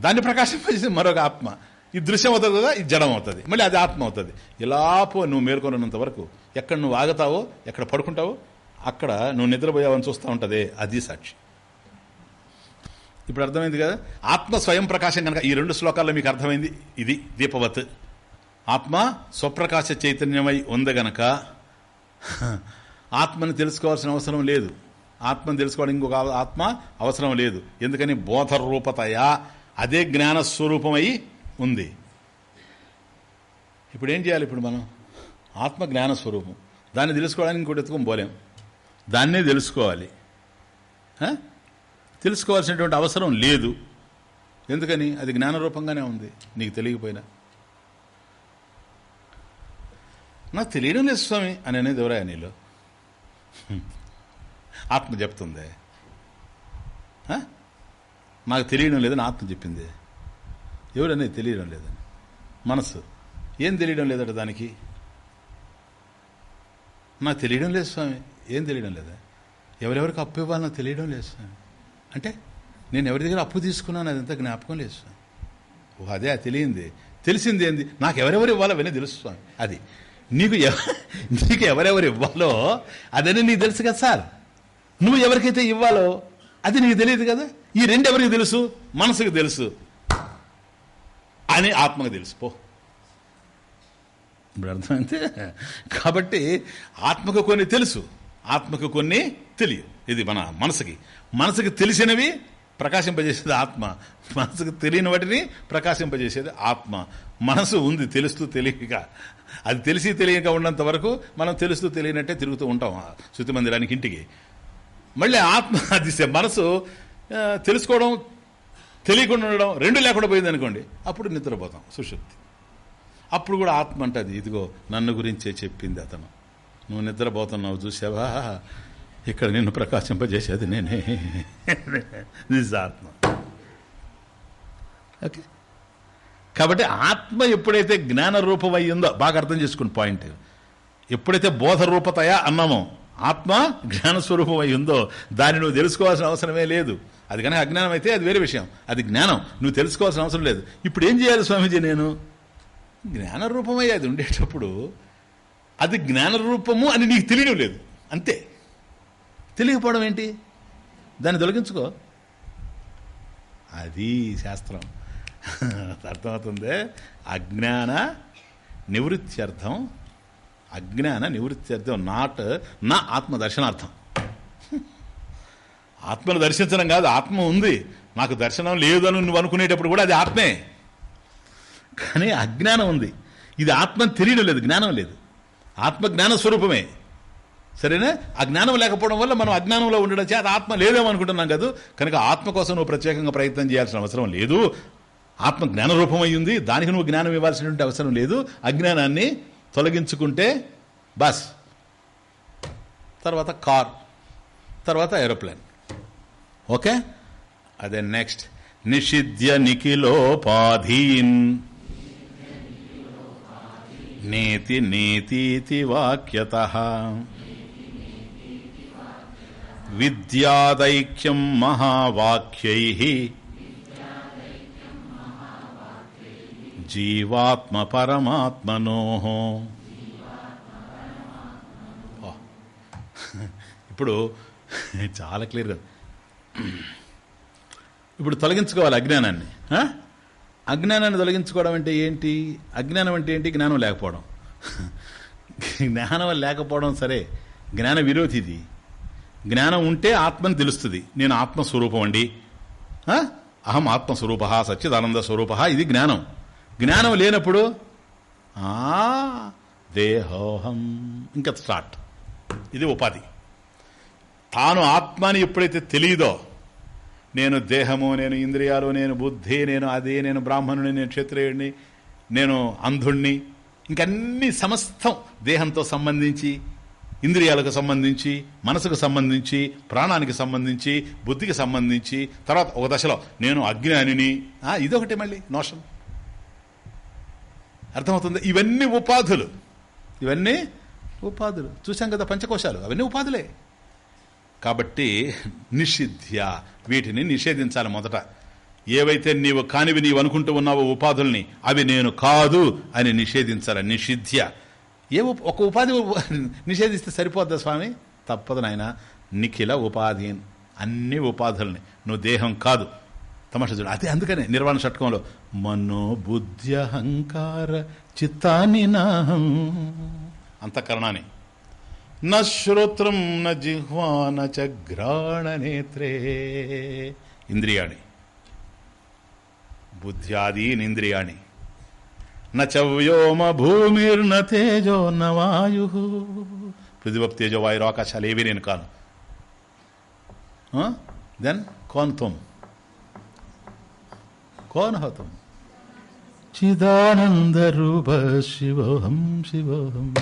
దాన్ని ప్రకాశింపజేసే మరొక ఆత్మ ఇది దృశ్యం అవుతుంది కదా ఇది జడం అవుతుంది. మళ్ళీ అది ఆత్మ అవుతుంది. ఇలా పో నువ్వు మేల్కొనంత వరకు ఎక్కడ నువ్వు ఆగుతావో ఎక్కడ పడుకుంటావో అక్కడ నువ్వు నిద్రపోయావని చూస్తూ ఉంటుంది. అది సాక్షి. ఇప్పుడు అర్థమైంది కదా? ఆత్మ స్వయం ప్రకాశం కనుక ఈ రెండు శ్లోకాల్లో మీకు అర్థమైంది ఇది దీపవత్. ఆత్మ స్వప్రకాశ చైతన్యమై ఉంది గనక ఆత్మని తెలుసుకోవాల్సిన అవసరం లేదు. ఆత్మను తెలుసుకోవడానికి ఇంకొక ఆత్మ అవసరం లేదు. ఎందుకని? బోధ రూపతయా అదే జ్ఞాన స్వరూపమై ఉంది. ఇప్పుడు ఏం చేయాలి ఇప్పుడు మనం? ఆత్మ జ్ఞాన స్వరూపం దాన్ని తెలుసుకోవడానికి ఇంకోటి ఎత్తుకొని పోలేం. దాన్నే తెలుసుకోవాలి. తెలుసుకోవాల్సినటువంటి అవసరం లేదు. ఎందుకని? అది జ్ఞానరూపంగానే ఉంది. నీకు తెలియకపోయినా. నాకు తెలియడం లేదు స్వామి అని అనేది ఎవరాయ నీలో? ఆత్మ చెప్తుంది. నాకు తెలియడం లేదని ఆత్మ చెప్పింది. ఎవరనేది తెలియడం లేదని. మనసు ఏం తెలియడం లేదట దానికి? నాకు తెలియడం లేదు స్వామి. ఏం తెలియడం లేదా? ఎవరెవరికి అప్పు ఇవ్వాలో తెలియడం లేదు స్వామి. అంటే నేను ఎవరి దగ్గర అప్పు తీసుకున్నాను అదంతా జ్ఞాపకం లేదు స్వామి. ఓ అదే తెలియంది. తెలిసింది ఏంది? నాకు ఎవరెవరు ఇవ్వాలో అవన్నీ తెలుసు స్వామి. అది. నీకు ఎవ- నీకు ఎవరెవరు ఇవ్వాలో అదని నీకు తెలుసు కదా సార్. నువ్వు ఎవరికైతే ఇవ్వాలో అది నీకు తెలియదు కదా? ఈ రెండు ఎవరికి తెలుసు? మనసుకు తెలుసు. అని ఆత్మకు తెలుసు. పో. ఇప్పుడు అర్థమైతే కాబట్టి ఆత్మకు కొన్ని తెలుసు ఆత్మకు కొన్ని తెలియదు. ఇది మన మనసుకి. మనసుకి తెలిసినవి ప్రకాశింపజేసేది ఆత్మ. మనసుకు తెలియని వాటిని ప్రకాశింపజేసేది ఆత్మ. మనసు ఉంది తెలుస్తూ తెలియక. అది తెలిసి తెలియక ఉన్నంత వరకు మనం తెలుస్తూ తెలియనట్టే తిరుగుతూ ఉంటాం శృతి మందిరానికి ఇంటికి. మళ్ళీ ఆత్మ అది మనసు తెలుసుకోవడం తెలియకుండా ఉండడం రెండు లేకుండా పోయింది అనుకోండి అప్పుడు నిద్రపోతాం. సుషుప్తి అప్పుడు కూడా ఆత్మ అంటది ఇదిగో నన్ను గురించే చెప్పింది అతను. నువ్వు నిద్రపోతున్నావు చూసావా? ఇక్కడ నిన్ను ప్రకాశింపజేసేది నేనే. నిజాత్మ. ఓకే. కాబట్టి ఆత్మ ఎప్పుడైతే జ్ఞాన రూపం అయ్యిందో బాగా అర్థం చేసుకుని పాయింట్. ఎప్పుడైతే బోధ రూపతయా అన్నామో ఆత్మ జ్ఞాన స్వరూపం ఉందో దాన్ని నువ్వు తెలుసుకోవాల్సిన అవసరమే లేదు. అది కనుక అజ్ఞానం అయితే అది వేరే విషయం. అది జ్ఞానం. నువ్వు తెలుసుకోవాల్సిన అవసరం లేదు. ఇప్పుడు ఏం చేయాలి స్వామీజీ నేను? జ్ఞాన రూపమై అది ఉండేటప్పుడు అది జ్ఞాన రూపము అని నీకు తెలియడం లేదు. అంతే. తెలియకపోవడం ఏంటి? దాన్ని తొలగించుకో. అది శాస్త్రం. అర్థమవుతుంది? అజ్ఞాన నివృత్త్యర్థం. అజ్ఞాన నివృత్త్యర్థం నాట్ నా ఆత్మ దర్శనార్థం. ఆత్మను దర్శించడం కాదు ఆత్మ ఉంది. నాకు దర్శనం లేదు అని నువ్వు అనుకునేటప్పుడు కూడా అది ఆత్మే. కానీ అజ్ఞానం ఉంది. ఇది ఆత్మ తెలియడం లేదు జ్ఞానం లేదు. ఆత్మ జ్ఞాన స్వరూపమే. సరేనా? ఆ జ్ఞానం లేకపోవడం వల్ల మనం అజ్ఞానంలో ఉండడం చేత ఆత్మ లేదేమనుకుంటున్నాం కదా. కనుక ఆత్మ కోసం నువ్వు ప్రత్యేకంగా ప్రయత్నం చేయాల్సిన అవసరం లేదు. ఆత్మ జ్ఞాన రూపం అయ్యింది దానికి నువ్వు జ్ఞానం ఇవ్వాల్సినటువంటి అవసరం లేదు. అజ్ఞానాన్ని తొలగించుకుంటే బస్. తర్వాత కార్. తర్వాత ఏరోప్లేన్. ఓకే? అదే నెక్స్ట్. నిషిధ్య నిఖిలోపాధీన్. నేతి నేతీతి వాక్యత. విద్యాదైక్యం మహావాక్యై. జీవాత్మ పరమాత్మనో ఇప్పుడు చాలా క్లియర్గా ఇప్పుడు తొలగించుకోవాలి అజ్ఞానాన్ని. అజ్ఞానాన్ని తొలగించుకోవడం అంటే ఏంటి? అజ్ఞానం అంటే ఏంటి? జ్ఞానం లేకపోవడం. జ్ఞానం లేకపోవడం సరే జ్ఞాన విరోధి ఇది జ్ఞానం ఉంటే ఆత్మని తెలుస్తుంది. నేను ఆత్మస్వరూపం అండి అహం ఆత్మస్వరూప సచ్చిదానంద స్వరూప ఇది జ్ఞానం. జ్ఞానం లేనప్పుడు ఆ దేహోహం. ఇంకా స్టార్ట్. ఇది ఉపాధి. తాను ఆత్మని ఎప్పుడైతే తెలియదో నేను దేహము నేను ఇంద్రియాలు నేను బుద్ధి నేను అదే నేను బ్రాహ్మణుని నేను క్షత్రియుడిని నేను అంధుణ్ణి ఇంకన్నీ సమస్తం దేహంతో సంబంధించి ఇంద్రియాలకు సంబంధించి మనసుకు సంబంధించి ప్రాణానికి సంబంధించి బుద్ధికి సంబంధించి తర్వాత ఒక దశలో నేను అజ్ఞానిని. ఇదొకటి మళ్ళీ నోషన్ అర్థమవుతుంది? ఇవన్నీ ఉపాధులు. ఇవన్నీ ఉపాధులు. చూసాం కదా పంచకోశాలు. అవన్నీ ఉపాధులే. కాబట్టి నిషిధ్య వీటిని నిషేధించాలి మొదట. ఏవైతే నీవు కానివి నీవు అనుకుంటూ ఉన్నావో ఉపాధుల్ని అవి నేను కాదు అని నిషేధించాలి. నిషిధ్య ఏ ఉప్- ఒక ఉపాధి నిషేధిస్తే సరిపోద్దా స్వామి? తప్పదు నాయన. నిఖిల ఉపాధి. అన్ని ఉపాధుల్ని. నువ్వు దేహం కాదు. తమాష చూడు. అదే అందుకనే నిర్వాణ షట్కంలో. మనో అహంకార చిత్తాని నాహం. అంతఃకరణాన్ని నశ్రోత్రం న జిహ్వాన న చ నేత్రే. ఇంద్రియాణి. బుద్ధ్యాదీనింద్రియాణి ఇంద్రియాణి. నవ్యోమ వ్యోమ భూమిర్న తేజో నవాయు పృథివప్ తేజో వాయు ఆకాశాలు ఏవి నేను కాను. దెన్ కోన్ తుమ్ కోన్ హో తుమ్ చిదానంద రూప శివోహం శివోహం.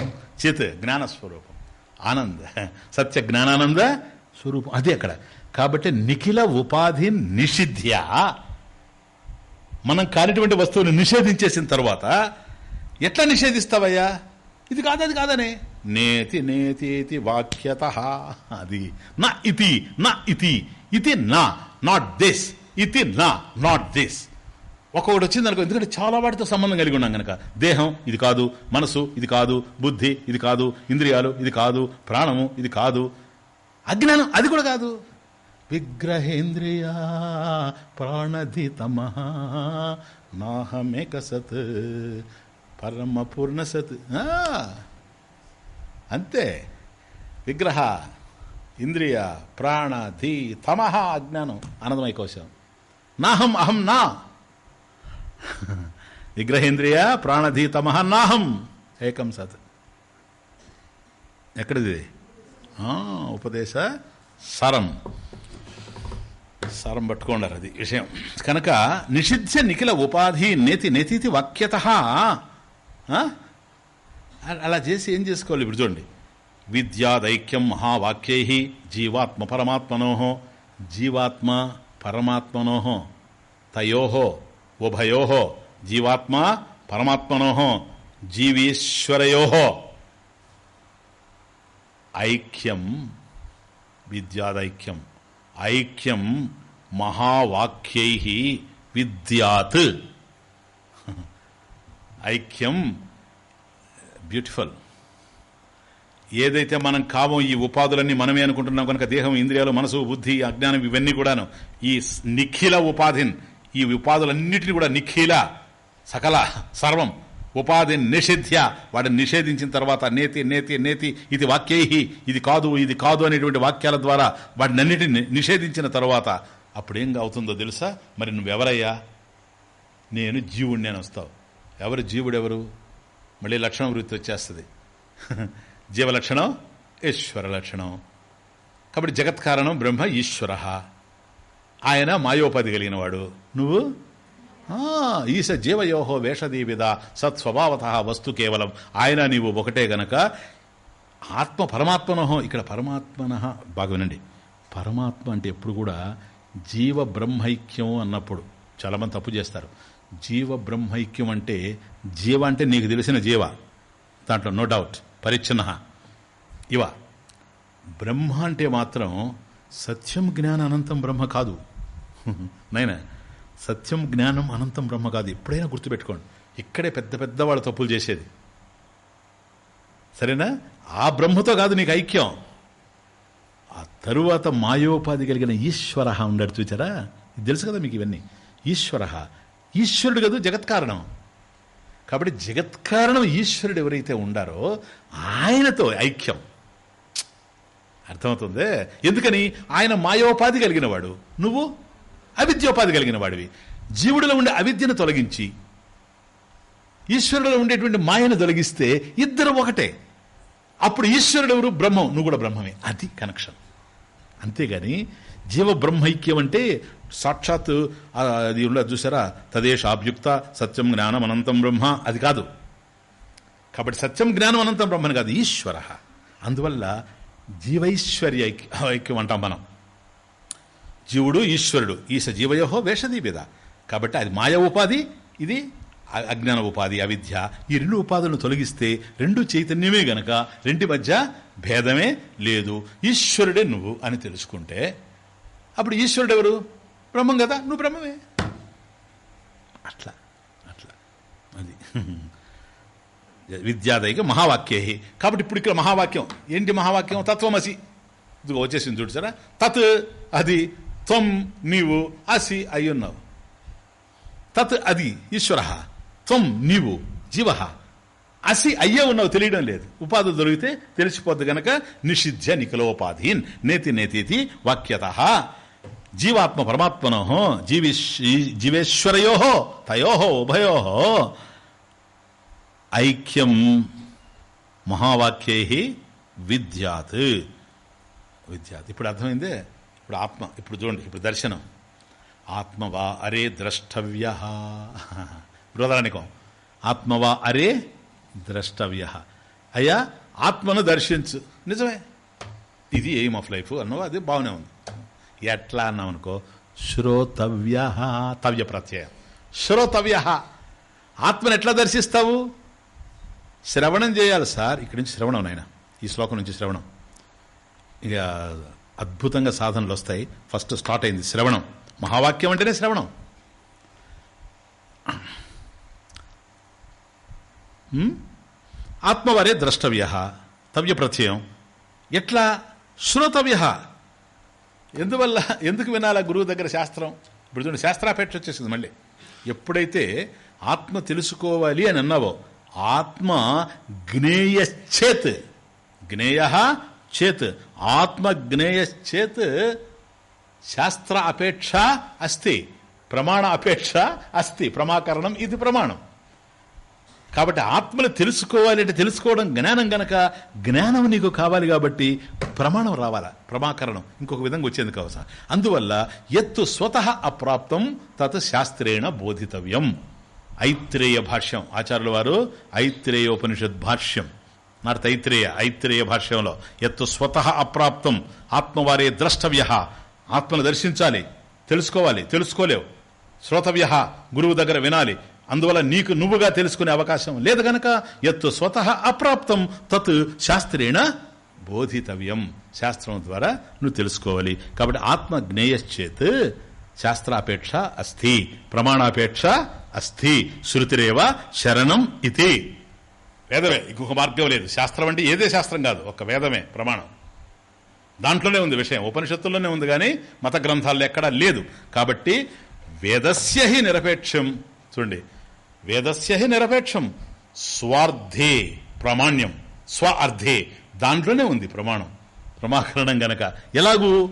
చిత్ జ్ఞానస్వరూపం. ఆనంద. సత్య జ్ఞానానంద స్వరూపం. అది అక్కడ. కాబట్టి నిఖిల ఉపాధి నిషిధ్య మనం కానిటువంటి వస్తువుని నిషేధించేసిన తర్వాత ఎట్లా నిషేధిస్తావయ్యా? ఇది కాదు అది కాదనే. నేతి నేతేతి వాక్యత. అది నా ఇతి నా ఇతి ఇతి నా నాట్ దిస్ ఇతి నా నాట్ దిస్ ఒకటి వచ్చింది అనుకో ఎందుకంటే చాలా వాటితో సంబంధం కలిగి ఉన్నాం కనుక దేహం ఇది కాదు. మనసు ఇది కాదు. బుద్ధి ఇది కాదు. ఇంద్రియాలు ఇది కాదు. ప్రాణము ఇది కాదు. అజ్ఞానం అది కూడా కాదు. విగ్రహేంద్రియా ప్రాణధితమ నాహమేక సత్ పరమ పూర్ణ సత్ అంతే విగ్రహ ఇంద్రియ ప్రాణ ధీ తమహ అజ్ఞానం ఆనందమయ కోసం నాహం అహం నా విగ్రహేంద్రియ ప్రాణధీ తమహ నాహం ఏకం సత్ ఎక్కడిది ఉపదేశ సరం. సారం పట్టుకోండారు అది విషయం. కనుక నిషిధ్య నిఖిల ఉపాధి నేతి నెతితి వాక్యత. అలా చేసి ఏం చేసుకోవాలి ఇప్పుడు చూడండి. విద్యాదైక్యం మహావాక్యై జీవాత్మ పరమాత్మనో జీవాత్మ పరమాత్మనో తయో ఉభయో జీవాత్మ పరమాత్మనో జీవీశ్వరయో. ఐక్యం విద్యాదైక్యం ఐక్యం మహావాక్యై విద్యాత్. ఐక్యం బ్యూటిఫుల్. ఏదైతే మనం కామో ఈ ఉపాధులన్నీ మనమే అనుకుంటున్నాం కనుక దేహం ఇంద్రియాలు మనసు బుద్ధి అజ్ఞానం ఇవన్నీ కూడాను ఈ నిఖిల ఉపాధిన్ ఈ ఉపాధులన్నిటిని కూడా నిఖిల సకల సర్వం ఉపాధి నిషిధ్య. వాటిని నిషేధించిన తర్వాత నేతి నేతి నేతి ఇది వాక్యై ఇది కాదు ఇది కాదు అనేటువంటి వాక్యాల ద్వారా వాటినన్నిటిని నిషేధించిన తర్వాత అప్పుడేం అవుతుందో తెలుసా? మరి నువ్వెవరయ్యా? నేను జీవుడిని అని వస్తావు. ఎవరు? జీవుడెవరు? మళ్ళీ లక్షణం వృత్తి వచ్చేస్తుంది. జీవలక్షణం ఈశ్వర లక్షణం. కాబట్టి జగత్కారణం బ్రహ్మ ఈశ్వర. ఆయన మాయోపాధి కలిగినవాడు. నువ్వు? ఈశ జీవయోహో వేషదీవిద సత్స్వభావత వస్తు కేవలం. ఆయన నీవు ఒకటే గనక. ఆత్మ పరమాత్మనహో. ఇక్కడ పరమాత్మన. బాగా వినండి. పరమాత్మ అంటే ఎప్పుడు కూడా జీవ బ్రహ్మైక్యం అన్నప్పుడు చాలామంది తప్పు చేస్తారు. జీవ బ్రహ్మైక్యం అంటే జీవ అంటే నీకు తెలిసిన జీవ. దాంట్లో నో డౌట్ పరిచ్ఛిన్న. ఇవ. బ్రహ్మ అంటే మాత్రం సత్యం జ్ఞానం అనంతం బ్రహ్మ కాదు. నైనా సత్యం జ్ఞానం అనంతం బ్రహ్మ కాదు. ఎప్పుడైనా గుర్తుపెట్టుకోండి. ఇక్కడే పెద్ద పెద్ద వాళ్ళు తప్పులు చేసేది. సరేనా? ఆ బ్రహ్మతో కాదు నీకు ఐక్యం. ఆ తరువాత మాయోపాధి కలిగిన ఈశ్వర ఉన్నాడు చూచారా? ఇది తెలుసు కదా మీకు ఇవన్నీ. ఈశ్వర ఈశ్వరుడు కదా జగత్కారణం. కాబట్టి జగత్కారణం ఈశ్వరుడు ఎవరైతే ఉండారో ఆయనతో ఐక్యం. అర్థమవుతుంది? ఎందుకని? ఆయన మాయోపాధి కలిగినవాడు. నువ్వు? అవిద్యోపాధి కలిగిన వాడివి జీవుడిలో ఉండే అవిద్యను తొలగించి ఈశ్వరుడిలో ఉండేటువంటి మాయను తొలగిస్తే ఇద్దరు ఒకటే. అప్పుడు ఈశ్వరుడు ఎవరు? బ్రహ్మం. నువ్వు కూడా బ్రహ్మమే. అది కనెక్షన్ అంతేగాని జీవ బ్రహ్మైక్యం అంటే సాక్షాత్ అది ఉండదు చూసారా? తదేశ అభ్యుక్త సత్యం జ్ఞానం అనంతం బ్రహ్మ. అది కాదు. కాబట్టి సత్యం జ్ఞానం అనంతం బ్రహ్మని కాదు ఈశ్వర. అందువల్ల జీవైశ్వర్య ఐక్యం అంటాం మనం. జీవుడు ఈశ్వరుడు. ఈశ జీవయోహో వేషదీపిద కాబట్టి అది మాయ ఉపాధి ఇది అజ్ఞాన ఉపాధి అవిద్య ఈ రెండు ఉపాధులను తొలగిస్తే రెండు చైతన్యమే గనక రెండి మధ్య భేదమే లేదు. ఈశ్వరుడే నువ్వు అని తెలుసుకుంటే అప్పుడు ఈశ్వరుడు ఎవరు? బ్రహ్మం కదా నువ్వు బ్రహ్మమే. అట్లా అట్లా. అది. విద్యాదైక మహావాక్యే కాబట్టి ఇప్పుడు ఇక్కడ మహావాక్యం. ఏంటి మహావాక్యం? తత్వమసి. ఇదిగో వచ్చేసింది చూడు సరే. తత్ అది త్వం నీవు అసి అయ్యున్నావు. తత్ అది ఈశ్వర. త్వం నీవు జీవ. అసి అయ్యే ఉన్నావు తెలియడం లేదు. ఉపాధి దొరికితే తెలిసిపోద్ది గనక నిషిధ్య నిఖిలోపాధీన్ నేతి నేతీతి వాక్యత. జీవాత్మ పరమాత్మనో జీవి జీవేశ్వరయో తయో ఉభయో. ఐక్యం మహావాక్యై విద్యాత్. విద్యాత్. ఇప్పుడు అర్థమైందే? ఇప్పుడు ఆత్మ ఇప్పుడు చూడండి ఇప్పుడు దర్శనం. ఆత్మవా అరే ద్రష్టవ్య. బృహదారణికం ఆత్మవా అరే ద్రష్టవ్య. అయ్యా ఆత్మను దర్శించు. నిజమే. ఇది ఎయిమ్ ఆఫ్ లైఫ్ అన్నావు? అది బాగానే ఉంది. ఎట్లా అన్నావు అనుకో శ్రోతవ్య తవ్య ప్రత్యయం. శ్రోతవ్య. ఆత్మను ఎట్లా దర్శిస్తావు? శ్రవణం చేయాలి సార్. ఇక్కడి నుంచి శ్రవణం నాయన. ఈ శ్లోకం నుంచి శ్రవణం. ఇక అద్భుతంగా సాధనలు వస్తాయి. ఫస్ట్ స్టార్ట్ అయింది శ్రవణం. మహావాక్యం అంటేనే శ్రవణం. ఆత్మవారే ద్రష్టవ్య. తవ్య ప్రత్యయం. ఎట్లా? శ్రోతవ్య. ఎందువల్ల? ఎందుకు వినాలా గురువు దగ్గర శాస్త్రం? ఇప్పుడు చూడండి శాస్త్రాపేక్ష వచ్చేసింది మళ్ళీ. ఎప్పుడైతే ఆత్మ తెలుసుకోవాలి అని అన్నావో ఆత్మ జ్ఞేయశ్చేత్. జ్ఞేయ చేత్. ఆత్మ జ్ఞేయశ్చేత్ శాస్త్ర అపేక్ష అస్తి. ప్రమాణ అపేక్ష అస్తి. ప్రమాకరణం ఇది ప్రమాణం. కాబట్టి ఆత్మలు తెలుసుకోవాలి అంటే తెలుసుకోవడం జ్ఞానం గనక జ్ఞానం నీకు కావాలి కాబట్టి ప్రమాణం రావాలా? ప్రమాకరణం. ఇంకొక విధంగా వచ్చేందుకు అవసరం. అందువల్ల ఎత్తు స్వతః అప్రాప్తం తత్ శాస్త్రేణ బోధితవ్యం. ఐత్రేయ భాష్యం. ఆచార్యుల వారు ఐత్రేయోపనిషద్ భాష్యం. నాటి ఐత్రేయ ఐత్రేయ భాష్యంలో ఎత్తు స్వతః అప్రాప్తం ఆత్మవారే ద్రష్టవ్య. ఆత్మను దర్శించాలి. తెలుసుకోవాలి. తెలుసుకోలేవు. శ్రోతవ్య. గురువు దగ్గర వినాలి. అందువల్ల నీకు నువ్వుగా తెలుసుకునే అవకాశం లేదు గనక ఎత్తు స్వతహ అప్రాప్తం తత్ శాస్త్రేణ బోధితవ్యం. శాస్త్రం ద్వారా నువ్వు తెలుసుకోవాలి. కాబట్టి ఆత్మ జ్ఞేయశ్చేత్ శాస్త్రాపేక్ష అస్థి ప్రమాణాపేక్ష అస్థి శృతిరేవ శరణం ఇది వేదమే ఇంకొక మార్గం లేదు. శాస్త్రం అంటే ఏదే శాస్త్రం కాదు ఒక వేదమే ప్రమాణం. దాంట్లోనే ఉంది విషయం ఉపనిషత్తుల్లోనే ఉంది కానీ మత గ్రంథాల్లో ఎక్కడా లేదు. కాబట్టి వేదస్య హి నిరపేక్షం. చూడండి వేదస్య హి నిరపేక్షం. స్వార్థే ప్రామాణ్యం. స్వ అర్థే. దాంట్లోనే ఉంది ప్రమాణం. ప్రమాకరణం గనక ఎలాగూ?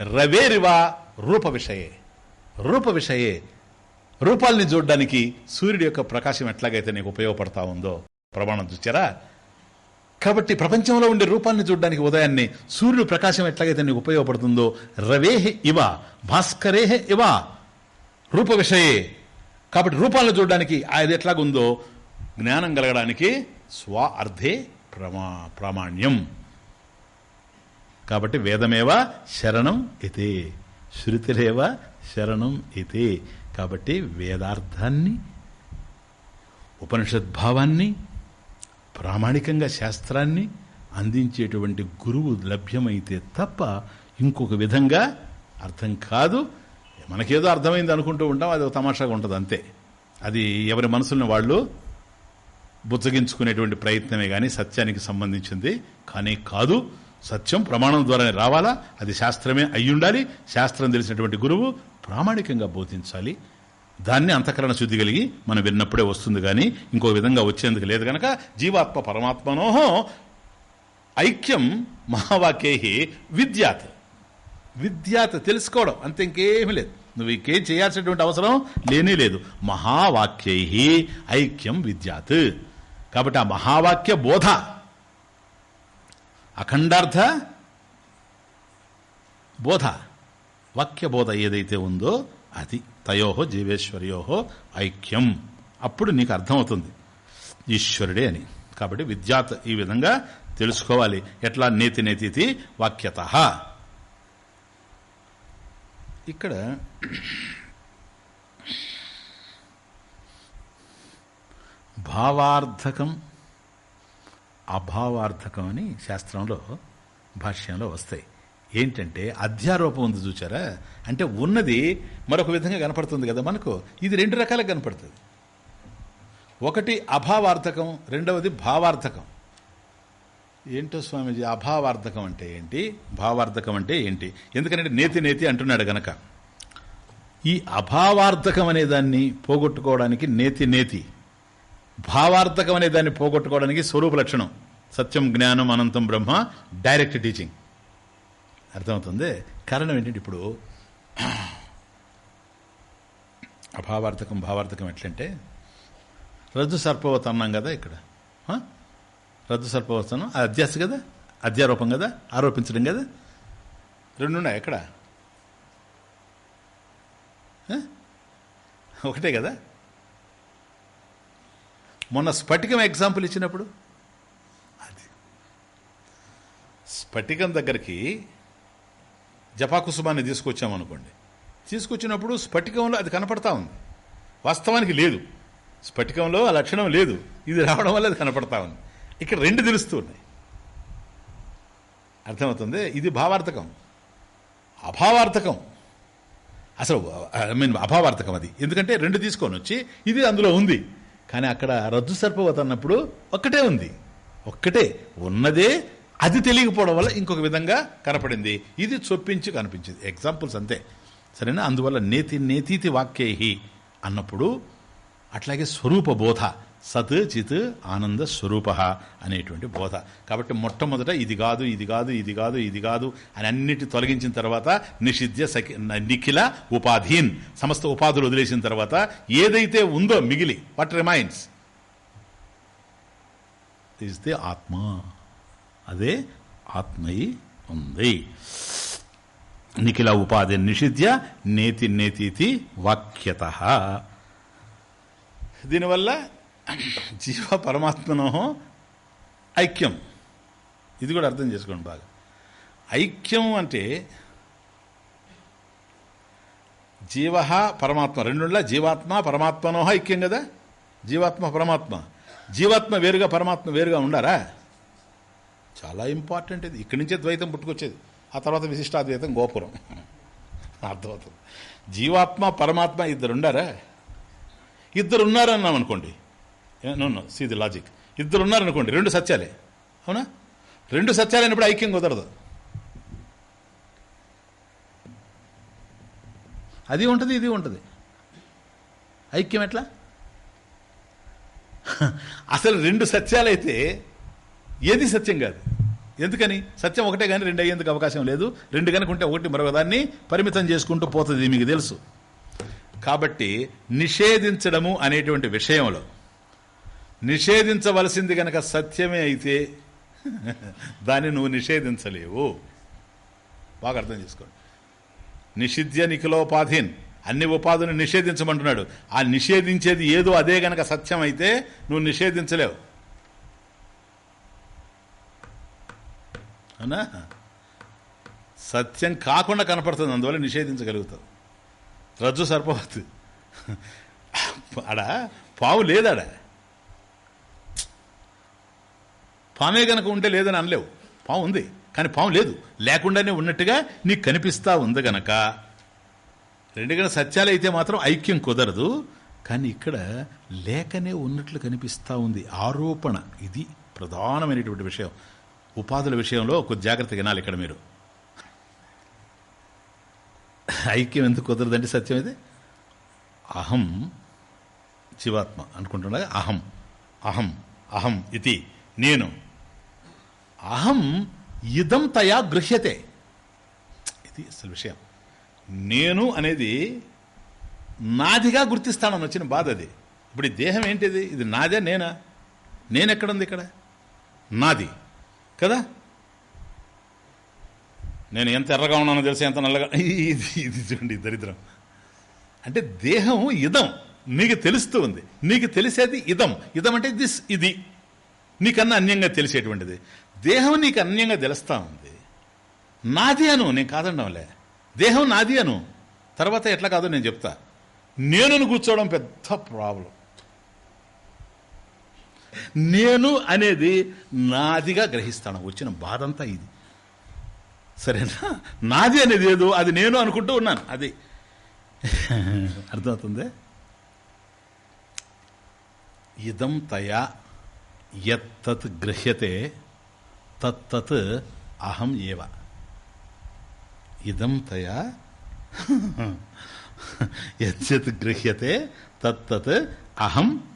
రవేరివా రూప విషయే. రూప విషయే. రూపాల్ని చూడడానికి సూర్యుడి యొక్క ప్రకాశం ఎట్లాగైతే నీకు ఉపయోగపడతా ఉందో ప్రమాణం చూచారా? కాబట్టి ప్రపంచంలో ఉండే రూపాన్ని చూడడానికి ఉదయాన్నే సూర్యుడు ప్రకాశం ఎట్లాగైతే నీకు ఉపయోగపడుతుందో రవేహే ఇవ భాస్కరేహే ఇవ. రూప విషయే. కాబట్టి రూపాలను చూడడానికి అది ఎట్లాగుందో జ్ఞానం కలగడానికి స్వ అర్థే ప్రమా ప్రామాణ్యం. కాబట్టి వేదమేవ శరణం ఇతే శృతిరేవ శరణం ఇతే. కాబట్టి వేదార్థాన్ని ఉపనిషద్భావాన్ని ప్రామాణికంగా శాస్త్రాన్ని అందించేటువంటి గురువు లభ్యమైతే తప్ప ఇంకొక విధంగా అర్థం కాదు. మనకేదో అర్థమైంది అనుకుంటూ ఉంటాం అది ఒక తమాషాగా ఉంటుంది అంతే. అది ఎవరి మనసులను వాళ్ళు బుచ్చగించుకునేటువంటి ప్రయత్నమే కానీ సత్యానికి సంబంధించింది. కానీ కాదు సత్యం ప్రమాణం ద్వారానే రావాలా అది శాస్త్రమే అయ్యుండాలి శాస్త్రం తెలిసినటువంటి గురువు ప్రామాణికంగా బోధించాలి. దాన్ని అంతఃకరణ శుద్ధి కలిగి మనం విన్నప్పుడే వస్తుంది కానీ ఇంకో విధంగా వచ్చేందుకు లేదు గనక జీవాత్మ పరమాత్మనోహో ఐక్యం మహావాక్యై విద్యాత్. విద్యాత తెలుసుకోవడం అంతే ఇంకేమీ లేదు. నువ్వు ఇంకేం చేయాల్సినటువంటి అవసరం లేనే లేదు. మహావాక్యై ఐక్యం విద్యాత్. కాబట్టి ఆ మహావాక్య బోధ. అఖండార్థ బోధ. వాక్య బోధ ఏదైతే ఉందో అది. తయోహో జీవేశ్వర్యోహో ఐక్యం. అప్పుడు నీకు అర్థమవుతుంది. ఈశ్వరుడే అని. కాబట్టి విద్యాత్ ఈ విధంగా తెలుసుకోవాలి. ఎట్లా నేతి నేతి వాక్యత. ఇక్కడ భావార్థకం అభావార్థకం అని శాస్త్రంలో భాష్యంలో వస్తాయి. ఏంటంటే అధ్యారూపం ఉంది చూచారా? అంటే ఉన్నది మరొక విధంగా కనపడుతుంది కదా మనకు. ఇది రెండు రకాలుగా కనపడుతుంది. ఒకటి అభావార్థకం రెండవది భావార్థకం. ఏంటో స్వామీజీ అభావార్థకం అంటే ఏంటి? భావార్థకం అంటే ఏంటి? ఎందుకంటే నేతి నేతి అంటున్నాడు గనక. ఈ అభావార్థకం అనే దాన్ని పోగొట్టుకోవడానికి నేతి నేతి. భావార్థకం అనే దాన్ని పోగొట్టుకోవడానికి స్వరూప లక్షణం. సత్యం జ్ఞానం అనంతం బ్రహ్మ డైరెక్ట్ టీచింగ్. అర్థమవుతుంది? కారణం ఏంటంటే ఇప్పుడు అభావార్థకం భావార్థకం ఎట్లంటే రజ్జు సర్పవత అన్నాం కదా ఇక్కడ. రద్దు రజ్జు అది అధ్యాస కదా? అధ్యారోపం కదా? ఆరోపించడం కదా? రెండు ఉన్నాయి ఎక్కడ ఒకటే కదా? మొన్న స్ఫటికం ఎగ్జాంపుల్ ఇచ్చినప్పుడు? అది. స్ఫటికం దగ్గరికి జపాకుసుమాన్ని తీసుకొచ్చామనుకోండి. తీసుకొచ్చినప్పుడు స్ఫటికంలో అది కనపడతా ఉంది. వాస్తవానికి లేదు. స్ఫటికంలో ఆ లక్షణం లేదు. ఇది రావడం వల్ల అది కనపడతా ఉంది. ఇక్కడ రెండు తెలుస్తూ ఉన్నాయి. అర్థమవుతుంది? ఇది భావార్థకం. అభావార్థకం. అసలు ఐ మీన్ అభావార్థకం అది. ఎందుకంటే రెండు తీసుకొని వచ్చి ఇది అందులో ఉంది. కానీ అక్కడ రజ్జు సర్పవత అన్నప్పుడు ఒక్కటే ఉంది. ఒక్కటే. ఉన్నదే అది తెలియకపోవడం వల్ల ఇంకొక విధంగా కనపడింది. ఇది చొప్పించి కనిపించింది. ఎగ్జాంపుల్స్ అంతే. సరేనా? అందువల్ల నేతి నేతీతి వాక్యేహి అన్నప్పుడు అట్లాగే స్వరూప బోధ సత్ చిత్ ఆనంద స్వరూప అనేటువంటి బోధ. కాబట్టి మొట్టమొదట ఇది కాదు ఇది కాదు ఇది కాదు ఇది కాదు అని అన్నిటి తొలగించిన తర్వాత నిషిద్య సఖి నిఖిల ఉపాధీన్. సమస్త ఉపాధులు వదిలేసిన తర్వాత ఏదైతే ఉందో మిగిలి వాట్ రిమైన్స్ ఇస్ ది ఆత్మ. అదే ఆత్మయి ఉంది. నిఖిల ఉపాధి నిషిద్య నేతి నేతి వాక్యత. దీనివల్ల జీవ పరమాత్మనో ఐక్యం. ఇది కూడా అర్థం చేసుకోండి బాగా. ఐక్యం అంటే జీవ పరమాత్మ. రెండులా జీవాత్మ పరమాత్మనో ఐక్యం కదా? జీవాత్మ పరమాత్మ. జీవాత్మ వేరుగా పరమాత్మ వేరుగా ఉండారా? చాలా ఇంపార్టెంట్ ఇది. ఇక్కడి నుంచే ద్వైతం పుట్టుకొచ్చేది. ఆ తర్వాత విశిష్టాద్వైతం గోపురం. అర్థమవుతుంది. జీవాత్మ పరమాత్మ ఇద్దరు ఉండారా ఇద్దరు ఉన్నారన్నాం అనుకోండి no no see the logic ఇద్దరు ఉన్నారనుకోండి రెండు సత్యాలే. అవునా? రెండు సత్యాలైనప్పుడు ఐక్యం కుదరదు. అది ఉంటుంది ఇది ఉంటుంది. ఐక్యం ఎట్లా? అసలు రెండు సత్యాలైతే ఏది సత్యం కాదు. ఎందుకని? సత్యం ఒకటే కానీ రెండు అయ్యేందుకు అవకాశం లేదు. రెండు కనుక ఉంటే ఒకటి మరొక దాన్ని పరిమితం చేసుకుంటూ పోతుంది మీకు తెలుసు. కాబట్టి నిషేధించడము అనేటువంటి విషయంలో నిషేధించవలసింది గనక సత్యమే అయితే దాన్ని నువ్వు నిషేధించలేవు. బాగా అర్థం చేసుకోండి. నిషిద్య నిఖిలోపాధీన్ అన్ని ఉపాధులను నిషేధించమంటున్నాడు. ఆ నిషేధించేది ఏదో అదే గనక సత్యం అయితే నువ్వు నిషేధించలేవు. అవునా? సత్యం కాకుండా కనపడుతుంది అందువల్ల నిషేధించగలుగుతావు. రజ్జు సర్పవద్దు ఆడ పావు లేదాడా? పామే గనక ఉంటే లేదని అనలేవు. పాము ఉంది కానీ పాము లేదు. లేకుండానే ఉన్నట్టుగా నీకు కనిపిస్తా ఉంది గనక. రెండు గన సత్యాలు అయితే మాత్రం ఐక్యం కుదరదు కానీ ఇక్కడ లేకనే ఉన్నట్లు కనిపిస్తూ ఉంది. ఆరోపణ ఇది ప్రధానమైనటువంటి విషయం. ఉపాధుల విషయంలో కొద్ది జాగ్రత్త వినాలి ఇక్కడ మీరు. ఐక్యం ఎందుకు కుదరదంటే సత్యం ఇది? అహం జీవాత్మ అనుకుంటుండగా అహం అహం అహం ఇది నేను. అహం ఇదం తయా గృహ్యతే. ఇది అసలు విషయం. నేను అనేది నాదిగా గుర్తిస్తానని వచ్చిన బాధ అది. ఇప్పుడు ఈ దేహం ఏంటిది? ఇది నాదే నేనా? నేనెక్కడుంది ఇక్కడ? నాది. కదా? నేను ఎంత ఎర్రగా ఉన్నానో తెలిసి? ఎంత నల్లగా? ఇది ఇది చూడండి దరిద్రం. అంటే దేహం ఇదం. నీకు తెలుస్తూ ఉంది. నీకు తెలిసేది ఇదం. ఇదం అంటే దిస్ ఇది. నీకన్నా అన్యంగా తెలిసేటువంటిది. దేహం నీకు అన్యంగా తెలుస్తా ఉంది. నాది అను నేను కాదండంలే దేహం నాది అను. తర్వాత ఎట్లా కాదో నేను చెప్తా. నేను కూర్చోవడం పెద్ద ప్రాబ్లం నేను అనేది నాదిగా గ్రహిస్తాను వచ్చిన బాధంతా ఇది. సరేనా? నాది అనేది ఏదో అది నేను అనుకుంటూ ఉన్నాను అది. అర్థమవుతుంది? ఇదం తయా ఎత్తత్ గృహ్యతే తత్తత్ అహం ఏవ. ఇదం తయా? యత్ గృహ్యతే తత్తత్ అహం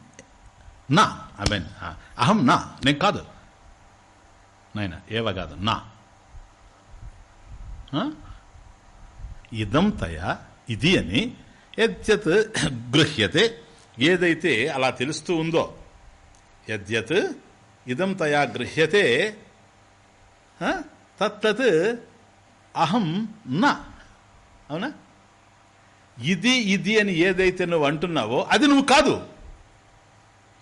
నా. ఐ మీన్ అహం నా. నేను కాదు. నాయన ఏవ కాదు నా. ఇదం తయా? ఇది అని యద్యత్ గృహ్యతే ఏదైతే అలా తెలుస్తూ ఉందో యద్యత్ ఇదం తయా గృహ్యతే తత్తత్ అహం నా. అవునా? ఇది ఇది అని ఏదైతే నువ్వు అంటున్నావో అది నువ్వు కాదు.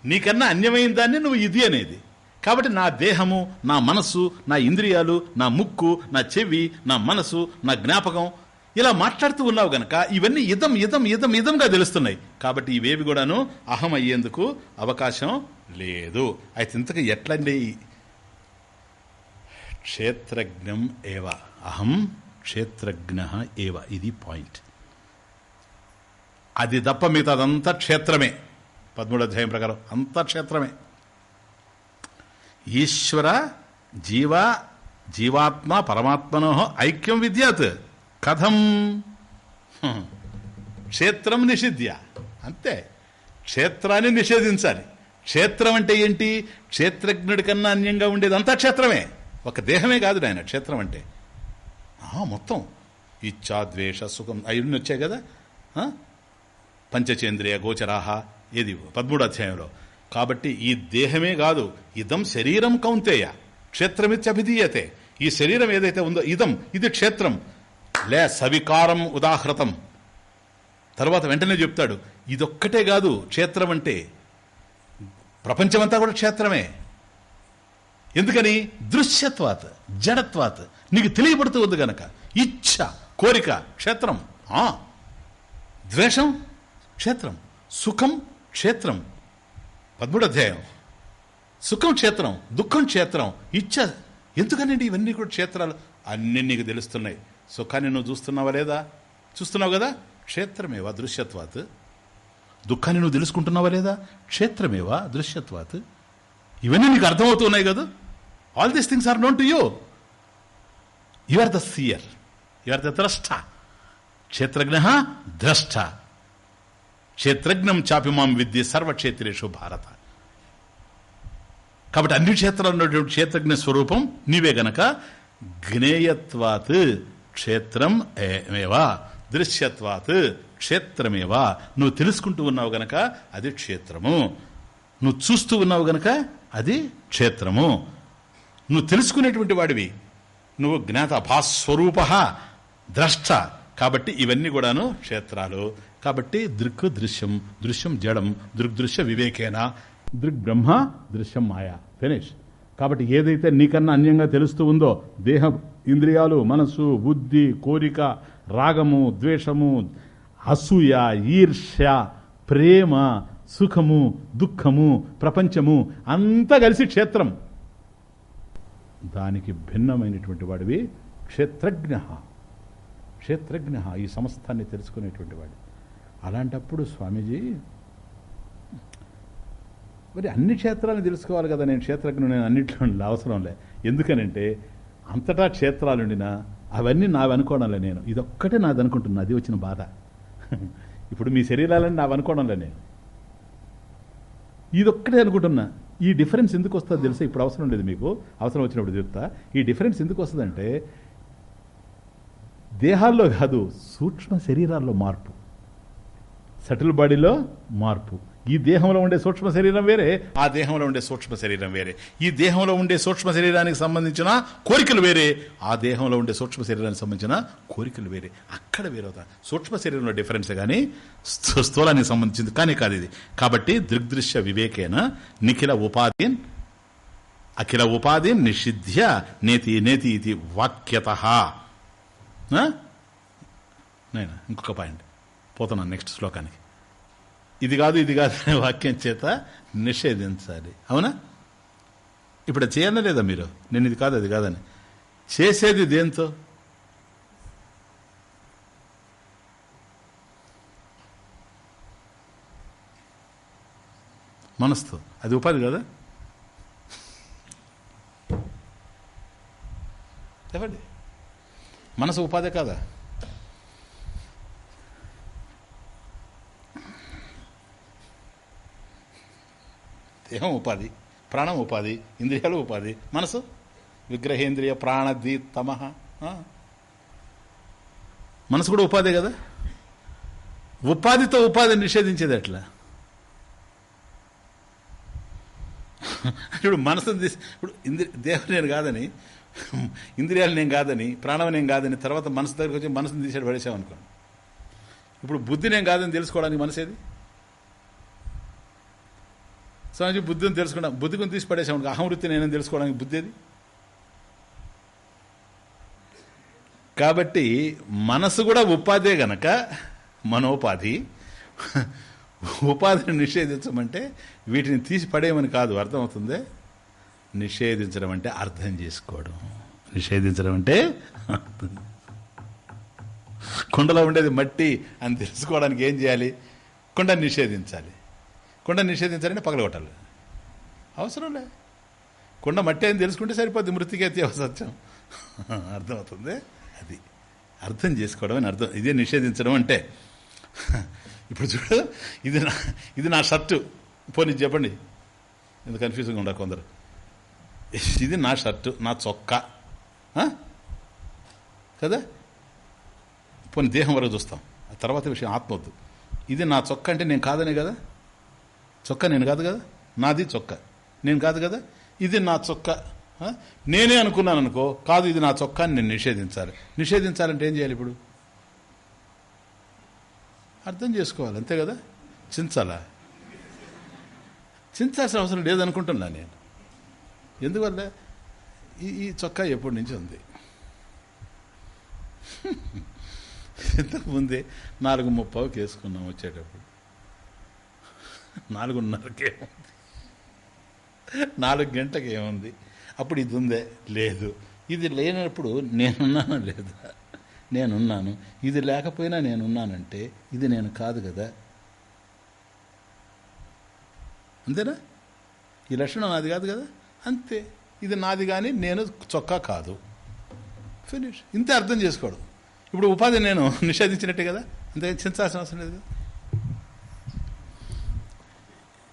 నీకన్నా అన్యమైన దాన్ని నువ్వు ఇది అనేది. కాబట్టి నా దేహము నా మనస్సు నా ఇంద్రియాలు నా ముక్కు నా చెవి నా మనసు నా జ్ఞాపకం ఇలా మాట్లాడుతూ ఉన్నావు గనక ఇవన్నీ ఇదం ఇదం ఇదం ఇదంగా తెలుస్తున్నాయి. కాబట్టి ఇవేవి కూడాను అహం అయ్యేందుకు అవకాశం లేదు. అయితే ఇంతకు ఎట్లండి క్షేత్రజ్ఞం ఏవ. అహం క్షేత్రజ్ఞ ఏవ. ఇది పాయింట్. అది తప్ప మిగతా అదంతా క్షేత్రమే. పదమూడు అధ్యాయం ప్రకారం అంతా క్షేత్రమే. ఈశ్వర జీవ జీవాత్మ పరమాత్మనో ఐక్యం విద్యాత్. కథం. క్షేత్రం నిషిద్య అంతే. క్షేత్రాన్ని నిషేధించాలి. క్షేత్రం అంటే ఏంటి? క్షేత్రజ్ఞుడి కన్నా అన్యంగా ఉండేది అంతా క్షేత్రమే. ఒక దేహమే కాదు ఆయన క్షేత్రం అంటే. ఆ, మొత్తం. ఇచ్చా ద్వేష సుఖం అవన్నీ వచ్చాయి కదా? పంచచేంద్రియ గోచరాహ ఏది? పదమూడు అధ్యాయంలో. కాబట్టి ఈ దేహమే కాదు ఇదం శరీరం కౌంతేయ క్షేత్రమిత్యభిధీయతే ఈ శరీరం ఏదైతే ఉందో ఇదం ఇది క్షేత్రం. లే సవికారం ఉదాహృతం. తర్వాత వెంటనే చెప్తాడు ఇదొక్కటే కాదు క్షేత్రం అంటే. ప్రపంచమంతా కూడా క్షేత్రమే. ఎందుకని? దృశ్యత్వాత్ జడత్వాత్. నీకు తెలియబడుతూ ఉంది గనక. ఇచ్ఛ కోరిక క్షేత్రం. ఆ. ద్వేషం క్షేత్రం. సుఖం క్షేత్రం. పదమూడు అధ్యాయం సుఖం క్షేత్రం. దుఃఖం క్షేత్రం. ఇచ్చ ఎందుకనండి ఇవన్నీ కూడా క్షేత్రాలు? అన్నీ నీకు తెలుస్తున్నాయి. సుఖాన్ని నువ్వు చూస్తున్నావా లేదా? చూస్తున్నావు కదా? క్షేత్రమేవా దృశ్యత్వాత్? దుఃఖాన్ని నువ్వు తెలుసుకుంటున్నావా లేదా? క్షేత్రమేవా దృశ్యత్వాత్? ఇవన్నీ నీకు అర్థమవుతున్నాయి కదా? All these things are known to you you are the seer you are the ద్రష్ట క్షేత్రజ్ఞ ద్రష్ట క్షేత్రజ్ఞం చాపిమాం విద్య సర్వక్షేత్రేషు భారత కాబట్టి అన్ని క్షేత్రాలు ఉన్నటువంటి క్షేత్రజ్ఞ స్వరూపం నీవే గనక జ్ఞేయత్వాత్ క్షేత్రం ఏమేవా దృశ్యత్వాత్ క్షేత్రమేవా నువ్వు తెలుసుకుంటూ ఉన్నావు గనక అది క్షేత్రము నువ్వు చూస్తూ ఉన్నావు గనక అది క్షేత్రము నువ్వు తెలుసుకునేటువంటి వాడివి. నువ్వు జ్ఞాత భాస్వరూప ద్రష్ట. కాబట్టి ఇవన్నీ కూడాను క్షేత్రాలు. కాబట్టి దృక్ దృశ్యం దృశ్యం జడం దృగ్దృశ్య వివేకేన దృగ్బ్రహ్మ దృశ్యం మాయా. ఫినిష్. కాబట్టి ఏదైతే నీకన్నా అన్యంగా తెలుస్తూ ఉందో దేహ ఇంద్రియాలు మనసు బుద్ధి కోరిక రాగము ద్వేషము అసూయ ఈర్ష్య ప్రేమ సుఖము దుఃఖము ప్రపంచము అంతా కలిసి క్షేత్రం. దానికి భిన్నమైనటువంటి వాడివి క్షేత్రజ్ఞ. క్షేత్రజ్ఞ ఈ సమస్తాన్ని తెలుసుకునేటువంటి వాడు. అలాంటప్పుడు స్వామీజీ మరి అన్ని క్షేత్రాలను తెలుసుకోవాలి కదా నేను క్షేత్రజ్ఞ నేను అన్నింటిలో అవసరం లే. ఎందుకనంటే అంతటా క్షేత్రాలుండినా అవన్నీ నావి అనుకోవడంలే నేను. ఇదొక్కటే నాది అనుకుంటున్నా అది వచ్చిన బాధ. ఇప్పుడు మీ శరీరాలని నావి అనుకోవడంలే నేను. ఇదొక్కటే అనుకుంటున్నా. ఈ డిఫరెన్స్ ఎందుకు వస్తుందో తెలుసా? ఇప్పుడు అవసరం లేదు మీకు. అవసరం వచ్చినప్పుడు చెప్తా. ఈ డిఫరెన్స్ ఎందుకు వస్తుందంటే దేహాల్లో కాదు సూక్ష్మ శరీరాల్లో మార్పు. సటిల్ బాడీలో మార్పు. ఈ దేహంలో ఉండే సూక్ష్మ శరీరం వేరే ఆ దేహంలో ఉండే సూక్ష్మ శరీరం వేరే. ఈ దేహంలో ఉండే సూక్ష్మ శరీరానికి సంబంధించిన కోరికలు వేరే ఆ దేహంలో ఉండే సూక్ష్మ శరీరానికి సంబంధించిన కోరికలు వేరే. అక్కడ వేరవుతా. సూక్ష్మ శరీరంలో డిఫరెన్స్ కానీ స్థూలానికి సంబంధించింది కానీ కాదు ఇది. కాబట్టి దృగ్దృశ్య వివేకేన నిఖిల ఉపాధి అఖిల ఉపాధి నిషిధ్య నేతి నేతి ఇది వాక్యత. ఇంకొక పాయింట్. పోతున్నాను నెక్స్ట్ శ్లోకానికి. ఇది కాదు ఇది కాదు అనే వాక్యం చేత నిషేధించాలి. అవునా? ఇప్పుడు చేయనలేదా లేదా మీరు? నేను ఇది కాదు అది కాదని. చేసేది దేంతో? మనసుతో. అది ఉపాధి కదా? చెప్పండి. మనసు ఉపాధి కాదా? దేహం ఉపాధి ప్రాణం ఉపాధి ఇంద్రియాలు ఉపాధి మనసు? విగ్రహేంద్రియ ప్రాణది తమ మనసు కూడా ఉపాధి కదా? ఉపాధితో ఉపాధిని నిషేధించేది ఎట్లా? ఇప్పుడు మనసును తీసి ఇప్పుడు ఇంద్రి దేహం నేను కాదని ఇంద్రియాలు నేను కాదని ప్రాణం నేను కాదని తర్వాత మనసు దగ్గరికి వచ్చి మనసుని తీసాడు పడేసామనుకోండి ఇప్పుడు బుద్ధి నేను కాదని తెలుసుకోవడానికి మనసేది స్వామిజీ బుద్ధిని తెలుసుకున్నా. బుద్ధిని తీసి పడేసాము అహంవృత్తి నేనని తెలుసుకోవడానికి బుద్ధి అది? కాబట్టి మనసు కూడా ఉపాధే గనక మనోపాధి. ఉపాధిని నిషేధించమంటే వీటిని తీసి పడేయమని కాదు అర్థమవుతుంది? నిషేధించడం అంటే అర్థం చేసుకోవడం. నిషేధించడం అంటే కుండలో ఉండేది మట్టి అని తెలుసుకోవడానికి ఏం చేయాలి? కుండని నిషేధించాలి. కుండ నిషేధించాలని పగలగొట్టాలి. అవసరం లే కుండ మట్టి అని తెలుసుకుంటే సరిపోద్ది మృతికేతి సత్యం. అర్థమవుతుంది? అది. అర్థం చేసుకోవడం అని అర్థం. ఇదే నిషేధించడం అంటే. ఇప్పుడు చూడు ఇది నా ఇది నా షర్టు. పోనీ చెప్పండి. ఇంత కన్ఫ్యూజింగ్ ఉండ కొందరు. ఇది నా షర్టు నా చొక్కా. కదా? పోనీ దేహం వరకు చూస్తాం. ఆ తర్వాత విషయం ఆత్మ వద్దు ఇది నా చొక్క అంటే నేను కాదనే కదా? చొక్కా నేను కాదు కదా? నాది చొక్కా. నేను కాదు కదా? ఇది నా చొక్క. నేనే అనుకున్నాను అనుకో కాదు ఇది నా చొక్కా అని నేను నిషేధించాలి. నిషేధించాలంటే ఏం చేయాలి ఇప్పుడు? అర్థం చేసుకోవాలి అంతే కదా? చించాలా? చించాల్సిన అవసరం లేదనుకుంటున్నా నేను. ఎందువల్ల? ఈ ఈ చొక్కా ఎప్పటి నుంచి ఉంది? ఇంతకుముందే నాలుగు ముప్పావుకి వేసుకున్నాం వచ్చేటప్పుడు. నాలుగున్నరకే నాలుగు గంటలకు ఏముంది అప్పుడు ఇది ఉందే. లేదు. ఇది లేనప్పుడు నేనున్నాను లేదా? నేనున్నాను. ఇది లేకపోయినా నేనున్నానంటే ఇది నేను కాదు కదా? అంతేనా? ఈ లక్షణం నాది కాదు కదా? అంతే. ఇది నాది కానీ నేను చొక్కా కాదు. ఫినిష్ ఇంతే అర్థం చేసుకోవడం ఇప్పుడు ఉపాధి నేను నిషేధించినట్టే కదా? అంతే చించాల్సిన అవసరం లేదు కదా?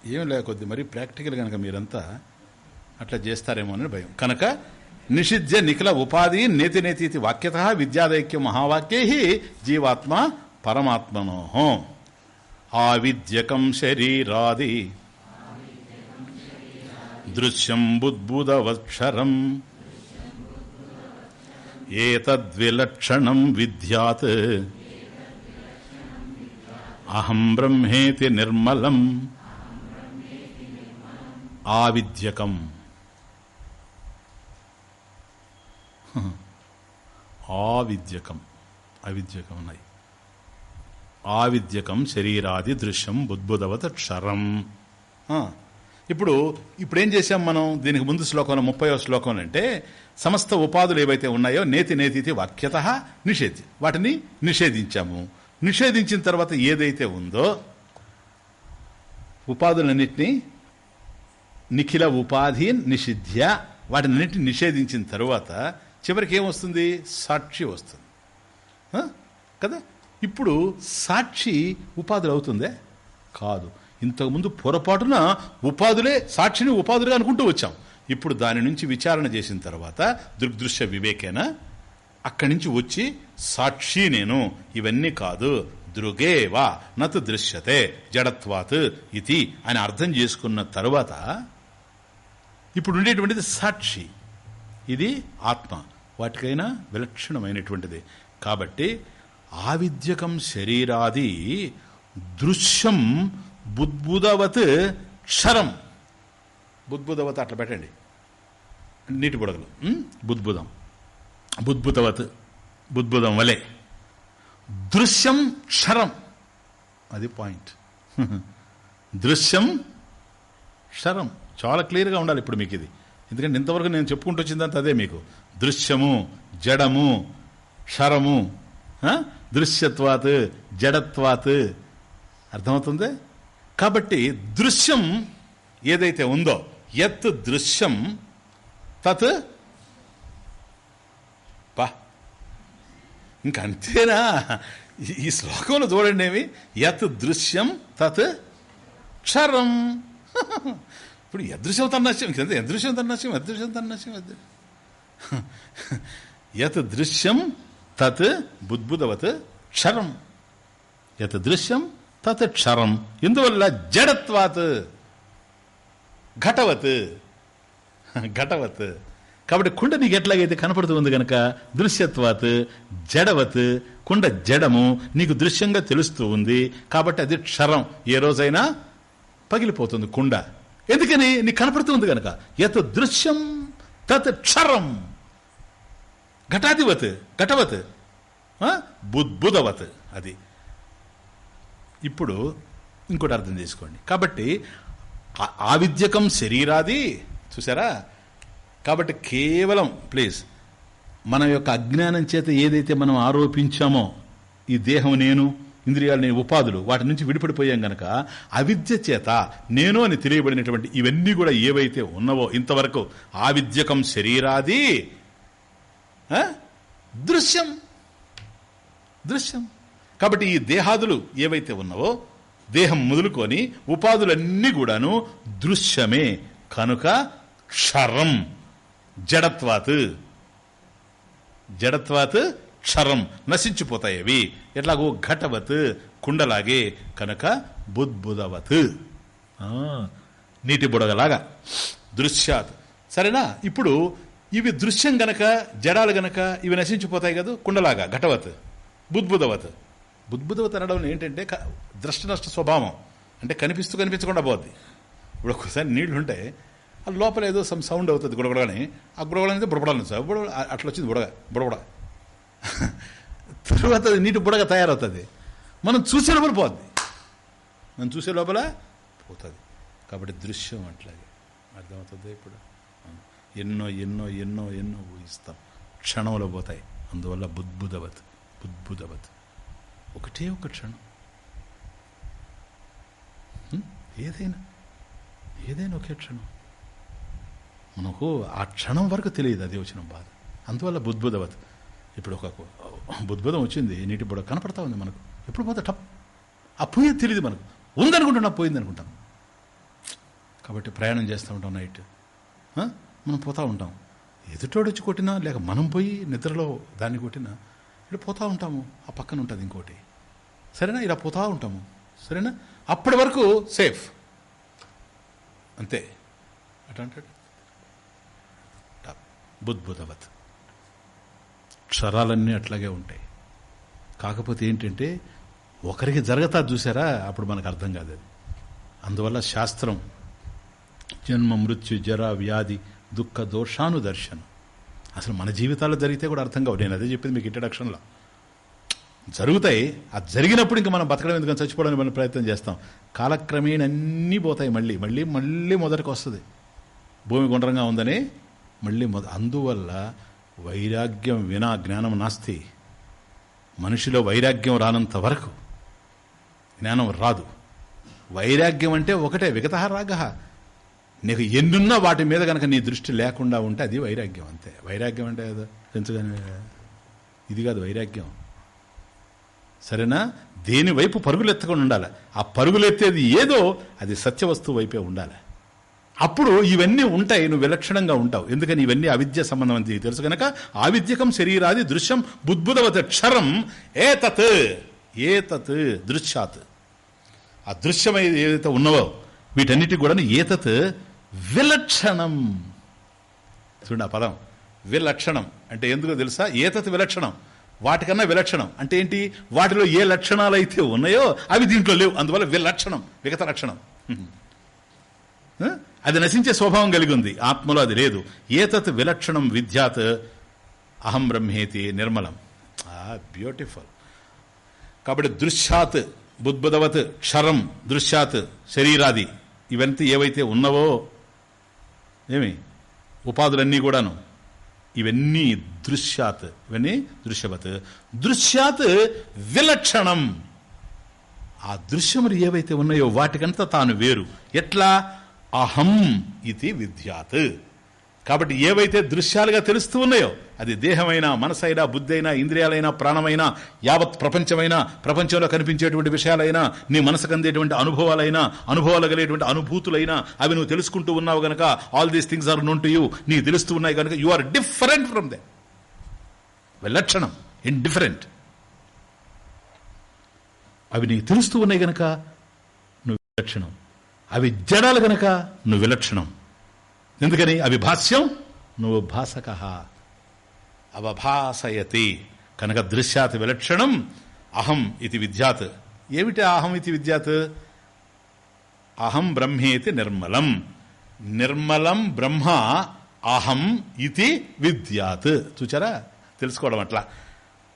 ఏం లేకొద్ది మరి ప్రాక్టికల్ కనుక మీరంతా అట్లా చేస్తారేమో అని భయం. కనుక నిషిధ్య నిఖిల ఉపాధి నేతి నేతి వాక్యత విద్యాదైక్య మహావాక్యై జీవాత్మ పరమాత్మనో. ఆవిద్యకం శరీరాది దృశ్యం బుద్భుదవక్షరం ఏతద్విలక్షణం విద్యాత్. అహం బ్రహ్మేతి నిర్మలం ఆవిద్యకం ఆవిద్యకం అవిద్యకం ఉన్నాయి. ఆవిద్యకం శరీరాది దృశ్యం బుద్భుదవత క్షరం. ఇప్పుడు ఇప్పుడు ఏం చేశాం మనం? దీనికి ముందు శ్లోకంలో ముప్పయో శ్లోకం అంటే సమస్త ఉపాధులు ఏవైతే ఉన్నాయో నేతి నేతి వాక్యత నిషేధి. వాటిని నిషేధించాము. నిషేధించిన తర్వాత ఏదైతే ఉందో ఉపాధులన్నింటినీ నిఖిల ఉపాధి నిషిధ్య వాటినన్నింటిని నిషేధించిన తరువాత చివరికి ఏమొస్తుంది? సాక్షి వస్తుంది. కదా? ఇప్పుడు సాక్షి ఉపాధులు అవుతుందే కాదు. ఇంతకుముందు పొరపాటున ఉపాధులే సాక్షిని ఉపాధులుగా అనుకుంటూ వచ్చాం. ఇప్పుడు దాని నుంచి విచారణ చేసిన తర్వాత దృగ్దృశ్య వివేకేన అక్కడి నుంచి వచ్చి సాక్షి నేను. ఇవన్నీ కాదు. దృగేవా నత్ దృశ్యతే జడత్వాత్ ఇది అని అర్థం చేసుకున్న తరువాత ఇప్పుడు ఉండేటువంటిది సాక్షి. ఇది ఆత్మ. వాటికైనా విలక్షణమైనటువంటిది. కాబట్టి ఆవిద్యకం శరీరాది దృశ్యం బుద్బుదవత్ క్షరం. బుద్బుదవత్ అట్లా పెట్టండి. నీటి బుడగలు. బుద్భుదం. బుద్బుదం బుద్భుతవత్. బుద్భుదం వలె. దృశ్యం క్షరం. అది పాయింట్. దృశ్యం క్షరం. చాలా క్లియర్గా ఉండాలి ఇప్పుడు మీకు ఇది. ఎందుకంటే ఇంతవరకు నేను చెప్పుకుంటూ వచ్చిందంత అదే మీకు. దృశ్యము జడము క్షరము దృశ్యత్వాత్ జడత్వాత్. అర్థమవుతుంది? కాబట్టి దృశ్యం ఏదైతే ఉందో యత్ దృశ్యం తత్ పా. ఇంకంతేనా ఈ- ఈ శ్లోకంలో చూడండి ఏమి? యత్ దృశ్యం తత్ క్షరం. ఇప్పుడు యదృశ్యం తన్నశ్యం కింద యదృశ్యం తన్నశ్యం యదృశ్యం తన్నశ్యం యత్ దృశ్యం తత్ బుద్బుదవత్ క్షరం. యత్ దృశ్యం తత్ క్షరం. ఎందువల్ల జడత్వాత్ ఘటవత్ ఘటవత్. కాబట్టి కుండ నీకు ఎట్లాగైతే కనపడుతుంది కనుక దృశ్యత్వాత్ జడవత్ కుండ జడము నీకు దృశ్యంగా తెలుస్తూ ఉంది. కాబట్టి అది క్షరం. ఏ రోజైనా పగిలిపోతుంది కుండ. ఎందుకని? నీకు కనపడుతుంది కనుక ఎత్ దృశ్యం తత్ క్షరం. ఘటాధివత్ ఘటవత్. బుద్బుధవత్ అది. ఇప్పుడు ఇంకోటి అర్థం చేసుకోండి. కాబట్టి ఆవిద్యకం శరీరాది చూసారా? కాబట్టి కేవలం ప్లీజ్ మన యొక్క అజ్ఞానం చేత ఏదైతే మనం ఆరోపించామో ఈ దేహం నేను ఇంద్రియాలని ఉపాధులు వాటి నుంచి విడిపడిపోయాం గనక అవిద్య చేత నేను అని తెలియబడినటువంటి ఇవన్నీ కూడా ఏవైతే ఉన్నవో ఇంతవరకు ఆవిద్యకం శరీరాది దృశ్యం. దృశ్యం. కాబట్టి ఈ దేహాదులు ఏవైతే ఉన్నావో దేహం మొదలుకొని ఉపాధులన్నీ కూడాను దృశ్యమే. కనుక క్షరం జడత్వాత్. జడత్వాత్ క్షరం నశించిపోతాయి అవి ఎట్లాగో ఘటవత్ కుండలాగే కనుక బుద్బుదవత్ నీటి బుడగలాగా. దృశ్యాత్. సరేనా? ఇప్పుడు ఇవి దృశ్యం గనక జడాలు గనక ఇవి నశించిపోతాయి కదా? కుండలాగా ఘటవత్ బుద్బుదవత్ బుద్బుదవత్ అనడం ఏంటంటే క- ద్రష్ట నష్ట స్వభావం. అంటే కనిపిస్తూ కనిపించకుండా పోద్ది. ఇప్పుడు ఒక్కసారి నీళ్ళు ఉంటే ఆ లోపల ఏదో సమ్ సౌండ్ అవుతుంది గుడగడని ఆ గుడగడ అనేది బుడబడాలి సార్. బుడ అట్లా వచ్చింది బుడగ బుడబుడ. తర్వాత అది నీటి బుడగ తయారవుతుంది. మనం చూసే లోపల పోద్ది. మనం చూసే లోపల పోతుంది. కాబట్టి దృశ్యం అట్లాగే. అర్థమవుతుంది ఇప్పుడు? ఎన్నో ఎన్నో ఎన్నో ఎన్నో ఊహిస్తాం. క్షణంలో పోతాయి. అందువల్ల బుద్భుదవత్ బుద్భుదవత్. ఒకటే ఒక క్షణం. ఏదైనా ఏదైనా ఒకే క్షణం. మనకు ఆ క్షణం వరకు తెలియదు అది వచ్చిన బాధ. అందువల్ల బుద్భుదవత్. ఇప్పుడు ఒక బుద్ధిబోధం వచ్చింది నీటి బుడ కనపడతా ఉంది మనకు. ఎప్పుడు పోతే టప్ ఆ పోయేది తెలియదు మనకు. ఉందనుకుంటున్నా పోయింది అనుకుంటాం కాబట్టి ప్రయాణం చేస్తూ ఉంటాం నైట్. మనం పోతూ ఉంటాం. ఎదుటోడు వచ్చి కొట్టినా లేక మనం పోయి నిద్రలో దాన్ని కొట్టినా ఇలా పోతూ ఉంటాము ఆ పక్కన ఉంటుంది ఇంకోటి. సరేనా? ఇలా పోతూ ఉంటాము. సరేనా? అప్పటి వరకు సేఫ్. అంతే. అట్లా అంటాడు టప్. బుద్బుదవత్ క్షరాలన్నీ అట్లాగే ఉంటాయి. కాకపోతే ఏంటంటే ఒకరికి జరగతా చూసారా అప్పుడు మనకు అర్థం కాదు అది. అందువల్ల శాస్త్రం జన్మ మృత్యు జర వ్యాధి దుఃఖ దోషాను దర్శనం అసలు మన జీవితాల్లో జరిగితే కూడా అర్థం కావు. నేను అదే చెప్పింది మీకు ఇంట్రడక్షన్లో జరుగుతాయి అది జరిగినప్పుడు ఇంకా మనం బతకడం ఎందుకని చచ్చిపోవడానికి మనం ప్రయత్నం చేస్తాం. కాలక్రమేణ అన్నీ పోతాయి మళ్ళీ. మళ్ళీ మళ్ళీ మొదటికి వస్తుంది. భూమి గుండ్రంగా ఉందని మళ్ళీ మొద అందువల్ల వైరాగ్యం వినా జ్ఞానం నాస్తి. మనిషిలో వైరాగ్యం రానంత వరకు జ్ఞానం రాదు. వైరాగ్యం అంటే ఒకటే విగత రాగ. నీకు ఎన్నున్నా వాటి మీద కనుక నీ దృష్టి లేకుండా ఉంటే అది వైరాగ్యం అంతే. వైరాగ్యం అంటే ఏదో ఇది కాదు వైరాగ్యం. సరేనా? దేని వైపు పరుగులెత్తకుండా ఉండాలి? ఆ పరుగులెత్తేది ఏదో అది సత్యవస్తువు వైపే ఉండాలి. అప్పుడు ఇవన్నీ ఉంటాయి నువ్వు విలక్షణంగా ఉంటావు. ఎందుకని ఇవన్నీ అవిద్య సంబంధం అని తెలుసు కనుక ఆవిద్యకం శరీరాది దృశ్యం బుద్భుతవత క్షరం ఏతత్ ఏతత్ దృశ్యాత్. ఆ దృశ్యమై ఏదైతే ఉన్నవో వీటన్నిటి కూడా ఏతత్ విలక్షణం. చూడండి ఆ పదం. విలక్షణం. అంటే ఎందుకో తెలుసా? ఏతత్ విలక్షణం. వాటికన్నా విలక్షణం. అంటే ఏంటి? వాటిలో ఏ లక్షణాలు అయితే ఉన్నాయో అవి దీంట్లో లేవు. అందువల్ల విలక్షణం విగత లక్షణం. అది నశించే స్వభావం కలిగి ఉంది. ఆత్మలో అది లేదు. ఏతత్ విలక్షణం విద్యాత్ అహం బ్రహ్మేతి నిర్మలం. బ్యూటిఫుల్ కాబట్టి దృశ్యాత్ బుద్బుదవత్ క్షరం దృశ్యాత్ శరీరాది ఇవంతా ఏవైతే ఉన్నవో ఏమి? ఉపాధులన్నీ కూడాను. ఇవన్నీ దృశ్యాత్. ఇవన్నీ దృశ్యవత్. దృశ్యాత్ విలక్షణం. ఆ దృశ్యములు ఏవైతే ఉన్నాయో వాటికంతా తాను వేరు. ఎట్లా? అహం ఇది విద్యాత్. కాబట్టి ఏవైతే దృశ్యాలుగా తెలుస్తూ ఉన్నాయో అది దేహమైనా మనసైనా బుద్ధి అయినా ఇంద్రియాలైనా ప్రాణమైనా యావత్ ప్రపంచమైనా ప్రపంచంలో కనిపించేటువంటి విషయాలైనా నీ మనసుకు అందేటువంటి అనుభవాలైనా అనుభవాలు కలిగేటువంటి అనుభూతులైనా అవి నువ్వు తెలుసుకుంటూ ఉన్నావు గనక all these things are known to you నీ తెలుస్తూ ఉన్నాయి కనుక you are different from they విలక్షణం in different అవి నీకు తెలుస్తూ ఉన్నాయి గనక నువ్వు విలక్షణం. అవి జడాలు గనక నువ్వు విలక్షణం. ఎందుకని? అవి భాష్యం? నువ్వు భాసక. అవభాసయతి. కనుక దృశ్యాత్ విలక్షణం అహం ఇది విద్యాత్. ఏమిటి అహం ఇది విద్యాత్? అహం బ్రహ్మేతి నిర్మలం. నిర్మలం బ్రహ్మ అహం ఇది విద్యాత్. చూచారా? తెలుసుకోవడం అట్లా.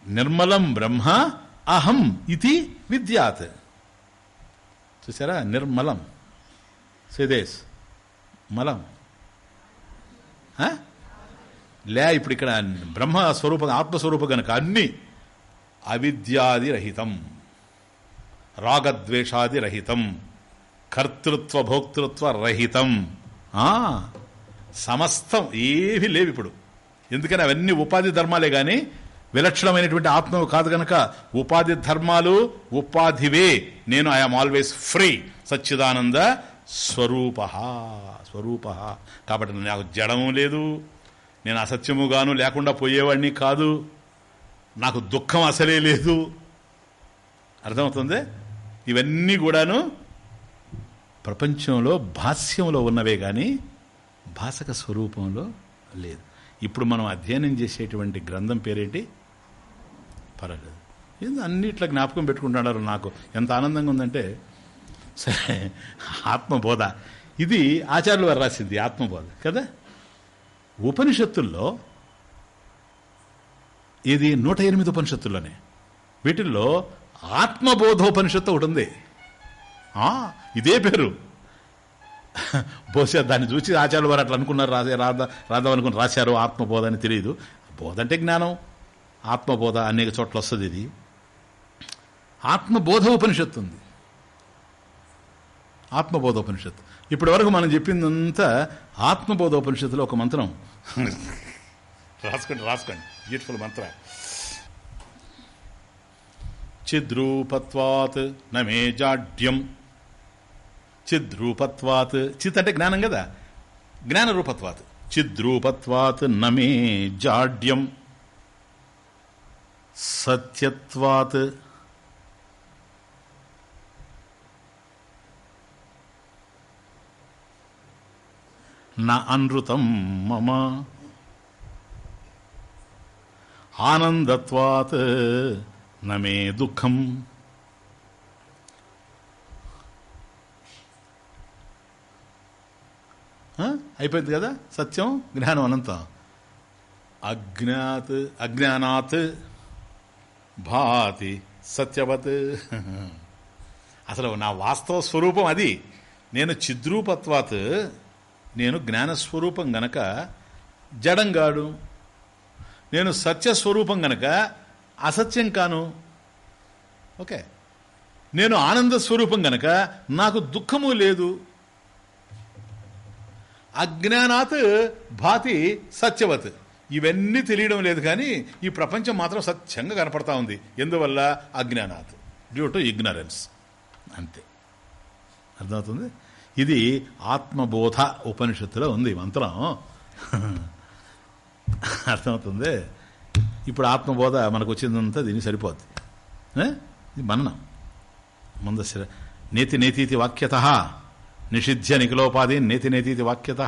నిర్మలం బ్రహ్మ అహం ఇది విద్యాత్. చూసారా నిర్మలం. సేదేశ్ మలం ఆ? లే ఇప్పుడు ఇక్కడ బ్రహ్మ స్వరూపం ఆత్మస్వరూపం కనుక అన్ని అవిద్యాది రహితం రాగద్వేషాది రహితం కర్తృత్వ భోక్తృత్వ రహితం. సమస్తం ఏవి లేవు ఇప్పుడు. ఎందుకని అవన్నీ ఉపాధి ధర్మాలే కానీ విలక్షణమైనటువంటి ఆత్మవు కాదు గనక ఉపాధి ధర్మాలు ఉపాధివే. నేను ఐఎమ్ ఆల్వేస్ ఫ్రీ. సచ్చిదానంద స్వరూప స్వరూప. కాబట్టి నాకు జడము లేదు నేను అసత్యముగాను లేకుండా పోయేవాడిని కాదు నాకు దుఃఖం అసలే లేదు. అర్థమవుతుంది? ఇవన్నీ కూడాను ప్రపంచంలో భాష్యంలో ఉన్నవే కానీ భాషక స్వరూపంలో లేదు. ఇప్పుడు మనం అధ్యయనం చేసేటువంటి గ్రంథం పేరేంటి? పర్వాలేదు. ఏందో అన్నిట్లా జ్ఞాపకం పెట్టుకుంటున్నారు నాకు. ఎంత ఆనందంగా ఉందంటే సరే ఆత్మబోధ. ఇది ఆచార్యులు వారు రాసింది ఆత్మబోధ కదా? ఉపనిషత్తుల్లో ఇది నూట ఎనిమిది ఉపనిషత్తుల్లోనే. వీటిల్లో ఆత్మబోధోపనిషత్తు ఒకటి ఉంది. ఇదే పేరు. బహుశా దాన్ని చూసి ఆచార్యులు వారు అట్లా అనుకున్నారు రాసే రాదా రాద్దాం అనుకుని రాశారు ఆత్మబోధ అని తెలియదు. బోధ అంటే జ్ఞానం. ఆత్మబోధ అనేక చోట్ల వస్తుంది ఇది. ఆత్మబోధ ఉపనిషత్తు ఉంది. ఆత్మబోధోపనిషత్ ఇప్పటి వరకు మనం చెప్పిందంతా ఆత్మబోధోపనిషత్తులో ఒక మంత్రం. రాసుకోండి రాసుకోండి. బ్యూటిఫుల్ మంత్ర. చిద్రూపత్వాత్ నమే జాడ్యం. చిద్రూపత్వాత్. చిత్ అంటే జ్ఞానం కదా? జ్ఞాన రూపత్వాత్ చిద్రూపత్వాత్ నమే జాడ్యం. సత్యత్వాత్ న అనృతం మమ. ఆనందత్వాత్ నమే దుఃఖం. అయిపోయింది కదా? సత్యం జ్ఞానం అనంతం. అజ్ఞాత్ అజ్ఞానాత్ భాతి సత్యవత్. అసలు నా వాస్తవ స్వరూపం అది. నేను చిద్రూపత్వాత్ నేను జ్ఞానస్వరూపం గనక జడంగాడు నేను సత్యస్వరూపం గనక అసత్యం కాను. ఓకే. నేను ఆనంద స్వరూపం గనక నాకు దుఃఖము లేదు. అజ్ఞానాత్ భాతి సత్యవత్. ఇవన్నీ తెలియడం లేదు కానీ ఈ ప్రపంచం మాత్రం సత్యంగా కనపడతా ఉంది. ఎందువల్ల? అజ్ఞానాత్. Due to ignorance. అంతే. అర్థమవుతుంది? ఇది ఆత్మబోధ ఉపనిషత్తులో ఉంది మంత్రం. అర్థమవుతుంది? ఇప్పుడు ఆత్మబోధ మనకు వచ్చిందంతా దీన్ని సరిపోద్ది ఇది మననం. ముందు నేతి నేతీతి వాక్యత. నిషిధ్య నిఖిలోపాధి నేతి నేతీతి వాక్యత.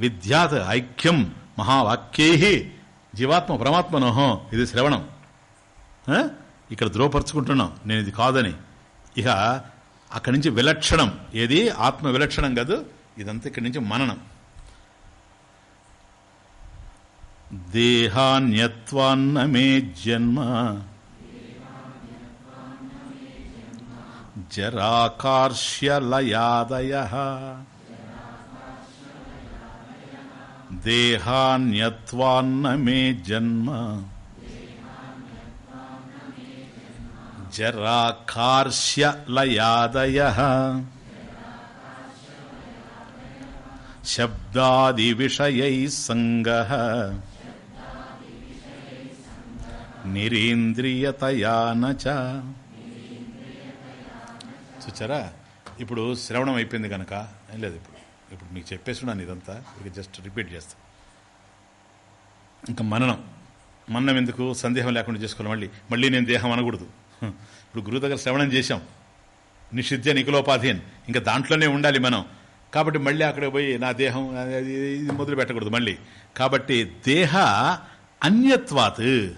విద్యాత్ ఐక్యం మహావాక్యై జీవాత్మ పరమాత్మనోహం. ఇది శ్రవణం. ఇక్కడ ద్రోపరుచుకుంటున్నాం నేను ఇది కాదని. ఇక అక్కడి నుంచి విలక్షణం. ఏది? ఆత్మ విలక్షణం కాదు. ఇదంతా ఇక్కడి నుంచి మననం. దేహాన్యత్వాన్న మే జన్మ. జరాకార్ష్యలయాదయ. దేహాన్యత్వాన్న మే జన్మ. జరాకార్ష్యలయాదయ శబ్దాదివిషయై సంగ నిరీంద్రియతయానచ చూచారా? ఇప్పుడు శ్రవణం అయిపోయింది కనుక ఏం లేదు ఇప్పుడు. ఇప్పుడు మీకు చెప్పేస్తున్నాను ఇదంతా. ఇక జస్ట్ రిపీట్ చేస్తా. ఇంకా మననం. మన్నం ఎందుకు? సందేహం లేకుండా చేసుకోవాలి. మళ్ళీ మళ్ళీ నేను దేహం అనకూడదు. ఇప్పుడు గురువు దగ్గర శ్రవణం చేశాం. నిషిద్ధ నిఖిలోపాధీన్ ఇంకా దాంట్లోనే ఉండాలి మనం. కాబట్టి మళ్ళీ అక్కడ పోయి నా దేహం అది ఇది మొదలు పెట్టకూడదు మళ్ళీ. కాబట్టి దేహ అన్యత్వాత్.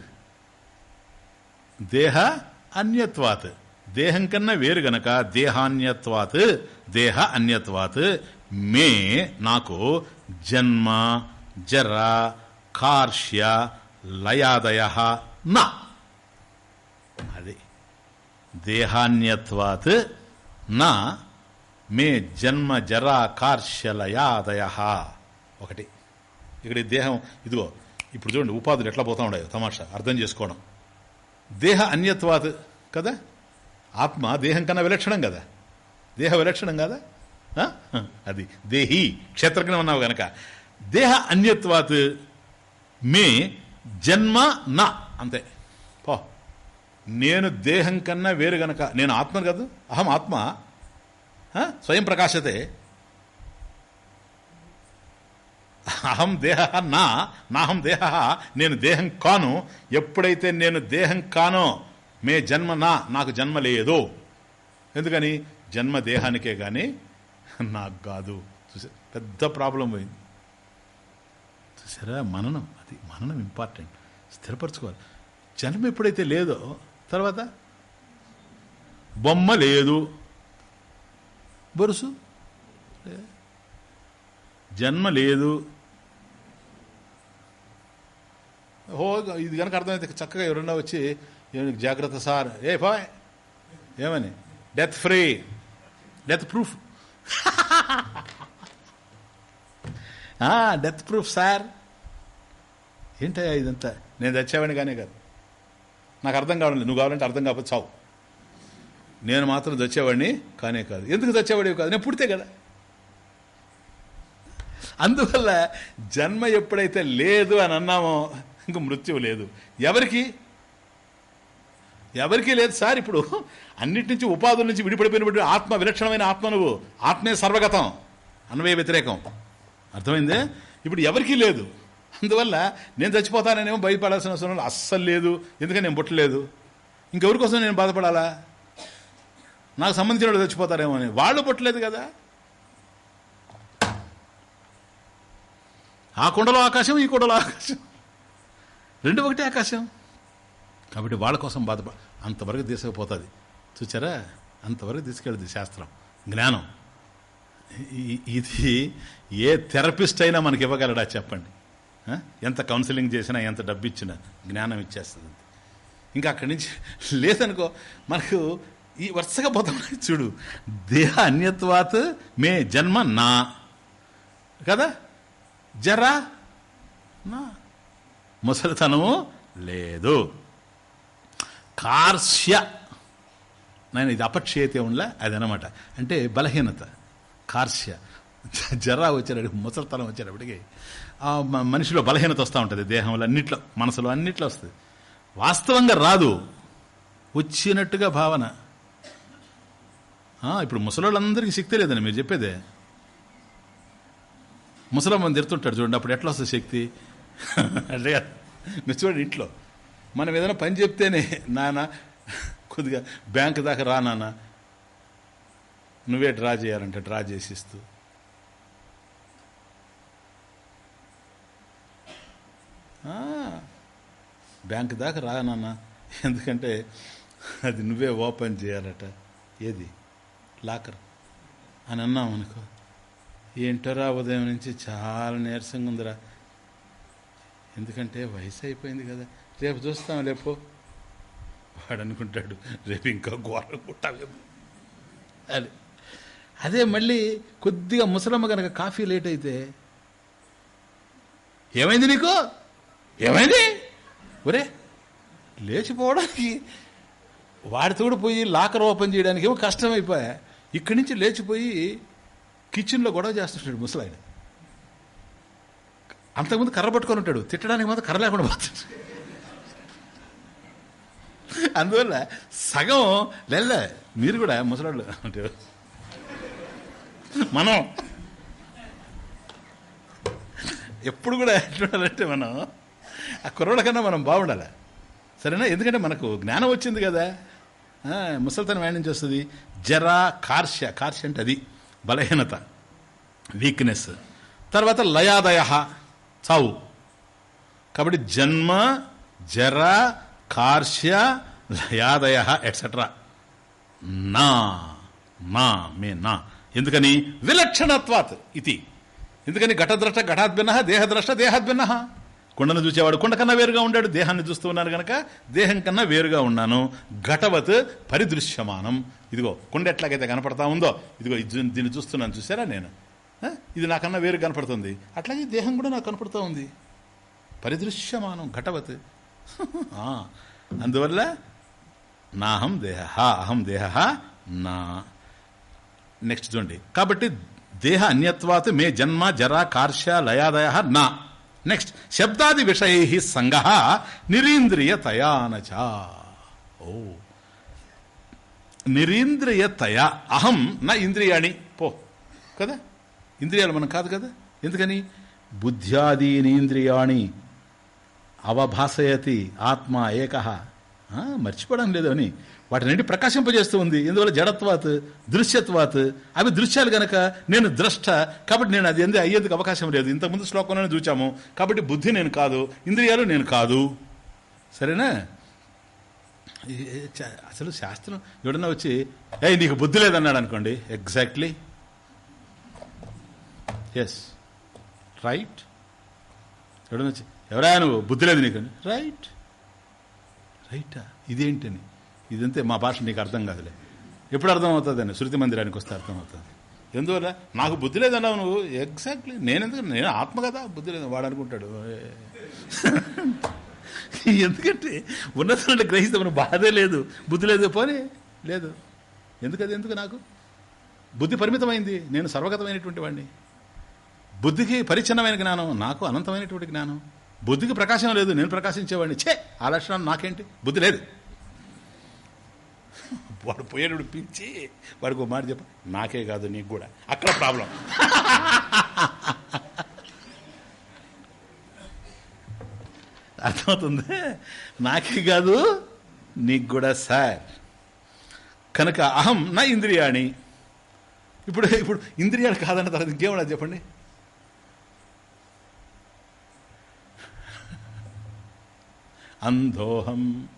దేహ అన్యత్వాత్. దేహం కన్నా వేరు గనక దేహాన్యత్వాత్ దేహ అన్యత్వాత్. మే నాకు జన్మ జర కార్ష్య లయాదయ నా. అది. దేహాన్యత్వాత్ నా మే జన్మ జరా కార్శలయాదయ ఒకటి. ఇక్కడ దేహం ఇదిగో ఇప్పుడు చూడండి ఉపాధులు ఎట్లా పోతా ఉండవు తమాషా అర్థం చేసుకోవడం. దేహ అన్యత్వాత్ కదా? ఆత్మ దేహం కన్నా విలక్షణం కదా? దేహ విలక్షణం కదా? అది. దేహి క్షేత్రజ్ఞం అన్నావు గనక. దేహ అన్యత్వాత్ మే జన్మ నా అంతే. నేను దేహం కన్నా వేరు గనక నేను ఆత్మను కాదు అహం ఆత్మ స్వయం ప్రకాశతే. అహం దేహ నా నాహం దేహ నేను దేహం కాను ఎప్పుడైతే నేను దేహం కానో మే జన్మ నా నాకు జన్మ లేదు. ఎందుకని? జన్మ దేహానికే కానీ నాకు కాదు. చూసా పెద్ద ప్రాబ్లం పోయింది. చూసారా? మననం అది మననం ఇంపార్టెంట్. స్థిరపరచుకోవాలి. జన్మ ఎప్పుడైతే లేదో తర్వాత? బొమ్మ లేదు. బొరుసు? జన్మ లేదు. ఓ ఇది కనుక అర్థమైతే చక్కగా ఎవరన్నా వచ్చి "ఏమి జాగ్రత్త సార్? ఏ బాయ్. ఏమని? Death free. Death proof. Death proof sir. ఏంటయ్యా ఇదంతా? నేను తెచ్చేవాడిని కానీ కాదు. నాకు అర్థం కావడం నువ్వు కావాలంటే అర్థం కాకపోతే చావు. నేను మాత్రం చచ్చేవాడిని కానే కాదు. ఎందుకు చచ్చేవాడివి కాదు? నేను పుడితే కదా. అందువల్ల జన్మ ఎప్పుడైతే లేదు అని అన్నామో ఇంక మృత్యువు లేదు. ఎవరికి? ఎవరికీ లేదు సార్ ఇప్పుడు. అన్నిటి నుంచి ఉపాధుల నుంచి విడిపడిపోయినప్పుడు ఆత్మ విలక్షణమైన ఆత్మ నువ్వు. ఆత్మే సర్వగతం. అన్వయ వ్యతిరేకం. అర్థమైందే? ఇప్పుడు ఎవరికీ లేదు. అందువల్ల నేను చచ్చిపోతాననేమో భయపడాల్సిన అవసరం అస్సలు లేదు. ఎందుకని నేను పుట్టలేదు? ఇంకెవరి కోసం నేను బాధపడాలా? నాకు సంబంధించిన వాళ్ళు చచ్చిపోతారేమో అని. వాళ్ళు పుట్టలేదు కదా. ఆ కుండలో ఆకాశం ఈ కుండలో ఆకాశం. రెండు ఒకటే ఆకాశం. కాబట్టి వాళ్ళ కోసం బాధపడ అంతవరకు తీసుకుపోతుంది చూచారా? అంతవరకు తీసుకెళ్ళదు శాస్త్రం. జ్ఞానం. ఇది ఏ థెరపిస్ట్ అయినా మనకి ఇవ్వగలడా? చెప్పండి. ఎంత కౌన్సిలింగ్ చేసినా ఎంత డబ్బు ఇచ్చినా జ్ఞానం ఇచ్చేస్తుంది ఇంకా అక్కడి నుంచి లేదనుకో మనకు ఈ వరుసగా పోతాం. చూడు దేహ అన్యత్వాత్ మే జన్మ నా. కదా? జరా నా. ముసలితనము లేదు. కార్ష్య నేను ఇది అపక్షయతే ఉండలే? అది అనమాట అంటే బలహీనత. కార్ష్య జరా వచ్చేటప్పటికి ముసలితనం వచ్చేటప్పటికి ఆ మనిషిలో బలహీనత వస్తూ ఉంటుంది. దేహంలో అన్నిట్లో మనసులో అన్నిట్లో వస్తుంది. వాస్తవంగా రాదు. వచ్చినట్టుగా భావన. ఇప్పుడు ముసలోళ్ళందరికీ శక్తి లేదని మీరు చెప్పేదే. ముసలమ్మని తిరుతుంటాడు చూడండి అప్పుడు ఎట్లా వస్తుంది శక్తి? అంటే మీరు చూడండి ఇంట్లో. మనం ఏదైనా పని చెప్తేనే నాన్న కొద్దిగా బ్యాంక్ దాకా రా నాన్న నువ్వే డ్రా చేయాలంటే డ్రా చేసిస్తూ బ్యాంక్ దాకా రా నాన్న? ఎందుకంటే అది నువ్వే ఓపెన్ చేయాలట. ఏది? లాకర్. అని అన్నాం అనుకో. ఏంటోరా ఉదయం నుంచి చాలా నీరసంగా ఉందిరా. ఎందుకంటే వయసు అయిపోయింది కదా. రేపు చూస్తాం రేపు వాడు అనుకుంటాడు రేపు ఇంకా ఘోరం కుట్టావేమో అది అదే మళ్ళీ కొద్దిగా ముసలమ్మ కనుక కాఫీ లేట్ అయితే. ఏమైంది నీకు? ఏమైంది? ఒరే లేచిపోవడానికి వాడితోడు పోయి లాకర్ ఓపెన్ చేయడానికి ఏమో కష్టమైపోయా. ఇక్కడి నుంచి లేచిపోయి కిచెన్లో గొడవ చేస్తుంటాడు ముసలాయన. అంతకుముందు కర్ర పట్టుకొని ఉంటాడు. తిట్టడానికి మాత్రం కర్ర లేకుండా పోతాడు అందువల్ల సగం లేలే మీరు కూడా ముసలాళ్ళు అంటే మనం ఎప్పుడు కూడా ఎట్లుండాలంటే మనం ఆ కుర్రోళ్ళ కన్నా మనం బాగుండాలి? సరేనా? ఎందుకంటే మనకు జ్ఞానం వచ్చింది కదా. ముసలితనం ఏడ నుంచి వస్తుంది? జరా కార్ష్య. కార్ష్య అంటే అది బలహీనత వీక్నెస్ తర్వాత లయాదయ చావు. కాబట్టి జన్మ జర కార్ష్య లయాదయ ఎట్సెట్రా నా నా మే నా. ఎందుకని? విలక్షణత్వాత్ ఇది ఎందుకని? ఘటద్రష్ట ఘటాద్భిన్న దేహద్రష్ట దేహాద్భిన్న. కుండను చూసేవాడు. కుండ కన్నా వేరుగా ఉండాడు. దేహాన్ని చూస్తూ ఉన్నాను గనక. దేహం కన్నా వేరుగా ఉన్నాను. ఘటవత్ పరిదృశ్యమానం. ఇదిగో కుండ ఎట్లాగైతే కనపడతా ఉందో ఇదిగో ఇది దీన్ని చూస్తున్నాను. చూసారా నేను? ఇది నాకన్నా వేరు కనపడుతుంది. అట్లాగే దేహం కూడా నాకు కనపడుతూ ఉంది. పరిదృశ్యమానం ఘటవత్. అందువల్ల నాహం దేహ అహం దేహ నా. నెక్స్ట్ చూడండి. కాబట్టి దేహ అన్యత్వాత్ మే జన్మ జరా కార్ష లయాదయ నా. నెక్స్ట్ శబ్దాది విషయ సంగ నిరీంద్రియతయానచ. ఓ. నిరీంద్రియతయ అహం నా ఇంద్రియాణి. పో. కదా? ఇంద్రియాలు మనం కాదు కదా? ఎందుకని? బుద్ధ్యాదీనీంద్రియాణి అవభాసయతి ఆత్మ ఏక. మర్చిపోవడం లేదు అని. వాటిని ప్రకాశింపజేస్తూ ఉంది. ఎందువల్ల జడత్వాత్ దృశ్యత్వాత్ అవి దృశ్యాలు గనక నేను ద్రష్ట కాబట్టి నేను అది ఎందు అయ్యేందుకు అవకాశం లేదు. ఇంతకుముందు శ్లోకంలోనే చూచాము. కాబట్టి బుద్ధి నేను కాదు ఇంద్రియాలు నేను కాదు. సరేనా? అసలు శాస్త్రం ఎవడన్నా వచ్చి ఏ నీకు బుద్ధి లేదన్నాడు అనుకోండి. ఎగ్జాక్ట్లీ ఎస్ రైట్ ఎవడన్నా వచ్చి ఎవరా నువ్వు? బుద్ధి లేదు నీకు. రైట్ రైటా ఇదేంటని? ఇదంతే మా భాష నీకు అర్థం కాదులే. ఎప్పుడు అర్థమవుతుంది అని శృతి మందిరానికి వస్తే అర్థమవుతుంది. ఎందువల్ల? నాకు బుద్ధి లేదన్నావు నువ్వు. ఎగ్జాక్ట్లీ నేను ఎందుకు నేను ఆత్మ కదా. బుద్ధి లేదు. వాడు అనుకుంటాడు. ఎందుకంటే ఉన్నతంటే గ్రహిస్తామని బాధే లేదు. బుద్ధి లేదు పోనీ. లేదు. ఎందుకది ఎందుకు నాకు? బుద్ధి పరిమితమైంది. నేను సర్వగతమైనటువంటి వాడిని బుద్ధికి పరిచ్ఛన్నమైన జ్ఞానం నాకు అనంతమైనటువంటి జ్ఞానం. బుద్ధికి ప్రకాశం లేదు. నేను ప్రకాశించేవాడిని చే ఆ లక్షణం నాకేంటి? బుద్ధి లేదు. వాడు పోయేటప్పుడు పిలిచి వాడికి మాట చెప్ప నాకే కాదు నీకు కూడా. అక్కడ ప్రాబ్లం అర్థమవుతుంది? నాకే కాదు నీకు కూడా సార్ కనుక అహం నా ఇంద్రియాణి. ఇప్పుడు ఇప్పుడు ఇంద్రియాలు కాదన్న తర్వాత ఇంకేమన్నా చెప్పండి? అంధోహం.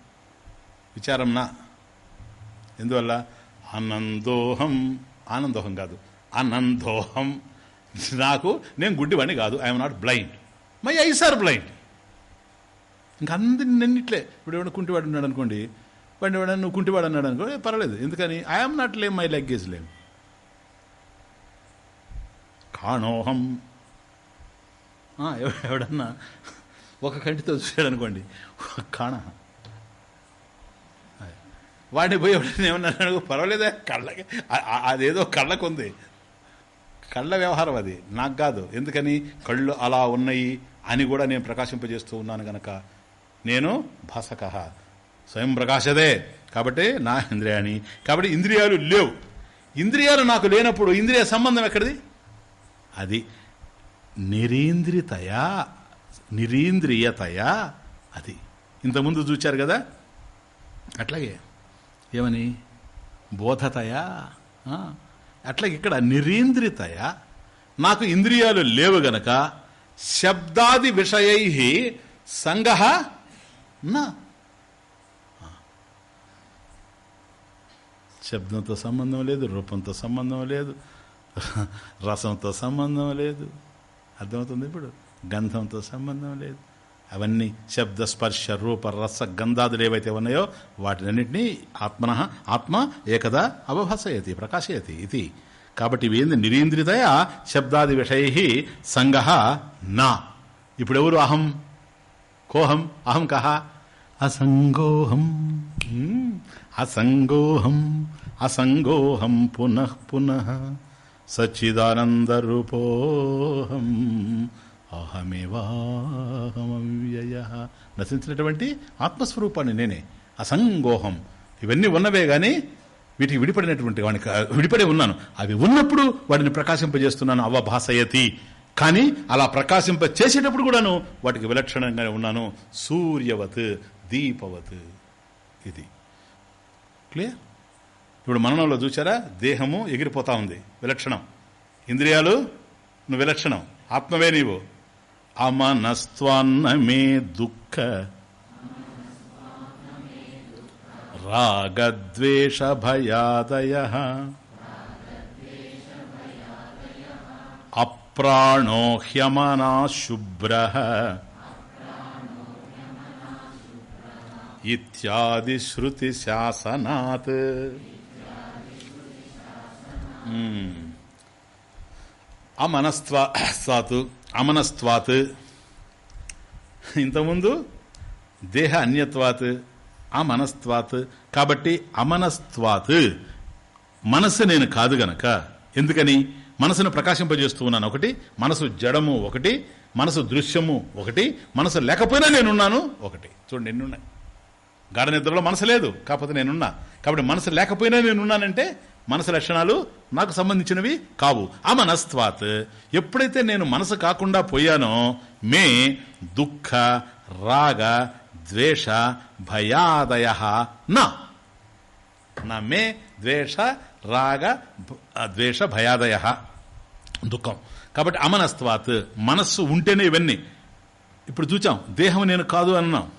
విచారం నా. ఎందువల్ల? ఆనందోహం. ఆనందోహం కాదు. అనందోహం. నాకు నేను గుడ్డివాణ్ణి కాదు. I am not blind my eyes are blind ఇంకా అందరిని నన్నిట్లే. ఇప్పుడు ఎవడ కుంటివాడు ఉన్నాడు అనుకోండి వాడిని ఎవడన్నా నువ్వు కుంటివాడు అన్నాడు అనుకో పర్వాలేదు. ఎందుకని? I am not lame my legs lame కాణోహం. ఎవడన్నా ఒక కంటితో చూశాడు అనుకోండి కాణ. వాడిని పోయి ఎవడన్నా ఏమన్నాడు పర్వాలేదా కళ్ళకి అదేదో కళ్ళకు ఉంది. కళ్ళ వ్యవహారం అది నాకు కాదు. ఎందుకని? కళ్ళు అలా ఉన్నాయి అని కూడా నేను ప్రకాశింపజేస్తూ ఉన్నాను గనక. నేను భాసక స్వయం ప్రకాశదే. కాబట్టి నా ఇంద్రియాని కాబట్టి ఇంద్రియాలు లేవు. ఇంద్రియాలు నాకు లేనప్పుడు ఇంద్రియ సంబంధం ఎక్కడిది? అది నిరీంద్రితయా నిరీంద్రియతయా అది. ఇంతకుముందు చూచారు కదా? అట్లాగే. ఏమని? బోధతయా? అట్లా ఇక్కడ నిరీంద్రితయ? నాకు ఇంద్రియాలు లేవు గనక శబ్దాది విషయై సంగ నా. శబ్దంతో సంబంధం లేదు రూపంతో సంబంధం లేదు రసంతో సంబంధం లేదు. అర్థమవుతుంది ఇప్పుడు? గంధంతో సంబంధం లేదు. అవన్నీ శబ్ద స్పర్శ రూప రస గంధాదులు ఏవైతే ఉన్నాయో వాటినన్నింటినీ ఆత్మన ఆత్మ ఏకదా అవభాసయతి ప్రకాశయతి ఇది. కాబట్టి ఇవేంది నిరీంద్రితయ శబ్దాది విషయ సంగ నా. ఇప్పుడెవరు అహం? కోహం? అహం కహ అసంగోహం. అసంగోహం. అసంగోహం పునః పునః సచ్చిదానందరూపోహం. అహమేవాహమవ్యయ. నశించినటువంటి ఆత్మస్వరూపాన్ని నేనే అసంగోహం. ఇవన్నీ ఉన్నవే కానీ వీటికి విడిపడినటువంటి వాడిని విడిపడే ఉన్నాను. అవి ఉన్నప్పుడు వాటిని ప్రకాశింపజేస్తున్నాను అవభాసయతి. కానీ అలా ప్రకాశింప చేసేటప్పుడు కూడాను వాటికి విలక్షణంగానే ఉన్నాను. సూర్యవత్ దీపవత్ ఇది. క్లియర్? ఇప్పుడు మననంలో చూసారా దేహము ఎగిరిపోతా ఉంది. విలక్షణం. ఇంద్రియాలు నువ్వు విలక్షణం. ఆత్మవే నీవు. అమనస్త్వాన్న మే దుఃఖ. రాగద్వేష భయాదయ అప్రాణో హ్యమనా శుభ్ర. ఇత్యాది శృతి శాసనాత్. అమనస్వాత్ అమనస్వాత్. ఇంతకుముందు దేహ అన్యత్వాత్ అమనస్వాత్. కాబట్టి అమనస్వాత్. మనస్సు నేను కాదు గనక. ఎందుకని? మనసును ప్రకాశింపజేస్తూ ఉన్నాను. ఒకటి మనసు జడము ఒకటి మనసు దృశ్యము ఒకటి మనసు లేకపోయినా నేనున్నాను ఒకటి. చూడండి ఎన్నున్నాయి గాఢ నిద్రలో మనసు లేదు కాకపోతే నేనున్నా. కాబట్టి మనసు లేకపోయినా నేనున్నానంటే మనసు లక్షణాలు నాకు సంబంధించినవి కావు. అమనస్త్వాత్. ఎప్పుడైతే నేను మనసు కాకుండా పోయానో మే దుఃఖ రాగ ద్వేష భయాదయ నా. నా మే ద్వేష రాగ ద్వేష భయాదయ దుఃఖం. కాబట్టి అమనస్త్వాత్. మనస్సు ఉంటేనే ఇవన్నీ. ఇప్పుడు చూచాం దేహం నేను కాదు అన్నాం.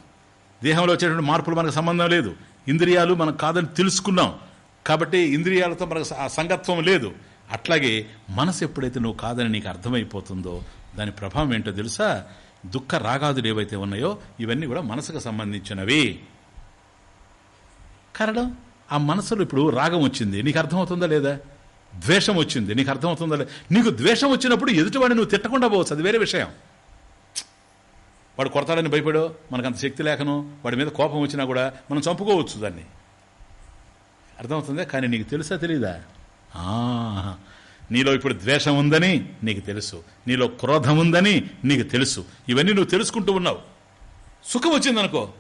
దేహంలో వచ్చేటువంటి మార్పులు మనకు సంబంధం లేదు. ఇంద్రియాలు మనకు కాదని తెలుసుకున్నాం. కాబట్టి ఇంద్రియాలతో మనకు సంగత్వం లేదు. అట్లాగే మనసు ఎప్పుడైతే నువ్వు కాదని నీకు అర్థమైపోతుందో దాని ప్రభావం ఏంటో తెలుసా? దుఃఖ రాగాదులు ఏవైతే ఉన్నాయో ఇవన్నీ కూడా మనసుకు సంబంధించినవి. కారణం? ఆ మనసులో ఇప్పుడు రాగం వచ్చింది. నీకు అర్థమవుతుందా లేదా? ద్వేషం వచ్చింది. నీకు అర్థమవుతుందా లేదా? నీకు ద్వేషం వచ్చినప్పుడు ఎదుటివాడిని నువ్వు తిట్టకుండా పోవచ్చు అది వేరే విషయం. వాడు కొడతాడని భయపడో మనకు అంత శక్తి లేకను వాడి మీద కోపం వచ్చినా కూడా మనం చంపుకోవచ్చు దాన్ని. అర్థమవుతుందా? కానీ నీకు తెలుసా తెలీదా? నీలో ఇప్పుడు ద్వేషం ఉందని నీకు తెలుసు. నీలో క్రోధం ఉందని నీకు తెలుసు. ఇవన్నీ నువ్వు తెలుసుకుంటూ ఉన్నావు. సుఖం వచ్చిందనుకో.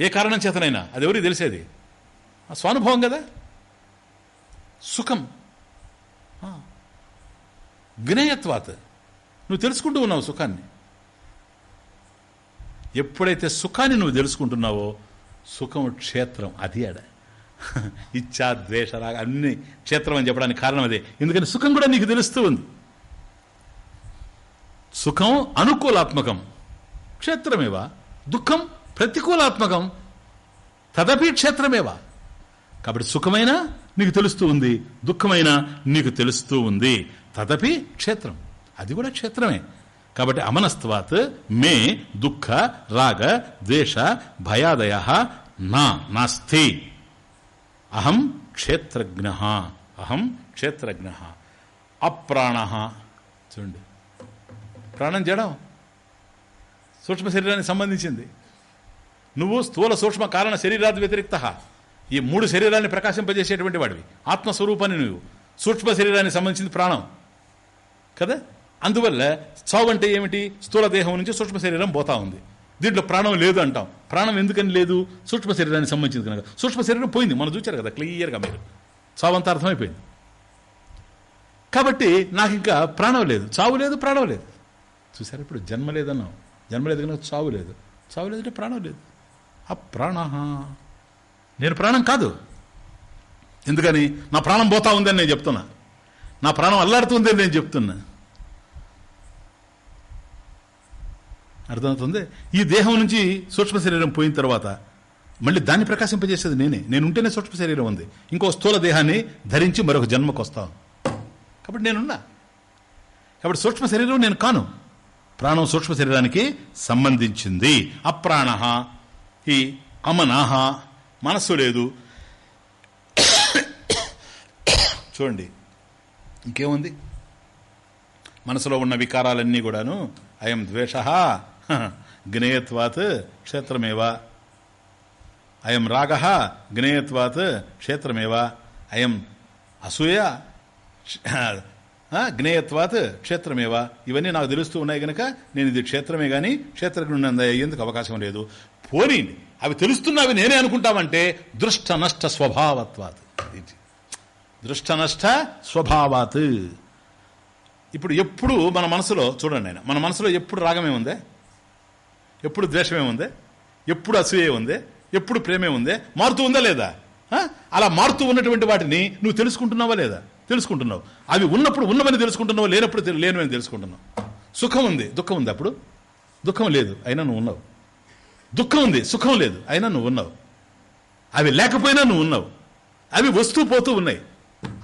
ఏ కారణం చేతనైనా. అది ఎవరికి తెలిసేది? ఆ స్వానుభవం కదా? సుఖం. ఆ. నువ్వు తెలుసుకుంటూ ఉన్నావు సుఖాన్ని. ఎప్పుడైతే సుఖాన్ని నువ్వు తెలుసుకుంటున్నావో సుఖం క్షేత్రం అది అడా ఇచ్చా ద్వేష రాగ అన్ని క్షేత్రం అని చెప్పడానికి కారణం అదే. ఎందుకని సుఖం కూడా నీకు తెలుస్తూ ఉంది. సుఖం అనుకూలాత్మకం. క్షేత్రమేవా? దుఃఖం ప్రతికూలాత్మకం. తదపి క్షేత్రమేవా? కాబట్టి సుఖమైన నీకు తెలుస్తూ ఉంది దుఃఖమైన నీకు తెలుస్తూ ఉంది. తదపి క్షేత్రం. అది కూడా క్షేత్రమే. కాబట్టి అమనస్తవాత్ మే దుఃఖ రాగ ద్వేష భయాదయ నా నాస్తి. అహం క్షేత్రజ్ఞ అహం క్షేత్రజ్ఞ. అప్రాణ. చూడండి. ప్రాణం జడం. సూక్ష్మ శరీరానికి సంబంధించింది. నువ్వు స్థూల సూక్ష్మ కారణ శరీరాది వ్యతిరిక్త. ఈ మూడు శరీరాన్ని ప్రకాశింపజేసేటువంటి వాడివి. ఆత్మస్వరూపాన్ని నువ్వు. సూక్ష్మ శరీరానికి సంబంధించింది ప్రాణం. కదా? అందువల్ల చావు అంటే ఏమిటి? స్థూల దేహం నుంచి సూక్ష్మ శరీరం పోతా ఉంది. దీంట్లో ప్రాణం లేదు అంటాం. ప్రాణం ఎందుకని లేదు? సూక్ష్మ శరీరానికి సంబంధించింది కనుక. సూక్ష్మ శరీరం పోయింది. మనం చూచారు కదా క్లియర్గా మీరు. చావంత అర్థమైపోయింది కాబట్టి నాకు ఇంకా ప్రాణం లేదు. చావు లేదు ప్రాణం లేదు. చూసారు ఇప్పుడు జన్మ లేదన్నాం. జన్మ లేదు కనుక చావు లేదు. చావు లేదంటే ప్రాణం లేదు. ఆ ప్రాణ నేను ప్రాణం కాదు. ఎందుకని? నా ప్రాణం పోతా ఉందని నేను చెప్తున్నా. నా ప్రాణం అల్లాడుతుందని అని నేను చెప్తున్నా. అర్థమవుతుంది? ఈ దేహం నుంచి సూక్ష్మ శరీరం పోయిన తర్వాత మళ్ళీ దాన్ని ప్రకాశింపజేసేది నేనే. నేను ఉంటేనే సూక్ష్మ శరీరం ఉంది. ఇంకో స్థూల దేహాన్ని ధరించి మరొక జన్మకు వస్తాను. కాబట్టి నేనున్నా. కాబట్టి సూక్ష్మ శరీరం నేను కాను. ప్రాణం సూక్ష్మ శరీరానికి సంబంధించింది. అప్రాణ. ఈ అమనాహ మనస్సు లేదు. చూడండి. ఇంకేముంది? మనసులో ఉన్న వికారాలన్నీ కూడాను అయం ద్వేష. జ్ఞేయత్వాత్ క్షేత్రమేవ. అయం రాగ జ్ఞేయత్వాత్ క్షేత్రమేవ. అయం అసూయ జ్ఞేయత్వాత్ క్షేత్రమేవ. ఇవన్నీ నాకు తెలుస్తూ ఉన్నాయి కనుక నేను ఇది క్షేత్రమే కానీ క్షేత్రజ్ఞుని అయ్యేందుకు అవకాశం లేదు. పోనీ అవి తెలుస్తున్నవి నేనే అనుకుంటామంటే దృష్ట నష్ట స్వభావత్వాత్. ఇది దృష్ట నష్ట స్వభావాత్. ఇప్పుడు ఎప్పుడు మన మనసులో చూడండి ఆయన మన మనసులో ఎప్పుడు రాగమే ఉందే ఎప్పుడు ద్వేషమే ఉందే? ఎప్పుడు అసూయే ఉందే? ఎప్పుడు ప్రేమే ఉందే? మారుతూ ఉందా లేదా? అలా మారుతూ ఉన్నటువంటి వాటిని నువ్వు తెలుసుకుంటున్నావా లేదా? తెలుసుకుంటున్నావు. అవి ఉన్నప్పుడు ఉన్నవని తెలుసుకుంటున్నావు? లేనప్పుడు లేనివని తెలుసుకుంటున్నావు. సుఖం ఉంది. దుఃఖం ఉంది అప్పుడు? దుఃఖం లేదు. అయినా నువ్వు ఉన్నావు. దుఃఖం ఉంది. సుఖం లేదు. అయినా నువ్వు ఉన్నావు. అవి లేకపోయినా నువ్వు ఉన్నావు. అవి వస్తూ పోతూ ఉన్నాయి.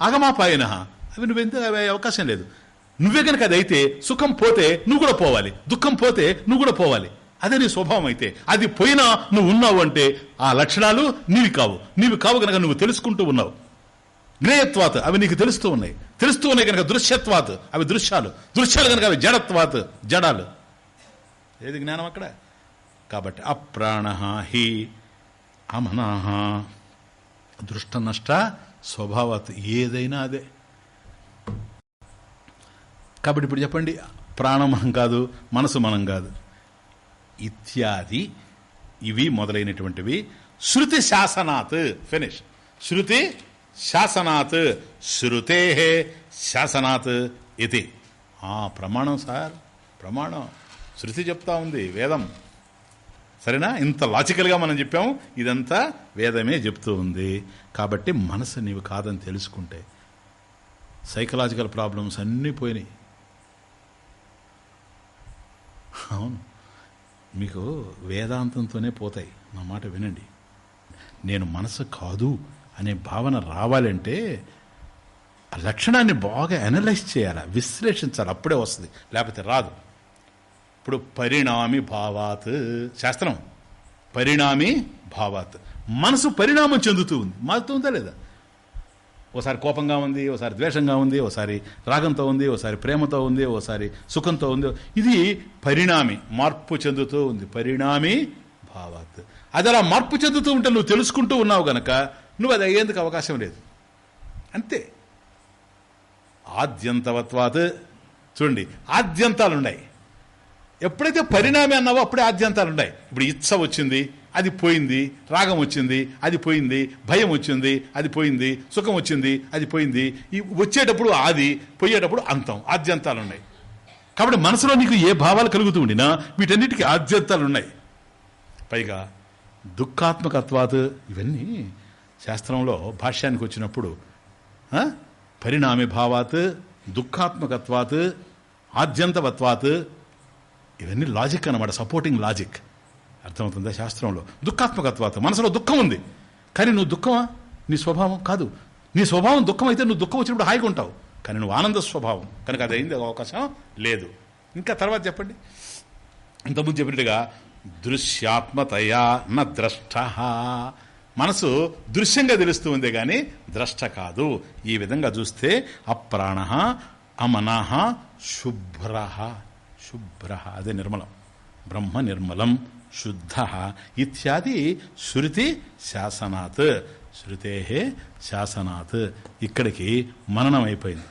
అగమాపాయన అవి నువ్వెంత అవకాశం లేదు. నువ్వే కనుక అది అయితే సుఖం పోతే నువ్వు కూడా పోవాలి. దుఃఖం పోతే నువ్వు కూడా పోవాలి. అదే నీ స్వభావం అయితే. అది పోయినా నువ్వు ఉన్నావు అంటే ఆ లక్షణాలు నీవి కావు. నీవి కావు కనుక నువ్వు తెలుసుకుంటూ ఉన్నావు. జ్ఞేయత్వాత్ అవి నీకు తెలుస్తూ ఉన్నాయి. తెలుస్తూ ఉన్నాయి కనుక దృశ్యత్వాత్ అవి దృశ్యాలు. దృశ్యాలు కనుక అవి జడత్వాత్ జడాలు. ఏది జ్ఞానం అక్కడ? కాబట్టి అప్రాణ హి అమనాహ దృష్ట నష్ట స్వభావత్ ఏదైనా అదే. కాబట్టి ఇప్పుడు చెప్పండి ప్రాణం మనం కాదు మనసు మనం కాదు. ఇత్యాది. ఇవి మొదలైనటువంటివి. శృతి శాసనాత్. ఫినిష్ శృతి శాసనాత్. శృతే శాసనాత్ ఇది. ఆ ప్రమాణం సార్ ప్రమాణం. శృతి చెప్తా ఉంది వేదం. సరేనా? ఇంత లాజికల్గా మనం చెప్పాము. ఇదంతా వేదమే చెప్తూ ఉంది. కాబట్టి మనసు నీవు కాదని తెలుసుకుంటే సైకలాజికల్ ప్రాబ్లమ్స్ అన్నీ పోయినాయి. అవును. మీకు వేదాంతంతోనే పోతాయి. నా మాట వినండి. నేను మనసు కాదు అనే భావన రావాలంటే ఆ లక్షణాన్ని బాగా అనలైజ్ చేయాలి విశ్లేషించాలి అప్పుడే వస్తుంది. లేకపోతే రాదు. ఇప్పుడు పరిణామి భావాత్ శాస్త్రం. పరిణామి భావాత్. మనసు పరిణామం చెందుతూ ఉంది. మారుతుందా లేదా? ఓసారి కోపంగా ఉంది ఓసారి ద్వేషంగా ఉంది ఓసారి రాగంతో ఉంది ఓసారి ప్రేమతో ఉంది ఓసారి సుఖంతో ఉంది. ఇది పరిణామి మార్పు చెందుతూ ఉంది. పరిణామి భావాత్. అది అలా మార్పు చెందుతూ ఉంటే నువ్వు తెలుసుకుంటూ ఉన్నావు గనక నువ్వు అది అయ్యేందుకు అవకాశం లేదు. అంతే. ఆద్యంతవత్వాత్. చూడండి ఆద్యంతాలు ఉన్నాయి ఎప్పుడైతే పరిణామి అన్నావో అప్పుడే ఆద్యంతాలు ఉన్నాయి ఇప్పుడు ఇచ్చ వచ్చింది అది పోయింది రాగం వచ్చింది అది పోయింది భయం వచ్చింది అది పోయింది సుఖం వచ్చింది అది పోయింది. ఈ వచ్చేటప్పుడు ఆది పోయేటప్పుడు అంతం ఆద్యంతాలు ఉన్నాయి కాబట్టి మనసులో నీకు ఏ భావాలు కలుగుతూ ఉండినా వీటన్నిటికీ ఆద్యంతాలు ఉన్నాయి పైగా దుఃఖాత్మకత్వాత్ ఇవన్నీ శాస్త్రంలో భాష్యానికి వచ్చినప్పుడు పరిణామి భావాత్ దుఃఖాత్మకత్వాత్ ఆద్యంతవత్వాత్ ఇవన్నీ లాజిక్ అన్నమాట సపోర్టింగ్ లాజిక్ అర్థమవుతుందా శాస్త్రంలో? దుఃఖాత్మకత్వాత మనసులో దుఃఖం ఉంది. కానీ నువ్వు దుఃఖమా? నీ స్వభావం కాదు. నీ స్వభావం దుఃఖం అయితే నువ్వు దుఃఖం వచ్చినప్పుడు హాయిగా ఉంటావు. కానీ నువ్వు ఆనంద స్వభావం. కనుక అది అయింది అవకాశం లేదు. ఇంకా తర్వాత చెప్పండి. ఇంతకుముందు చెప్పినట్టుగా దృశ్యాత్మతయా న ద్రష్ట. మనసు దృశ్యంగా తెలుస్తూ ఉంది కానీ ద్రష్ట కాదు. ఈ విధంగా చూస్తే అప్రాణ అమనహ శుభ్ర. శుభ్ర. అదే నిర్మలం. బ్రహ్మ నిర్మలం. శుద్ధ ఇత్యాది శృతి శాసనాత్ శృతే శాసనాత్ ఇక్కడికి మననం అయిపోయింది